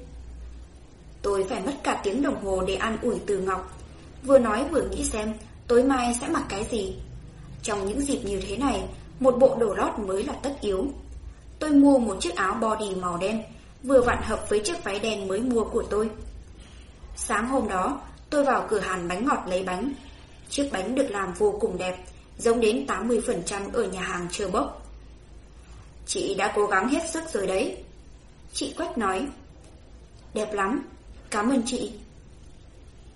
Tôi phải mất cả tiếng đồng hồ để ăn ủi từ Ngọc. Vừa nói vừa nghĩ xem tối mai sẽ mặc cái gì. Trong những dịp như thế này, một bộ đồ lót mới là tất yếu. Tôi mua một chiếc áo body màu đen, vừa vặn hợp với chiếc váy đen mới mua của tôi. Sáng hôm đó, tôi vào cửa hàng bánh ngọt lấy bánh. Chiếc bánh được làm vô cùng đẹp, giống đến 80% ở nhà hàng chờ bốc. Chị đã cố gắng hết sức rồi đấy. Chị Quách nói. Đẹp lắm, cảm ơn chị.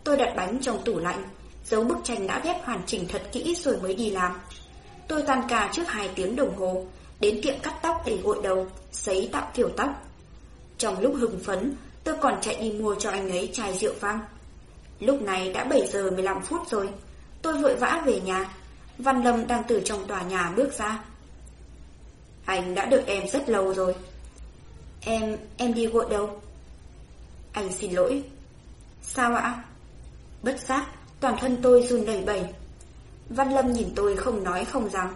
Tôi đặt bánh trong tủ lạnh, giấu bức tranh đã ghép hoàn chỉnh thật kỹ rồi mới đi làm. Tôi tan ca trước 2 tiếng đồng hồ, đến tiệm cắt tóc để gội đầu, sấy tạo kiểu tóc. Trong lúc hưng phấn, tôi còn chạy đi mua cho anh ấy chai rượu vang. Lúc này đã 7 giờ 15 phút rồi, tôi vội vã về nhà. Văn Lâm đang từ trong tòa nhà bước ra. Anh đã đợi em rất lâu rồi. Em, em đi gội đâu Anh xin lỗi. Sao ạ? Bất giác, toàn thân tôi run đầy bẩy. Văn Lâm nhìn tôi không nói không rằng.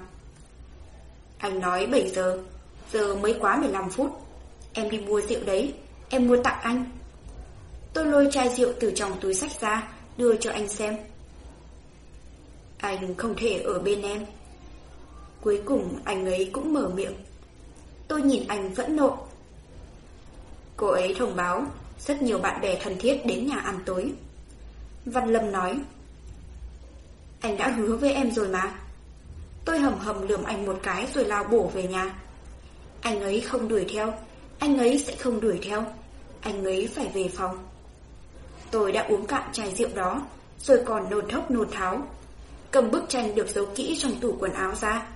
Anh nói 7 giờ, giờ mới quá 15 phút. Em đi mua rượu đấy, em mua tặng anh. Tôi lôi chai rượu từ trong túi sách ra, đưa cho anh xem. Anh không thể ở bên em. Cuối cùng anh ấy cũng mở miệng. Tôi nhìn anh vẫn nộ. Cô ấy thông báo rất nhiều bạn bè thân thiết đến nhà ăn tối. Văn Lâm nói, anh đã hứa với em rồi mà. Tôi hầm hầm lườm anh một cái rồi lao bổ về nhà. Anh ấy không đuổi theo, anh ấy sẽ không đuổi theo, anh ấy phải về phòng. Tôi đã uống cạn chai rượu đó, rồi còn nôn thốc nôn tháo. Cầm bức tranh được giấu kỹ trong tủ quần áo ra.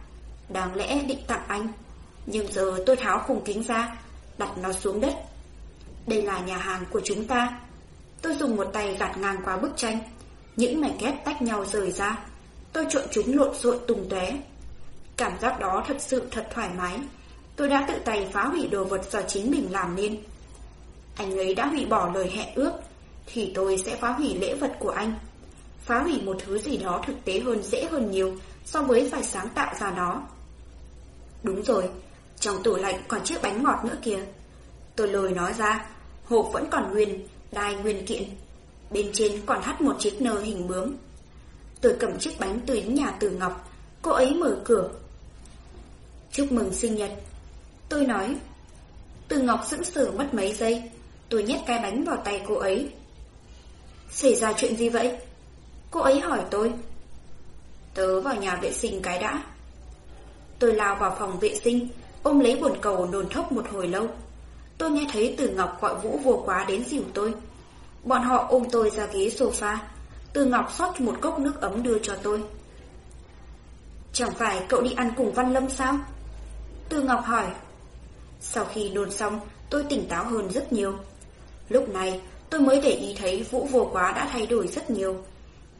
Đáng lẽ định tặng anh, nhưng giờ tôi tháo khung kính ra, đặt nó xuống đất. Đây là nhà hàng của chúng ta. Tôi dùng một tay gạt ngang qua bức tranh, những mảnh ghép tách nhau rời ra. Tôi trộn chúng lộn xộn tung tóe. Cảm giác đó thật sự thật thoải mái. Tôi đã tự tay phá hủy đồ vật do chính mình làm nên. Anh ấy đã hủy bỏ lời hẹn ước, thì tôi sẽ phá hủy lễ vật của anh. Phá hủy một thứ gì đó thực tế hơn dễ hơn nhiều so với phải sáng tạo ra nó. Đúng rồi, trong tủ lạnh còn chiếc bánh ngọt nữa kìa. Tôi lời nói ra, hộp vẫn còn nguyên, đai nguyên kiện. Bên trên còn hắt một chiếc nơ hình bướm. Tôi cầm chiếc bánh từ nhà từ Ngọc, cô ấy mở cửa. Chúc mừng sinh nhật. Tôi nói. Từ Ngọc sững sờ mất mấy giây, tôi nhét cái bánh vào tay cô ấy. Xảy ra chuyện gì vậy? Cô ấy hỏi tôi. Tớ vào nhà vệ sinh cái đã. Tôi lao vào phòng vệ sinh, ôm lấy bồn cầu nôn thốc một hồi lâu. Tôi nghe thấy Từ Ngọc gọi Vũ vô quá đến dìu tôi. Bọn họ ôm tôi ra ghế sofa. Từ Ngọc xót một cốc nước ấm đưa cho tôi. Chẳng phải cậu đi ăn cùng Văn Lâm sao? Từ Ngọc hỏi. Sau khi nôn xong, tôi tỉnh táo hơn rất nhiều. Lúc này, tôi mới để ý thấy Vũ vô quá đã thay đổi rất nhiều.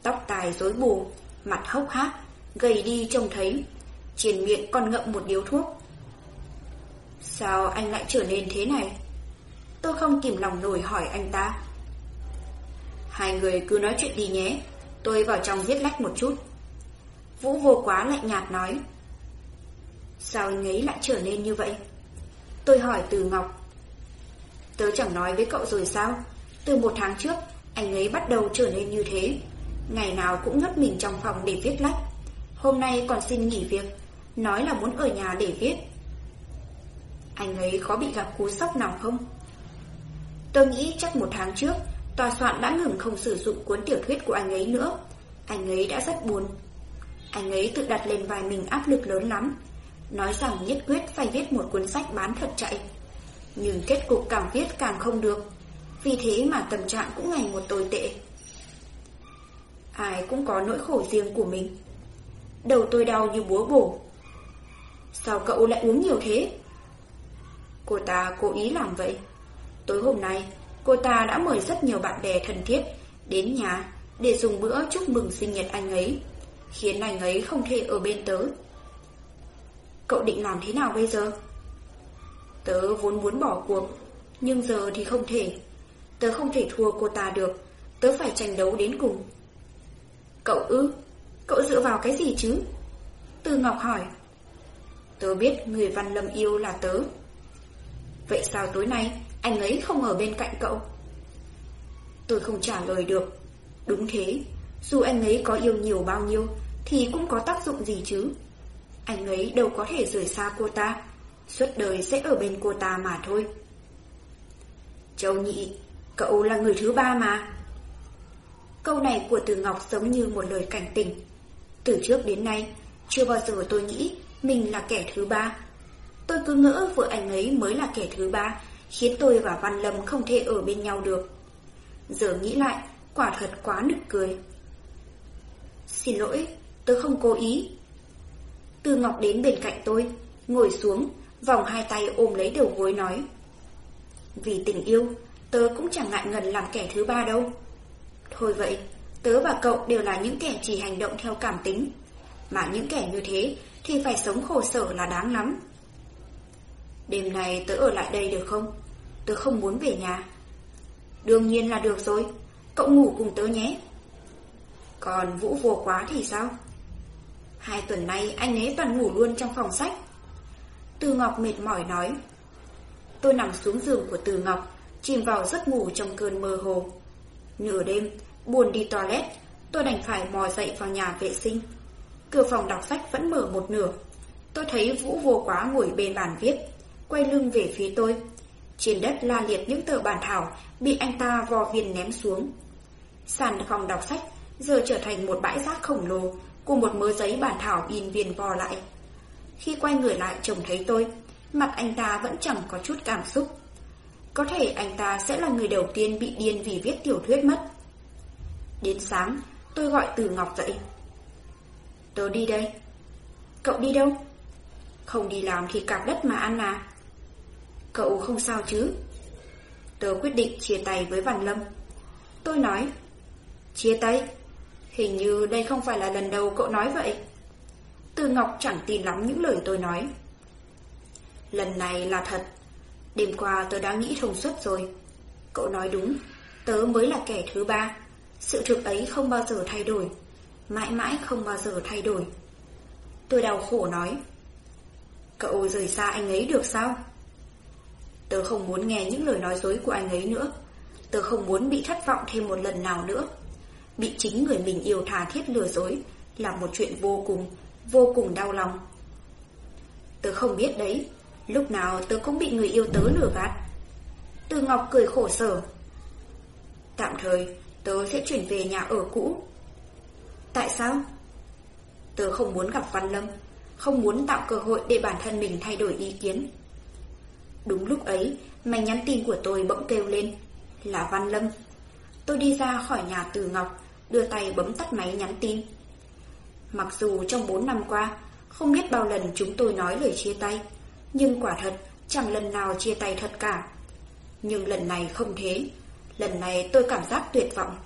Tóc tài rối bù, mặt hốc hác, gầy đi trông thấy. Trên miệng còn ngậm một điếu thuốc. Sao anh lại trở nên thế này? Tôi không kìm lòng nổi hỏi anh ta. Hai người cứ nói chuyện đi nhé, tôi vào trong viết lách một chút. Vũ vô quá lạnh nhạt nói. Sao anh ấy lại trở nên như vậy? Tôi hỏi từ Ngọc. Tớ chẳng nói với cậu rồi sao? Từ một tháng trước, anh ấy bắt đầu trở nên như thế. Ngày nào cũng ngất mình trong phòng để viết lách. Hôm nay còn xin nghỉ việc, nói là muốn ở nhà để viết. Anh ấy có bị gặp cú sốc nào không? Tôi nghĩ chắc một tháng trước, tòa soạn đã ngừng không sử dụng cuốn tiểu thuyết của anh ấy nữa. Anh ấy đã rất buồn. Anh ấy tự đặt lên vai mình áp lực lớn lắm. Nói rằng nhất quyết phải viết một cuốn sách bán thật chạy. Nhưng kết cục càng viết càng không được. Vì thế mà tâm trạng cũng ngày một tồi tệ. Ai cũng có nỗi khổ riêng của mình. Đầu tôi đau như búa bổ. Sao cậu lại uống nhiều thế? Cô ta cố ý làm vậy. Tối hôm nay, cô ta đã mời rất nhiều bạn bè thân thiết đến nhà để dùng bữa chúc mừng sinh nhật anh ấy, khiến anh ấy không thể ở bên tớ. Cậu định làm thế nào bây giờ? Tớ vốn muốn bỏ cuộc, nhưng giờ thì không thể. Tớ không thể thua cô ta được, tớ phải tranh đấu đến cùng. Cậu ư? Cậu dựa vào cái gì chứ? Từ Ngọc hỏi. Tớ biết người Văn Lâm yêu là tớ. Vậy sao tối nay anh ấy không ở bên cạnh cậu? Tôi không trả lời được. Đúng thế, dù anh ấy có yêu nhiều bao nhiêu thì cũng có tác dụng gì chứ. Anh ấy đâu có thể rời xa cô ta, suốt đời sẽ ở bên cô ta mà thôi. Châu Nhị, cậu là người thứ ba mà. Câu này của Từ Ngọc giống như một lời cảnh tỉnh. Từ trước đến nay, chưa bao giờ tôi nghĩ mình là kẻ thứ ba. Tôi cứ ngỡ vợ anh ấy mới là kẻ thứ ba, khiến tôi và Văn Lâm không thể ở bên nhau được. Giờ nghĩ lại, quả thật quá nực cười. Xin lỗi, tôi không cố ý. Từ Ngọc đến bên cạnh tôi, ngồi xuống, vòng hai tay ôm lấy đầu gối nói. Vì tình yêu, tớ cũng chẳng ngại ngần làm kẻ thứ ba đâu. Thôi vậy, tớ và cậu đều là những kẻ chỉ hành động theo cảm tính. Mà những kẻ như thế thì phải sống khổ sở là đáng lắm. Đêm này tớ ở lại đây được không? Tớ không muốn về nhà. Đương nhiên là được rồi, cậu ngủ cùng tớ nhé. Còn Vũ vô quá thì sao? Hai tuần nay anh ấy toàn ngủ luôn trong phòng sách. Từ Ngọc mệt mỏi nói. Tôi nằm xuống giường của Từ Ngọc, chìm vào giấc ngủ trong cơn mơ hồ. Nửa đêm, buồn đi toilet, tôi đành phải mò dậy vào nhà vệ sinh. Cửa phòng đọc sách vẫn mở một nửa. Tôi thấy Vũ vô quá ngồi bên bàn viết, quay lưng về phía tôi. Trên đất la liệt những tờ bản thảo bị anh ta vò viên ném xuống. Sàn phòng đọc sách giờ trở thành một bãi rác khổng lồ cùng một mớ giấy bản thảo in viên vò lại. Khi quay người lại trông thấy tôi, mặt anh ta vẫn chẳng có chút cảm xúc. Có thể anh ta sẽ là người đầu tiên bị điên vì viết tiểu thuyết mất. Đến sáng, tôi gọi Từ Ngọc dậy. Tớ đi đây. Cậu đi đâu? Không đi làm thì cạp đất mà ăn à? Cậu không sao chứ? Tớ quyết định chia tay với Văn Lâm. Tôi nói, chia tay? Hình như đây không phải là lần đầu cậu nói vậy. Từ Ngọc chẳng tin lắm những lời tôi nói. Lần này là thật. Đêm qua tớ đã nghĩ thông suốt rồi. Cậu nói đúng, tớ mới là kẻ thứ ba. Sự thực ấy không bao giờ thay đổi. Mãi mãi không bao giờ thay đổi. Tôi đau khổ nói. Cậu rời xa anh ấy được sao? Tớ không muốn nghe những lời nói dối của anh ấy nữa. Tớ không muốn bị thất vọng thêm một lần nào nữa. Bị chính người mình yêu thà thiết lừa dối là một chuyện vô cùng, vô cùng đau lòng. Tớ không biết đấy, lúc nào tớ cũng bị người yêu tớ lừa gạt. Từ Ngọc cười khổ sở. Tạm thời, tớ sẽ chuyển về nhà ở cũ. Tại sao? Tớ không muốn gặp Văn Lâm, không muốn tạo cơ hội để bản thân mình thay đổi ý kiến. Đúng lúc ấy, mảnh nhắn tin của tôi bỗng kêu lên, là Văn Lâm. Tôi đi ra khỏi nhà Từ Ngọc, đưa tay bấm tắt máy nhắn tin. Mặc dù trong 4 năm qua, không biết bao lần chúng tôi nói lời chia tay, nhưng quả thật chẳng lần nào chia tay thật cả. Nhưng lần này không thế, lần này tôi cảm giác tuyệt vọng.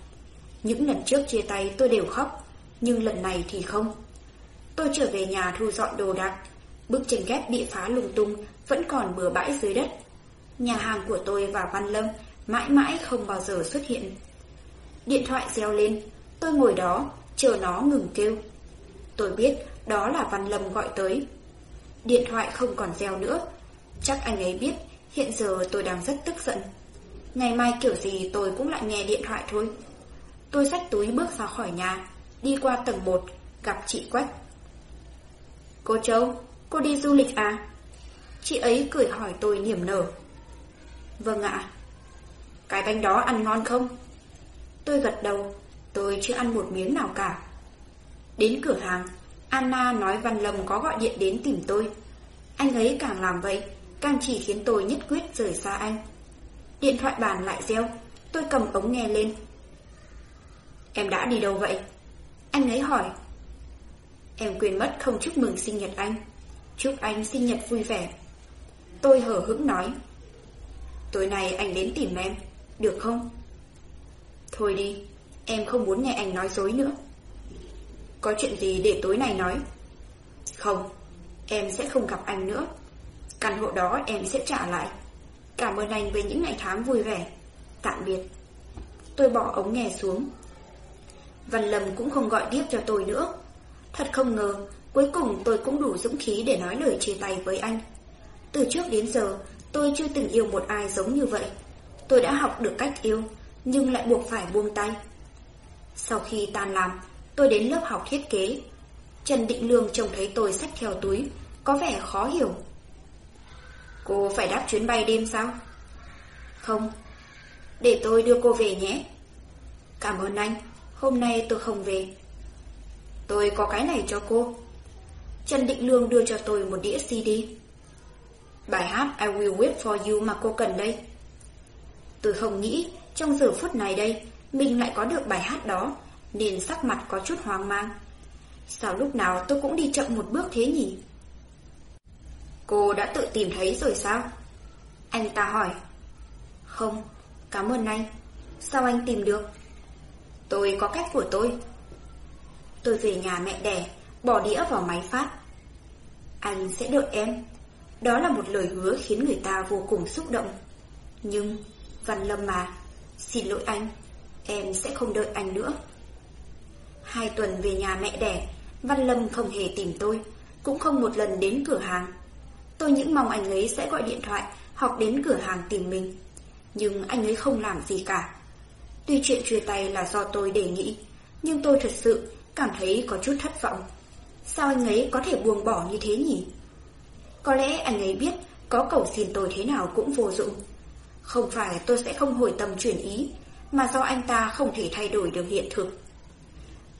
Những lần trước chia tay tôi đều khóc, nhưng lần này thì không. Tôi trở về nhà thu dọn đồ đạc, bức tranh ghép bị phá lung tung vẫn còn bừa bãi dưới đất. Nhà hàng của tôi và Văn Lâm mãi mãi không bao giờ xuất hiện. Điện thoại reo lên, tôi ngồi đó, chờ nó ngừng kêu. Tôi biết đó là Văn Lâm gọi tới. Điện thoại không còn reo nữa. Chắc anh ấy biết hiện giờ tôi đang rất tức giận. Ngày mai kiểu gì tôi cũng lại nghe điện thoại thôi. Tôi xách túi bước ra khỏi nhà, đi qua tầng 1, gặp chị Quách. Cô Châu, cô đi du lịch à? Chị ấy cười hỏi tôi niềm nở. Vâng ạ. Cái bánh đó ăn ngon không? Tôi gật đầu, tôi chưa ăn một miếng nào cả. Đến cửa hàng, Anna nói Văn Lâm có gọi điện đến tìm tôi. Anh ấy càng làm vậy, càng chỉ khiến tôi nhất quyết rời xa anh. Điện thoại bàn lại reo, tôi cầm ống nghe lên. Em đã đi đâu vậy? Anh ấy hỏi. Em quên mất không chúc mừng sinh nhật anh. Chúc anh sinh nhật vui vẻ. Tôi hở hững nói. Tối nay anh đến tìm em, được không? Thôi đi, em không muốn nghe anh nói dối nữa. Có chuyện gì để tối nay nói? Không, em sẽ không gặp anh nữa. Căn hộ đó em sẽ trả lại. Cảm ơn anh với những ngày tháng vui vẻ. Tạm biệt. Tôi bỏ ống nghe xuống. Văn Lâm cũng không gọi tiếp cho tôi nữa. Thật không ngờ, cuối cùng tôi cũng đủ dũng khí để nói lời chia tay với anh. Từ trước đến giờ, tôi chưa từng yêu một ai giống như vậy. Tôi đã học được cách yêu, nhưng lại buộc phải buông tay. Sau khi tan làm, tôi đến lớp học thiết kế. Trần Định Lương trông thấy tôi xách theo túi, có vẻ khó hiểu. Cô phải đáp chuyến bay đêm sao? Không, để tôi đưa cô về nhé. Cảm ơn anh, hôm nay tôi không về. Tôi có cái này cho cô. Trần Định Lương đưa cho tôi một đĩa CD. Bài hát I Will Wait For You mà cô cần đây. Tôi không nghĩ trong giờ phút này đây mình lại có được bài hát đó nên sắc mặt có chút hoang mang. Sao lúc nào tôi cũng đi chậm một bước thế nhỉ? Cô đã tự tìm thấy rồi sao? Anh ta hỏi. Không, cảm ơn anh. Sao anh tìm được? Tôi có cách của tôi. Tôi về nhà mẹ đẻ, bỏ đĩa vào máy phát. Anh sẽ đợi em. Đó là một lời hứa khiến người ta vô cùng xúc động. Nhưng, Văn Lâm mà, xin lỗi anh, em sẽ không đợi anh nữa. Hai tuần về nhà mẹ đẻ, Văn Lâm không hề tìm tôi, cũng không một lần đến cửa hàng. Tôi những mong anh ấy sẽ gọi điện thoại hoặc đến cửa hàng tìm mình. Nhưng anh ấy không làm gì cả. Tuy chuyện chia tay là do tôi đề nghị, nhưng tôi thật sự cảm thấy có chút thất vọng. Sao anh ấy có thể buông bỏ như thế nhỉ? Có lẽ anh ấy biết có cầu xin tôi thế nào cũng vô dụng, Không phải tôi sẽ không hồi tâm chuyển ý, mà do anh ta không thể thay đổi được hiện thực.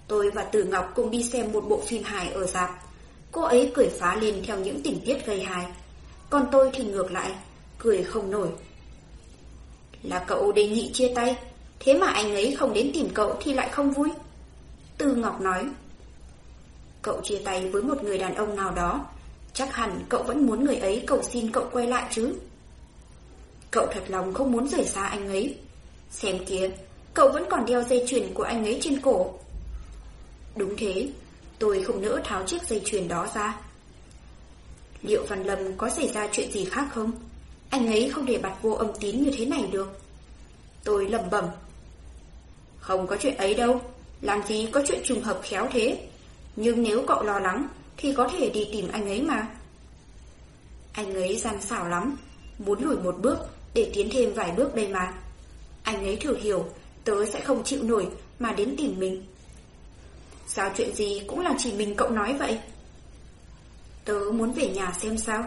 Tôi và Tử Ngọc cùng đi xem một bộ phim hài ở dạp. Cô ấy cười phá lên theo những tình tiết gây hài. Còn tôi thì ngược lại, cười không nổi. Là cậu đề nghị chia tay, thế mà anh ấy không đến tìm cậu thì lại không vui. Tư Ngọc nói. Cậu chia tay với một người đàn ông nào đó, chắc hẳn cậu vẫn muốn người ấy cầu xin cậu quay lại chứ. Cậu thật lòng không muốn rời xa anh ấy. Xem kìa, cậu vẫn còn đeo dây chuyền của anh ấy trên cổ. Đúng thế, tôi không nỡ tháo chiếc dây chuyền đó ra. Liệu Văn Lâm có xảy ra chuyện gì khác không? Anh ấy không để bặt vô âm tín như thế này được. Tôi lẩm bẩm. Không có chuyện ấy đâu, làm gì có chuyện trùng hợp khéo thế. Nhưng nếu cậu lo lắng, thì có thể đi tìm anh ấy mà. Anh ấy gian xảo lắm, muốn lùi một bước để tiến thêm vài bước đây mà. Anh ấy thử hiểu, tớ sẽ không chịu nổi mà đến tìm mình. Sao chuyện gì cũng là chỉ mình cậu nói vậy? Tớ muốn về nhà xem sao.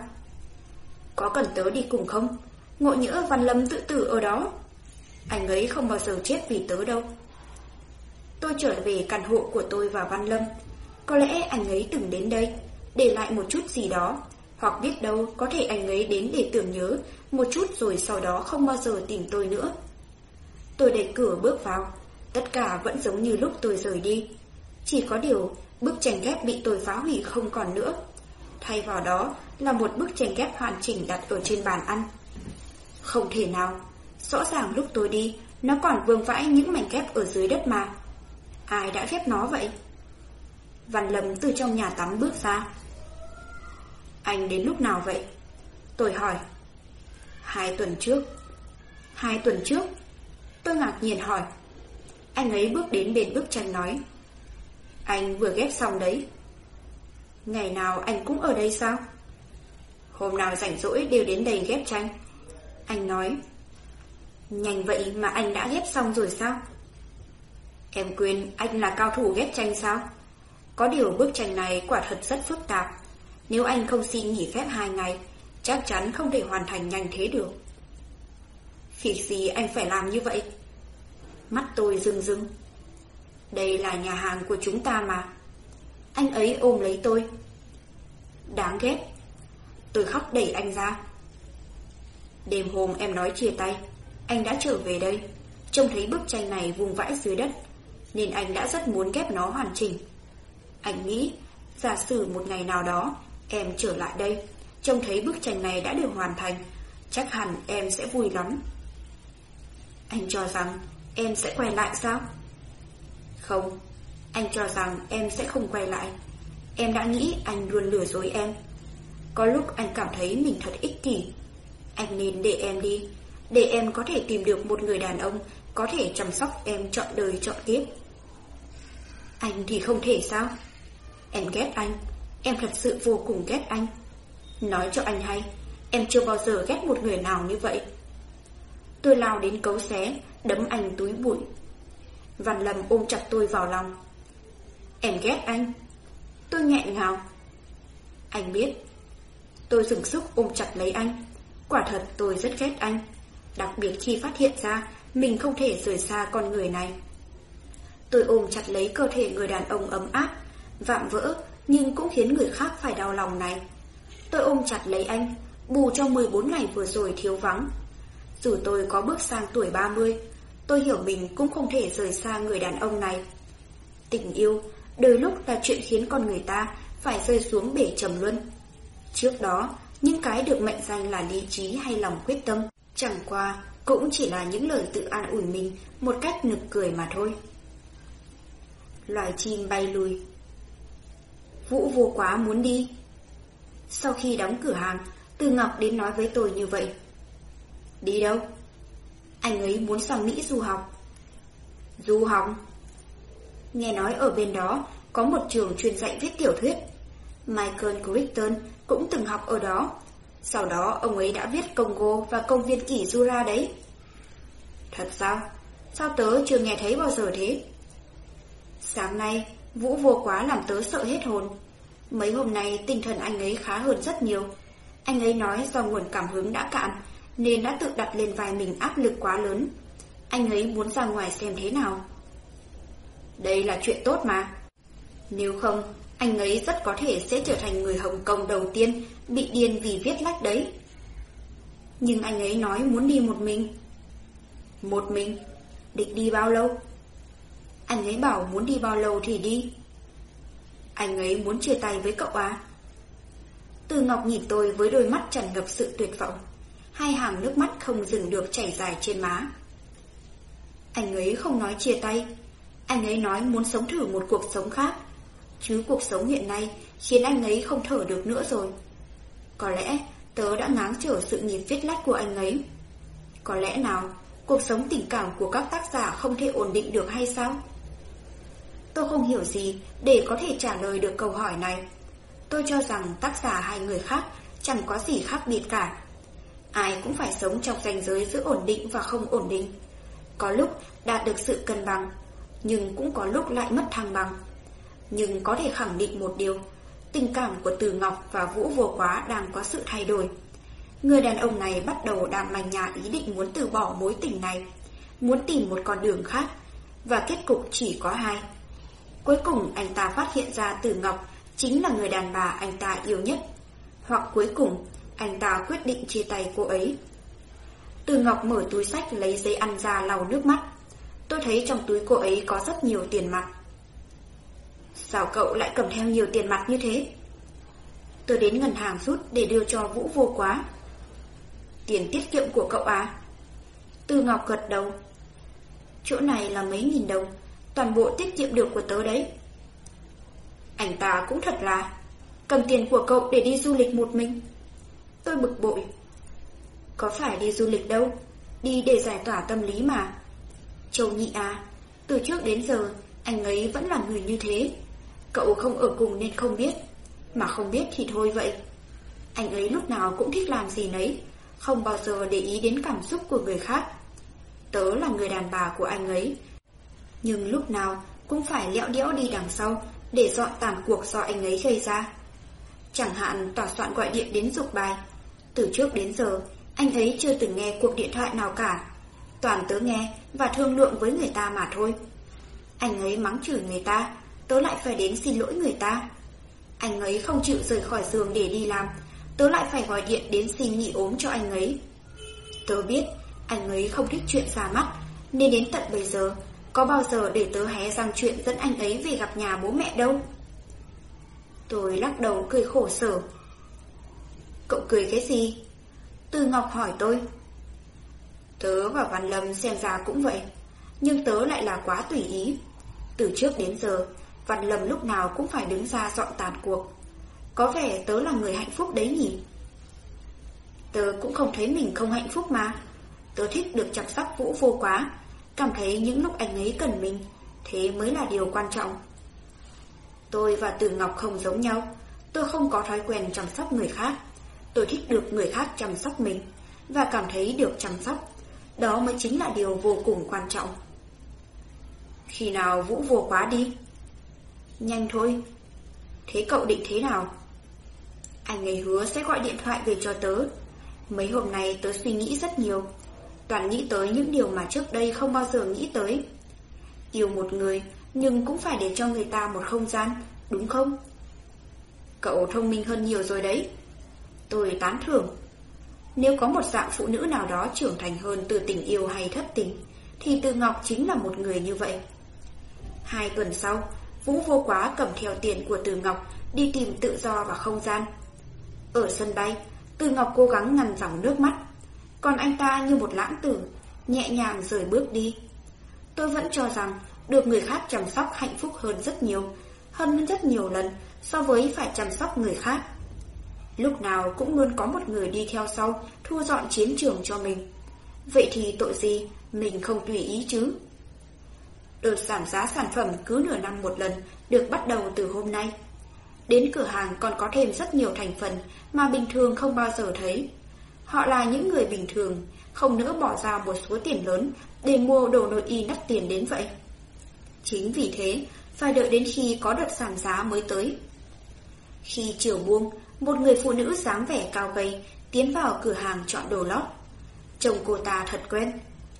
Có cần tớ đi cùng không? Ngộ nhỡ Văn Lâm tự tử ở đó. Anh ấy không bao giờ chết vì tớ đâu. Tôi trở về căn hộ của tôi và Văn Lâm. Có lẽ anh ấy từng đến đây, để lại một chút gì đó. Hoặc biết đâu có thể anh ấy đến để tưởng nhớ một chút rồi sau đó không bao giờ tìm tôi nữa. Tôi đẩy cửa bước vào, tất cả vẫn giống như lúc tôi rời đi. Chỉ có điều, bức tranh ghép bị tôi phá hủy không còn nữa. Thay vào đó là một bức tranh ghép hoàn chỉnh đặt ở trên bàn ăn. Không thể nào, rõ ràng lúc tôi đi, nó còn vương vãi những mảnh ghép ở dưới đất mà. Ai đã ghép nó vậy? Văn Lâm từ trong nhà tắm bước ra. Anh đến lúc nào vậy? Tôi hỏi. Hai tuần trước. Hai tuần trước? Tôi ngạc nhiên hỏi. Anh ấy bước đến bên bức tranh nói. Anh vừa ghép xong đấy. Ngày nào anh cũng ở đây sao? Hôm nào rảnh rỗi đều đến đây ghép tranh. Anh nói. Nhanh vậy mà anh đã ghép xong rồi sao? Em quên anh là cao thủ ghép tranh sao? Có điều bức tranh này quả thật rất phức tạp. Nếu anh không xin nghỉ phép hai ngày, chắc chắn không thể hoàn thành nhanh thế được. vì gì anh phải làm như vậy? Mắt tôi rưng rưng. Đây là nhà hàng của chúng ta mà. Anh ấy ôm lấy tôi. Đáng ghét. Tôi khóc đẩy anh ra. Đêm hôm em nói chia tay, anh đã trở về đây. Trông thấy bức tranh này vùng vãi dưới đất, nên anh đã rất muốn ghép nó hoàn chỉnh. Anh nghĩ, giả sử một ngày nào đó, em trở lại đây, trông thấy bức tranh này đã được hoàn thành, chắc hẳn em sẽ vui lắm. Anh cho rằng em sẽ quay lại sao? Không, anh cho rằng em sẽ không quay lại. Em đã nghĩ anh luôn lừa dối em. Có lúc anh cảm thấy mình thật ích kỷ. Anh nên để em đi, để em có thể tìm được một người đàn ông có thể chăm sóc em trọn đời trọn kiếp. Anh thì không thể sao? Em ghét anh, em thật sự vô cùng ghét anh. Nói cho anh hay, em chưa bao giờ ghét một người nào như vậy. Tôi lao đến cấu xé, đấm anh túi bụi. Văn Lâm ôm chặt tôi vào lòng. Em ghét anh. Tôi nghẹn ngào. Anh biết. Tôi dừng sức ôm chặt lấy anh. Quả thật tôi rất ghét anh. Đặc biệt khi phát hiện ra mình không thể rời xa con người này. Tôi ôm chặt lấy cơ thể người đàn ông ấm áp, vạm vỡ nhưng cũng khiến người khác phải đau lòng này. Tôi ôm chặt lấy anh, bù cho 14 ngày vừa rồi thiếu vắng. Dù tôi có bước sang tuổi 30, tôi hiểu mình cũng không thể rời xa người đàn ông này. Tình yêu, đôi lúc là chuyện khiến con người ta phải rơi xuống bể trầm luân. Trước đó, những cái được mệnh danh là lý trí hay lòng quyết tâm, chẳng qua cũng chỉ là những lời tự an ủi mình một cách nực cười mà thôi. Loài chim bay lùi Vũ vô quá muốn đi Sau khi đóng cửa hàng Từ Ngọc đến nói với tôi như vậy Đi đâu? Anh ấy muốn sang Mỹ du học Du học? Nghe nói ở bên đó Có một trường chuyên dạy viết tiểu thuyết Michael Crichton cũng từng học ở đó Sau đó, ông ấy đã viết Congo và công viên kỷ Jura đấy Thật sao? Sao tớ chưa nghe thấy bao giờ thế? Sáng nay, Vũ vô quá làm tớ sợ hết hồn. Mấy hôm nay tinh thần anh ấy khá hơn rất nhiều. Anh ấy nói do nguồn cảm hứng đã cạn, nên đã tự đặt lên vai mình áp lực quá lớn. Anh ấy muốn ra ngoài xem thế nào. Đây là chuyện tốt mà. Nếu không, anh ấy rất có thể sẽ trở thành người Hồng Kông đầu tiên bị điên vì viết lách đấy. Nhưng anh ấy nói muốn đi một mình. Một mình? Định đi bao lâu? Anh ấy bảo muốn đi bao lâu thì đi. Anh ấy muốn chia tay với cậu à? Từ Ngọc nhìn tôi với đôi mắt tràn ngập sự tuyệt vọng. Hai hàng nước mắt không dừng được chảy dài trên má. Anh ấy không nói chia tay. Anh ấy nói muốn sống thử một cuộc sống khác. Chứ cuộc sống hiện nay khiến anh ấy không thở được nữa rồi. Có lẽ tớ đã ngáng trở sự nghiệp viết lách của anh ấy. Có lẽ nào cuộc sống tình cảm của các tác giả không thể ổn định được hay sao? Tôi không hiểu gì để có thể trả lời được câu hỏi này. Tôi cho rằng tác giả hay người khác chẳng có gì khác biệt cả. Ai cũng phải sống trong ranh giới giữa ổn định và không ổn định. Có lúc đạt được sự cân bằng, nhưng cũng có lúc lại mất thăng bằng. Nhưng có thể khẳng định một điều, tình cảm của Từ Ngọc và Vũ Vô Quá đang có sự thay đổi. Người đàn ông này bắt đầu đang manh nhà ý định muốn từ bỏ mối tình này, muốn tìm một con đường khác, và kết cục chỉ có hai. Cuối cùng anh ta phát hiện ra Từ Ngọc chính là người đàn bà anh ta yêu nhất. Hoặc cuối cùng, anh ta quyết định chia tay cô ấy. Từ Ngọc mở túi sách lấy giấy ăn ra lau nước mắt. Tôi thấy trong túi cô ấy có rất nhiều tiền mặt. Sao cậu lại cầm theo nhiều tiền mặt như thế? Tôi đến ngân hàng rút để đưa cho Vũ vô quá. Tiền tiết kiệm của cậu à? Từ Ngọc gật đầu. Chỗ này là mấy nghìn đồng, toàn bộ tiết kiệm được của tớ đấy. Anh ta cũng thật là Cầm tiền của cậu để đi du lịch một mình. Tôi bực bội. Có phải đi du lịch đâu, Đi để giải tỏa tâm lý mà. Châu Nhị à Từ trước đến giờ, Anh ấy vẫn là người như thế. Cậu không ở cùng nên không biết, Mà không biết thì thôi vậy. Anh ấy lúc nào cũng thích làm gì nấy, Không bao giờ để ý đến cảm xúc của người khác. Tớ là người đàn bà của anh ấy nhưng lúc nào cũng phải lẽo đẽo đi đằng sau để dọn tàn cuộc do anh ấy gây ra. Chẳng hạn tòa soạn gọi điện đến dục bài. Từ trước đến giờ, anh ấy chưa từng nghe cuộc điện thoại nào cả. Toàn tớ nghe và thương lượng với người ta mà thôi. Anh ấy mắng chửi người ta, tớ lại phải đến xin lỗi người ta. Anh ấy không chịu rời khỏi giường để đi làm, tớ lại phải gọi điện đến xin nghỉ ốm cho anh ấy. Tớ biết anh ấy không thích chuyện ra mắt, nên đến tận bây giờ có bao giờ để tớ hé rằng chuyện dẫn anh ấy về gặp nhà bố mẹ đâu? Tôi lắc đầu cười khổ sở. Cậu cười cái gì? Từ Ngọc hỏi tôi. Tớ và Văn Lâm xem ra cũng vậy, Nhưng tớ lại là quá tùy ý. Từ trước đến giờ, Văn Lâm lúc nào cũng phải đứng ra dọn tàn cuộc. Có vẻ tớ là người hạnh phúc đấy nhỉ? Tớ cũng không thấy mình không hạnh phúc mà. Tớ thích được chăm sóc Vũ vô quá. Cảm thấy những lúc anh ấy cần mình, Thế mới là điều quan trọng. Tôi và Từ Ngọc không giống nhau. Tôi không có thói quen chăm sóc người khác. Tôi thích được người khác chăm sóc mình Và cảm thấy được chăm sóc. Đó mới chính là điều vô cùng quan trọng. Khi nào Vũ vô quá đi? Nhanh thôi. Thế cậu định thế nào? Anh ấy hứa sẽ gọi điện thoại về cho tớ. Mấy hôm nay tớ suy nghĩ rất nhiều. Toàn nghĩ tới những điều mà trước đây không bao giờ nghĩ tới. Yêu một người, Nhưng cũng phải để cho người ta một không gian, Đúng không? Cậu thông minh hơn nhiều rồi đấy. Tôi tán thưởng. Nếu có một dạng phụ nữ nào đó trưởng thành hơn từ tình yêu hay thất tình, Thì Từ Ngọc chính là một người như vậy. Hai tuần sau, Vũ vô quá cầm theo tiền của Từ Ngọc Đi tìm tự do và không gian. Ở sân bay, Từ Ngọc cố gắng ngăn dòng nước mắt còn anh ta như một lãng tử, nhẹ nhàng rời bước đi. Tôi vẫn cho rằng được người khác chăm sóc hạnh phúc hơn rất nhiều, hơn rất nhiều lần so với phải chăm sóc người khác. Lúc nào cũng luôn có một người đi theo sau, thu dọn chiến trường cho mình. Vậy thì tội gì mình không tùy ý chứ? Đợt giảm giá sản phẩm cứ nửa năm một lần được bắt đầu từ hôm nay. Đến cửa hàng còn có thêm rất nhiều thành phần mà bình thường không bao giờ thấy. Họ là những người bình thường, không nỡ bỏ ra một số tiền lớn để mua đồ nội y đắt tiền đến vậy. Chính vì thế, phải đợi đến khi có đợt giảm giá mới tới. Khi chiều buông, một người phụ nữ dáng vẻ cao gầy tiến vào cửa hàng chọn đồ lót. Chồng cô ta thật quen.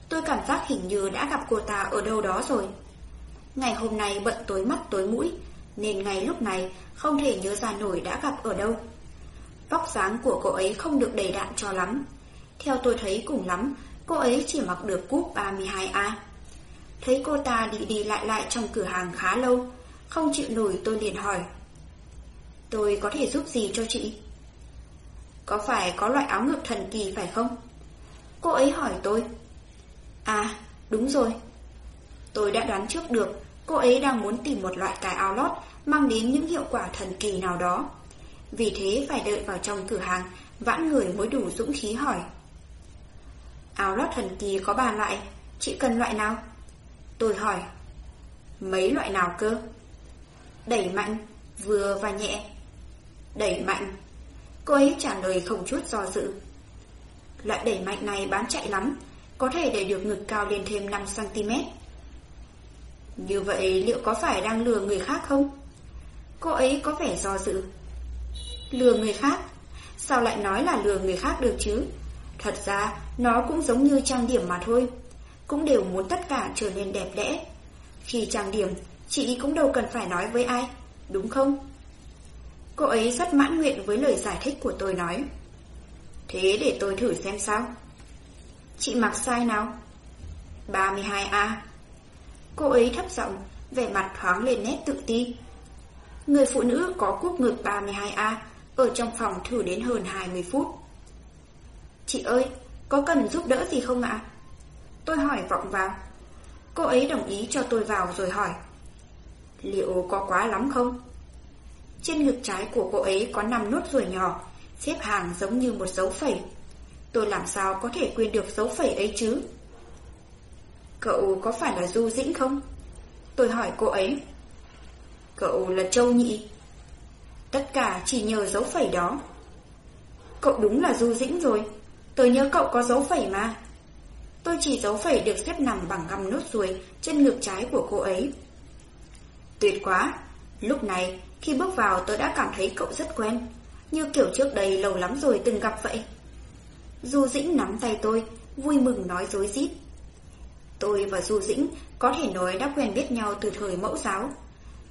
Tôi cảm giác hình như đã gặp cô ta ở đâu đó rồi. Ngày hôm nay bận tối mắt tối mũi, nên ngay lúc này không thể nhớ ra nổi đã gặp ở đâu. Vóc dáng của cô ấy không được đầy đạn cho lắm. Theo tôi thấy cùng lắm, cô ấy chỉ mặc được cúp 32A. Thấy cô ta đi đi lại lại trong cửa hàng khá lâu, không chịu nổi tôi liền hỏi. Tôi có thể giúp gì cho chị? Có phải có loại áo ngực thần kỳ phải không? Cô ấy hỏi tôi. À, đúng rồi. Tôi đã đoán trước được cô ấy đang muốn tìm một loại cái áo lót mang đến những hiệu quả thần kỳ nào đó. Vì thế phải đợi vào trong cửa hàng, vãn người mới đủ dũng khí hỏi. Áo lót thần kỳ có ba loại, chị cần loại nào? Tôi hỏi. Mấy loại nào cơ? Đẩy mạnh, vừa và nhẹ. Đẩy mạnh. Cô ấy trả lời không chút do dự. Loại đẩy mạnh này bán chạy lắm, có thể để được ngực cao lên thêm 5cm. Như vậy liệu có phải đang lừa người khác không? Cô ấy có vẻ do dự. Lừa người khác? Sao lại nói là lừa người khác được chứ? Thật ra, nó cũng giống như trang điểm mà thôi. Cũng đều muốn tất cả trở nên đẹp đẽ. Khi trang điểm, chị cũng đâu cần phải nói với ai, đúng không? Cô ấy rất mãn nguyện với lời giải thích của tôi nói. Thế để tôi thử xem sao. Chị mặc sai nào? 32A. Cô ấy thấp giọng, vẻ mặt thoáng lên nét tự ti. Người phụ nữ có cúp ngực 32A ở trong phòng thử đến hơn 20 phút. Chị ơi, có cần giúp đỡ gì không ạ? Tôi hỏi vọng vào. Cô ấy đồng ý cho tôi vào rồi hỏi. Liệu có quá lắm không? Trên ngực trái của cô ấy có 5 nốt ruồi nhỏ, xếp hàng giống như một dấu phẩy. Tôi làm sao có thể quên được dấu phẩy ấy chứ? Cậu có phải là Du Dĩnh không? Tôi hỏi cô ấy. Cậu là Châu Nhị. Tất cả chỉ nhờ dấu phẩy đó. Cậu đúng là Du Dĩnh rồi. Tôi nhớ cậu có dấu phẩy mà. Tôi chỉ dấu phẩy được xếp nằm bằng găm nốt ruồi trên ngực trái của cô ấy. Tuyệt quá! Lúc này, khi bước vào tôi đã cảm thấy cậu rất quen. Như kiểu trước đây lâu lắm rồi từng gặp vậy. Du Dĩnh nắm tay tôi, vui mừng nói dối rít Tôi và Du Dĩnh có thể nói đã quen biết nhau từ thời mẫu giáo.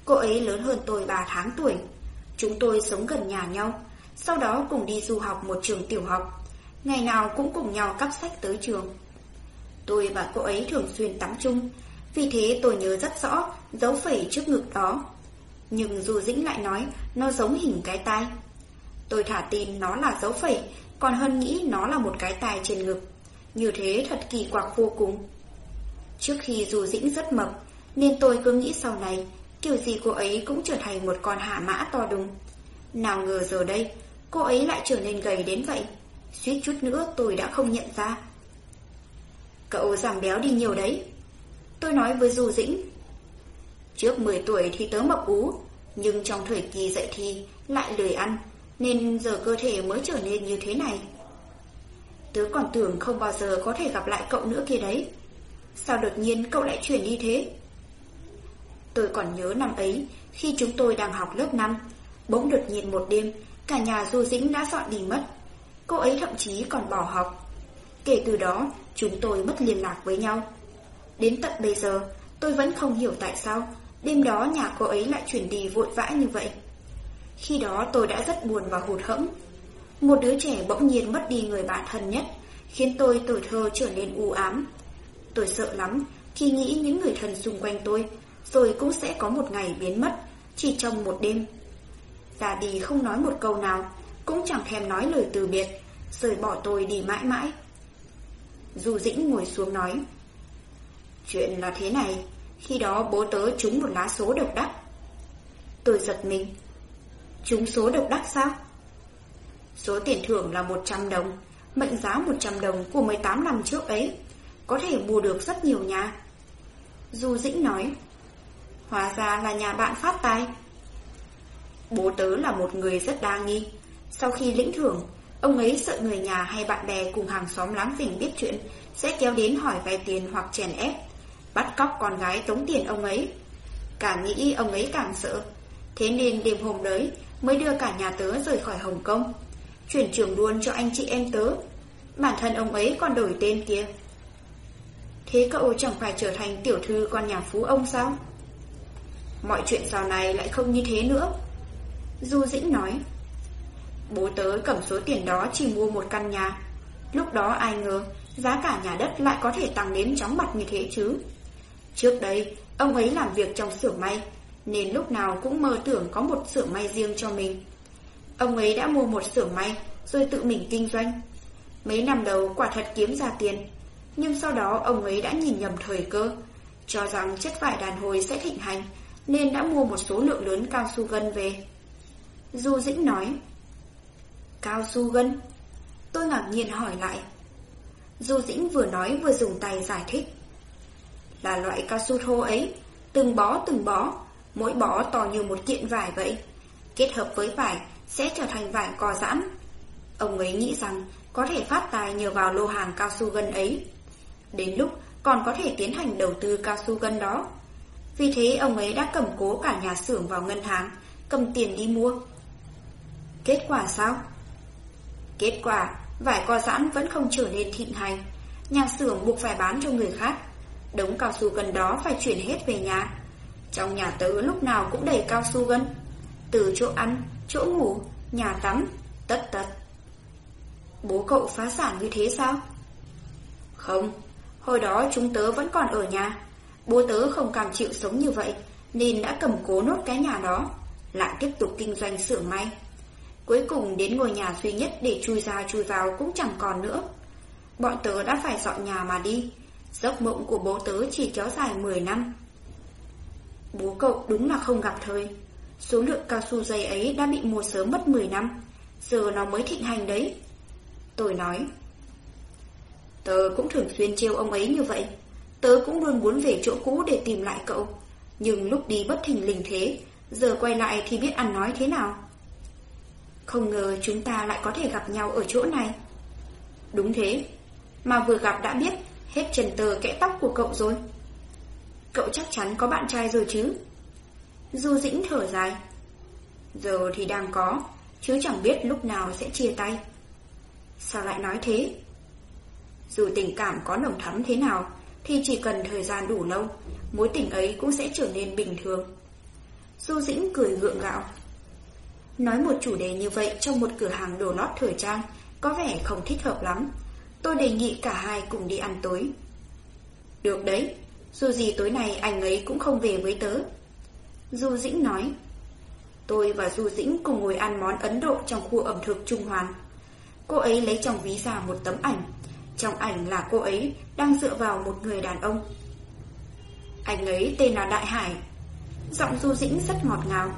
Cô ấy lớn hơn tôi 3 tháng tuổi. Chúng tôi sống gần nhà nhau, sau đó cùng đi du học một trường tiểu học. Ngày nào cũng cùng nhau cắp sách tới trường. Tôi và cô ấy thường xuyên tắm chung, vì thế tôi nhớ rất rõ dấu phẩy trước ngực đó. Nhưng Du Dĩnh lại nói nó giống hình cái tai. Tôi thả tin nó là dấu phẩy, còn hơn nghĩ nó là một cái tai trên ngực. Như thế thật kỳ quặc vô cùng. Trước khi dù dĩnh rất mập, nên tôi cứ nghĩ sau này, kiểu gì cô ấy cũng trở thành một con hạ mã to đùng. Nào ngờ giờ đây, cô ấy lại trở nên gầy đến vậy. Suýt chút nữa tôi đã không nhận ra. Cậu giảm béo đi nhiều đấy. Tôi nói với Du Dĩnh. Trước 10 tuổi thì tớ mập ú, nhưng trong thời kỳ dậy thì lại lười ăn, nên giờ cơ thể mới trở nên như thế này. Tớ còn tưởng không bao giờ có thể gặp lại cậu nữa kia đấy. Sao đột nhiên cậu lại chuyển đi thế? Tôi còn nhớ năm ấy, khi chúng tôi đang học lớp 5, bỗng đột nhiên một đêm, cả nhà Du Dĩnh đã dọn đi mất. Cô ấy thậm chí còn bỏ học. Kể từ đó, chúng tôi mất liên lạc với nhau. Đến tận bây giờ, tôi vẫn không hiểu tại sao đêm đó nhà cô ấy lại chuyển đi vội vã như vậy. Khi đó tôi đã rất buồn và hụt hẫng. Một đứa trẻ bỗng nhiên mất đi người bạn thân nhất, khiến tôi tuổi thơ trở nên u ám. Tôi sợ lắm khi nghĩ những người thân xung quanh tôi rồi cũng sẽ có một ngày biến mất chỉ trong một đêm. Già đi không nói một câu nào, cũng chẳng thèm nói lời từ biệt, rời bỏ tôi đi mãi mãi. Du Dĩnh ngồi xuống nói. Chuyện là thế này, khi đó bố tớ trúng một lá số độc đắc. Tôi giật mình. Trúng số độc đắc sao? Số tiền thưởng là 100 đồng, mệnh giá 100 đồng của 18 năm trước ấy có thể mua được rất nhiều nhà. Du Dĩnh nói, hóa ra là nhà bạn phát tài. Bố tớ là một người rất đa nghi. Sau khi lĩnh thưởng, ông ấy sợ người nhà hay bạn bè cùng hàng xóm láng giềng biết chuyện sẽ kéo đến hỏi vay tiền hoặc chèn ép, bắt cóc con gái tống tiền ông ấy. Càng nghĩ ông ấy càng sợ. Thế nên đêm hôm đấy mới đưa cả nhà tớ rời khỏi Hồng Kông, chuyển trường luôn cho anh chị em tớ Bản thân ông ấy còn đổi tên kia. Thế cậu chẳng phải trở thành tiểu thư con nhà phú ông sao? Mọi chuyện sau này lại không như thế nữa. Du Dĩnh nói. Bố tớ cầm số tiền đó chỉ mua một căn nhà. Lúc đó ai ngờ giá cả nhà đất lại có thể tăng đến chóng mặt như thế chứ. Trước đây, ông ấy làm việc trong xưởng may, nên lúc nào cũng mơ tưởng có một xưởng may riêng cho mình. Ông ấy đã mua một xưởng may, rồi tự mình kinh doanh. Mấy năm đầu quả thật kiếm ra tiền, nhưng sau đó ông ấy đã nhìn nhầm thời cơ, cho rằng chất vải đàn hồi sẽ thịnh hành, nên đã mua một số lượng lớn cao su gân về. Du Dĩnh nói, Cao su gân? Tôi ngạc nhiên hỏi lại. Du Dĩnh vừa nói vừa dùng tay giải thích. Là loại cao su thô ấy, từng bó từng bó, mỗi bó to như một kiện vải vậy. Kết hợp với vải sẽ trở thành vải co giãn. Ông ấy nghĩ rằng có thể phát tài nhờ vào lô hàng cao su gân ấy. Đến lúc còn có thể tiến hành đầu tư cao su gân đó. Vì thế ông ấy đã cầm cố cả nhà xưởng vào ngân hàng, cầm tiền đi mua. Kết quả sao? Kết quả, vải co giãn vẫn không trở nên thịnh hành. Nhà xưởng buộc phải bán cho người khác. Đống cao su gần đó phải chuyển hết về nhà. Trong nhà tớ lúc nào cũng đầy cao su gân. Từ chỗ ăn, chỗ ngủ, nhà tắm, tất tật. Bố cậu phá sản như thế sao? Không, hồi đó chúng tớ vẫn còn ở nhà. Bố tớ không cam chịu sống như vậy, nên đã cầm cố nốt cái nhà đó, lại tiếp tục kinh doanh xưởng may. Cuối cùng đến ngôi nhà duy nhất để chui ra chui vào cũng chẳng còn nữa. Bọn tớ đã phải dọn nhà mà đi. Giấc mộng của bố tớ chỉ kéo dài 10 năm. Bố cậu đúng là không gặp thời. Số lượng cao su dày ấy đã bị mua sớm mất 10 năm. Giờ nó mới thịnh hành đấy. Tôi nói. Tớ cũng thường xuyên trêu ông ấy như vậy. Tớ cũng luôn muốn về chỗ cũ để tìm lại cậu. Nhưng lúc đi bất thình lình thế, giờ quay lại thì biết ăn nói thế nào. Không ngờ chúng ta lại có thể gặp nhau ở chỗ này. Đúng thế, mà vừa gặp đã biết hết trần tờ kẽ tóc của cậu rồi. Cậu chắc chắn có bạn trai rồi chứ? Du Dĩnh thở dài. Giờ thì đang có, chứ chẳng biết lúc nào sẽ chia tay. Sao lại nói thế? Dù tình cảm có nồng thắm thế nào, thì chỉ cần thời gian đủ lâu, mối tình ấy cũng sẽ trở nên bình thường. Du Dĩnh cười gượng gạo. Nói một chủ đề như vậy trong một cửa hàng đồ lót thời trang có vẻ không thích hợp lắm. Tôi đề nghị cả hai cùng đi ăn tối. Được đấy, dù gì tối nay anh ấy cũng không về với tớ. Du Dĩnh nói. Tôi và Du Dĩnh cùng ngồi ăn món Ấn Độ trong khu ẩm thực Trung Hoàn. Cô ấy lấy trong ví ra một tấm ảnh. Trong ảnh là cô ấy đang dựa vào một người đàn ông. Anh ấy tên là Đại Hải. Giọng Du Dĩnh rất ngọt ngào.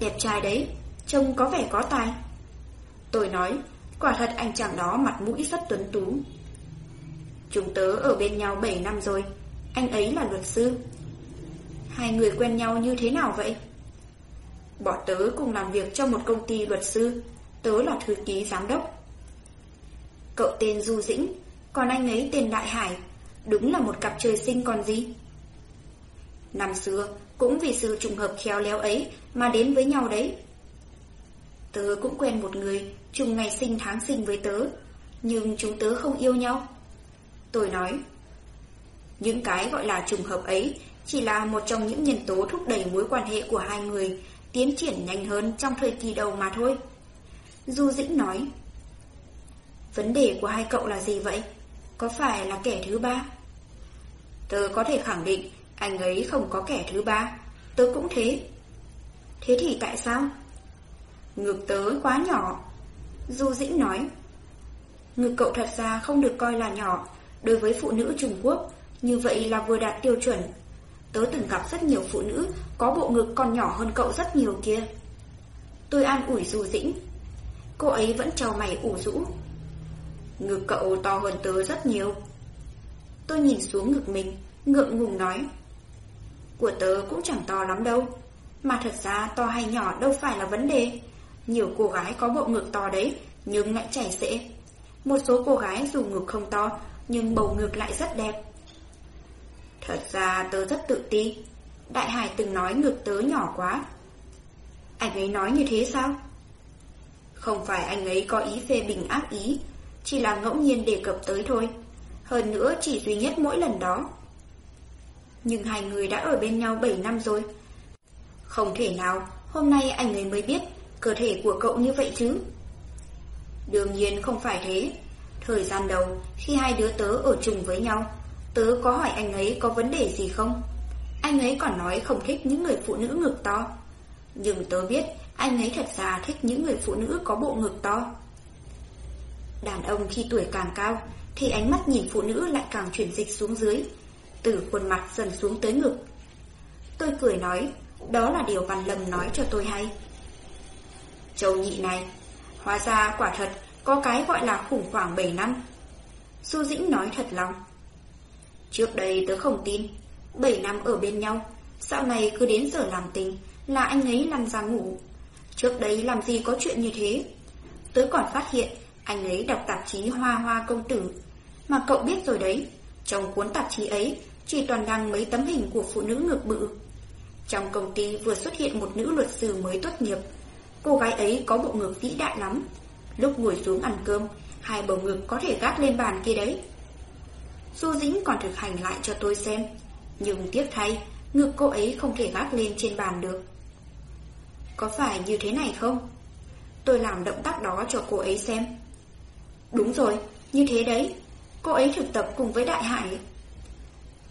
Đẹp trai đấy, trông có vẻ có tài. Tôi nói, quả thật anh chàng đó mặt mũi rất tuấn tú. Chúng tớ ở bên nhau 7 năm rồi, anh ấy là luật sư. Hai người quen nhau như thế nào vậy? Bọn tớ cùng làm việc trong một công ty luật sư, tớ là thư ký giám đốc. Cậu tên Du Dĩnh, còn anh ấy tên Đại Hải, đúng là một cặp trời sinh còn gì. Năm xưa, cũng vì sự trùng hợp khéo léo ấy mà đến với nhau đấy. Tớ cũng quen một người trùng ngày sinh tháng sinh với tớ, nhưng chúng tớ không yêu nhau. Tôi nói, những cái gọi là trùng hợp ấy chỉ là một trong những nhân tố thúc đẩy mối quan hệ của hai người tiến triển nhanh hơn trong thời kỳ đầu mà thôi. Du Dĩnh nói, vấn đề của hai cậu là gì vậy? Có phải là kẻ thứ ba? Tớ có thể khẳng định, anh ấy không có kẻ thứ ba. Tớ cũng thế. Thế thì tại sao? Ngực tớ quá nhỏ. Du Dĩnh nói. Ngực cậu thật ra không được coi là nhỏ. Đối với phụ nữ Trung Quốc, Như vậy là vừa đạt tiêu chuẩn. Tớ từng gặp rất nhiều phụ nữ Có bộ ngực còn nhỏ hơn cậu rất nhiều kia. Tôi an ủi Du Dĩnh. Cô ấy vẫn trao mày ủ rũ. Ngực cậu to hơn tớ rất nhiều. Tôi nhìn xuống ngực mình, Ngượng ngùng nói. Của tớ cũng chẳng to lắm đâu, Mà thật ra to hay nhỏ đâu phải là vấn đề. Nhiều cô gái có bộ ngực to đấy, Nhưng lại chảy xệ Một số cô gái dù ngực không to, Nhưng bầu ngực lại rất đẹp. Thật ra tớ rất tự ti. Đại Hải từng nói ngực tớ nhỏ quá. Anh ấy nói như thế sao? Không phải anh ấy có ý phê bình ác ý chỉ là ngẫu nhiên đề cập tới thôi. Hơn nữa chỉ duy nhất mỗi lần đó. Nhưng hai người đã ở bên nhau 7 năm rồi. Không thể nào, hôm nay anh ấy mới biết cơ thể của cậu như vậy chứ. Đương nhiên không phải thế. Thời gian đầu, khi hai đứa tớ ở chung với nhau, tớ có hỏi anh ấy có vấn đề gì không? Anh ấy còn nói không thích những người phụ nữ ngực to. Nhưng tớ biết anh ấy thật ra thích những người phụ nữ có bộ ngực to. Đàn ông khi tuổi càng cao thì ánh mắt nhìn phụ nữ lại càng chuyển dịch xuống dưới, từ khuôn mặt dần xuống tới ngực. Tôi cười nói, đó là điều Văn Lâm nói cho tôi hay. Châu nhị này, hóa ra quả thật có cái gọi là khủng hoảng 7 năm. Su Dĩnh nói thật lòng. Trước đây tớ không tin, 7 năm ở bên nhau, sau này cứ đến giờ làm tình là anh ấy lăn ra ngủ. Trước đấy làm gì có chuyện như thế? Tớ còn phát hiện anh ấy đọc tạp chí Hoa Hoa Công Tử. Mà cậu biết rồi đấy, trong cuốn tạp chí ấy chỉ toàn đăng mấy tấm hình của phụ nữ ngực bự. Trong công ty vừa xuất hiện một nữ luật sư mới tốt nghiệp. Cô gái ấy có bộ ngực vĩ đại lắm. Lúc ngồi xuống ăn cơm, hai bầu ngực có thể gác lên bàn kia đấy. Du Dĩnh còn thực hành lại cho tôi xem. Nhưng tiếc thay, ngực cô ấy không thể gác lên trên bàn được. Có phải như thế này không? Tôi làm động tác đó cho cô ấy xem. Đúng rồi, như thế đấy. Cô ấy thực tập cùng với Đại Hải.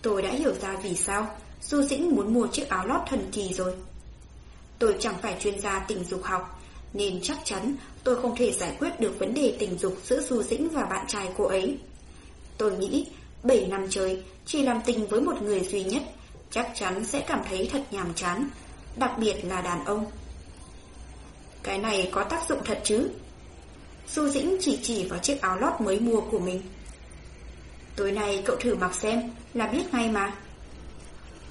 Tôi đã hiểu ra vì sao Du Dĩnh muốn mua chiếc áo lót thần kỳ rồi. Tôi chẳng phải chuyên gia tình dục học, nên chắc chắn tôi không thể giải quyết được vấn đề tình dục giữa Du Dĩnh và bạn trai cô ấy. Tôi nghĩ 7 năm trời chỉ làm tình với một người duy nhất chắc chắn sẽ cảm thấy thật nhàm chán, đặc biệt là đàn ông. Cái này có tác dụng thật chứ? Du Dĩnh chỉ chỉ vào chiếc áo lót mới mua của mình. Tối nay cậu thử mặc xem, là biết ngay mà.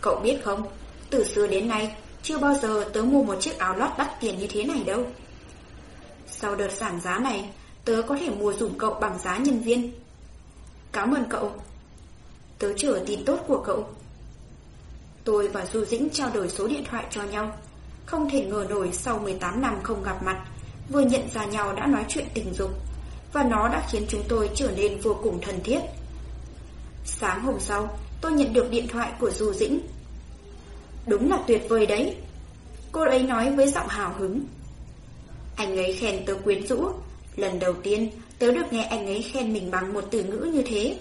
Cậu biết không, từ xưa đến nay, chưa bao giờ tớ mua một chiếc áo lót đắt tiền như thế này đâu. Sau đợt giảm giá này, tớ có thể mua dùm cậu bằng giá nhân viên. Cảm ơn cậu. Tớ chờ tin tốt của cậu. Tôi và Du Dĩnh trao đổi số điện thoại cho nhau. Không thể ngờ nổi sau 18 năm không gặp mặt, vừa nhận ra nhau đã nói chuyện tình dục, và nó đã khiến chúng tôi trở nên vô cùng thân thiết. Sáng hôm sau, tôi nhận được điện thoại của Du Dĩnh. Đúng là tuyệt vời đấy. Cô ấy nói với giọng hào hứng. Anh ấy khen tớ quyến rũ. Lần đầu tiên, tớ được nghe anh ấy khen mình bằng một từ ngữ như thế.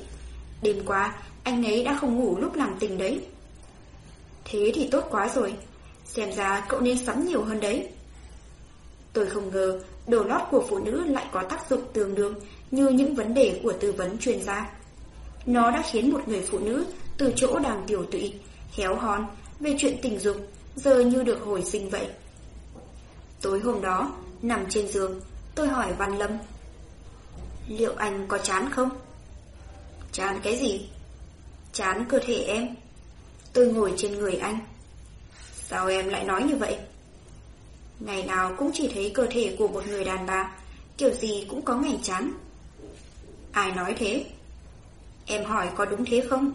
Đêm qua, anh ấy đã không ngủ lúc làm tình đấy. Thế thì tốt quá rồi. Xem ra cậu nên sắm nhiều hơn đấy. Tôi không ngờ đồ lót của phụ nữ lại có tác dụng tương đương như những vấn đề của tư vấn chuyên gia. Nó đã khiến một người phụ nữ từ chỗ đang tiểu tụy, héo hon về chuyện tình dục, giờ như được hồi sinh vậy. Tối hôm đó, nằm trên giường, tôi hỏi Văn Lâm. Liệu anh có chán không? Chán cái gì? Chán cơ thể em. Tôi ngồi trên người anh. Sao em lại nói như vậy? Ngày nào cũng chỉ thấy cơ thể của một người đàn bà, kiểu gì cũng có ngày chán. Ai nói thế? Em hỏi có đúng thế không?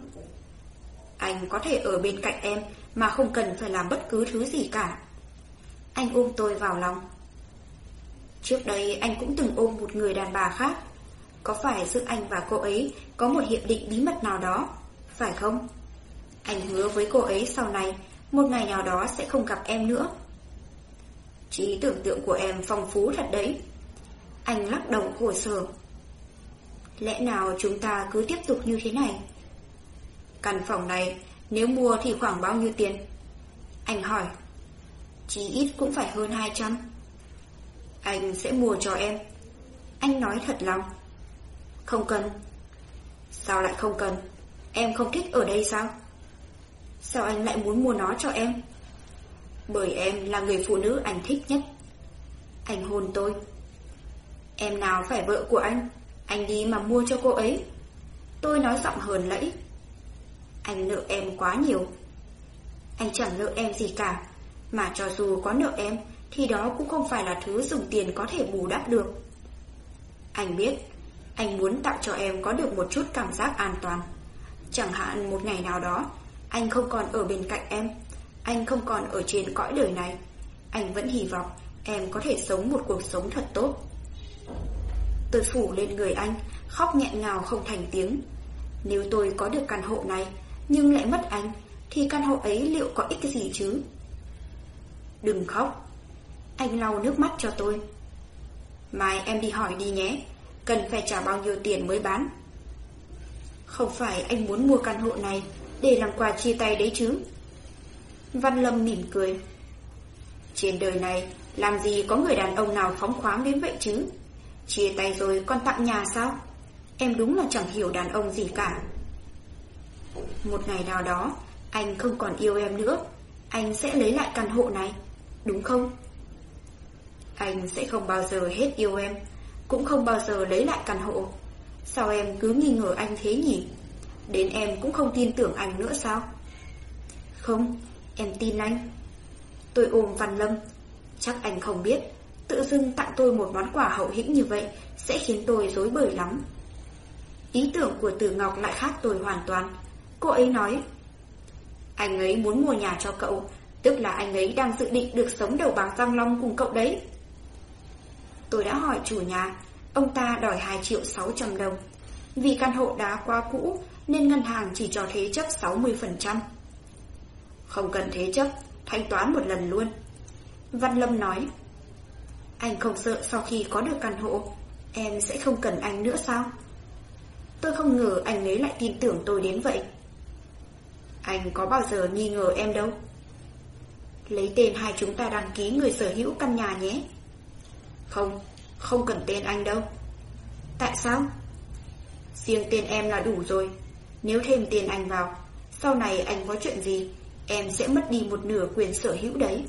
Anh có thể ở bên cạnh em mà không cần phải làm bất cứ thứ gì cả. Anh ôm tôi vào lòng. Trước đây anh cũng từng ôm một người đàn bà khác. Có phải giữa anh và cô ấy có một hiệp định bí mật nào đó, phải không? Anh hứa với cô ấy sau này, một ngày nào đó sẽ không gặp em nữa. Trí tưởng tượng của em phong phú thật đấy. Anh lắc đầu khổ sở. Lẽ nào chúng ta cứ tiếp tục như thế này? Căn phòng này, nếu mua thì khoảng bao nhiêu tiền? Anh hỏi. Chí ít cũng phải hơn 200. Anh sẽ mua cho em. Anh nói thật lòng. Không cần. Sao lại không cần? Em không thích ở đây sao? Sao anh lại muốn mua nó cho em? Bởi em là người phụ nữ anh thích nhất. Anh hôn tôi. Em nào phải vợ của anh? Anh đi mà mua cho cô ấy. Tôi nói giọng hờn lẫy. Anh nợ em quá nhiều. Anh chẳng nợ em gì cả. Mà cho dù có nợ em, thì đó cũng không phải là thứ dùng tiền có thể bù đắp được. Anh biết, anh muốn tạo cho em có được một chút cảm giác an toàn. Chẳng hạn một ngày nào đó, anh không còn ở bên cạnh em, anh không còn ở trên cõi đời này. Anh vẫn hy vọng em có thể sống một cuộc sống thật tốt. Tôi phủ lên người anh, khóc nghẹn ngào không thành tiếng. Nếu tôi có được căn hộ này, nhưng lại mất anh, thì căn hộ ấy liệu có ích gì chứ? Đừng khóc. Anh lau nước mắt cho tôi. Mai em đi hỏi đi nhé, cần phải trả bao nhiêu tiền mới bán. Không phải anh muốn mua căn hộ này để làm quà chia tay đấy chứ. Văn Lâm mỉm cười. Trên đời này, làm gì có người đàn ông nào phóng khoáng đến vậy chứ? Chia tay rồi còn tặng nhà sao? Em đúng là chẳng hiểu đàn ông gì cả. Một ngày nào đó, anh không còn yêu em nữa, anh sẽ lấy lại căn hộ này, đúng không? Anh sẽ không bao giờ hết yêu em, cũng không bao giờ lấy lại căn hộ. Sao em cứ nghi ngờ anh thế nhỉ? Đến em cũng không tin tưởng anh nữa sao? Không, em tin anh. Tôi ôm Văn Lâm. Chắc anh không biết, tự dưng tặng tôi một món quà hậu hĩnh như vậy sẽ khiến tôi dối bời lắm. Ý tưởng của Tử Ngọc lại khác tôi hoàn toàn. Cô ấy nói, anh ấy muốn mua nhà cho cậu, tức là anh ấy đang dự định được sống đầu bằng răng long cùng cậu đấy. Tôi đã hỏi chủ nhà, ông ta đòi 2 triệu 600 đồng. Vì căn hộ đá quá cũ nên ngân hàng chỉ cho thế chấp 60%. Không cần thế chấp, thanh toán một lần luôn. Văn Lâm nói, anh không sợ sau khi có được căn hộ, em sẽ không cần anh nữa sao? Tôi không ngờ anh ấy lại tin tưởng tôi đến vậy. Anh có bao giờ nghi ngờ em đâu. Lấy tên hai chúng ta đăng ký người sở hữu căn nhà nhé. Không, không cần tên anh đâu. Tại sao? Riêng tên em là đủ rồi. Nếu thêm tiền anh vào, sau này anh có chuyện gì, em sẽ mất đi một nửa quyền sở hữu đấy.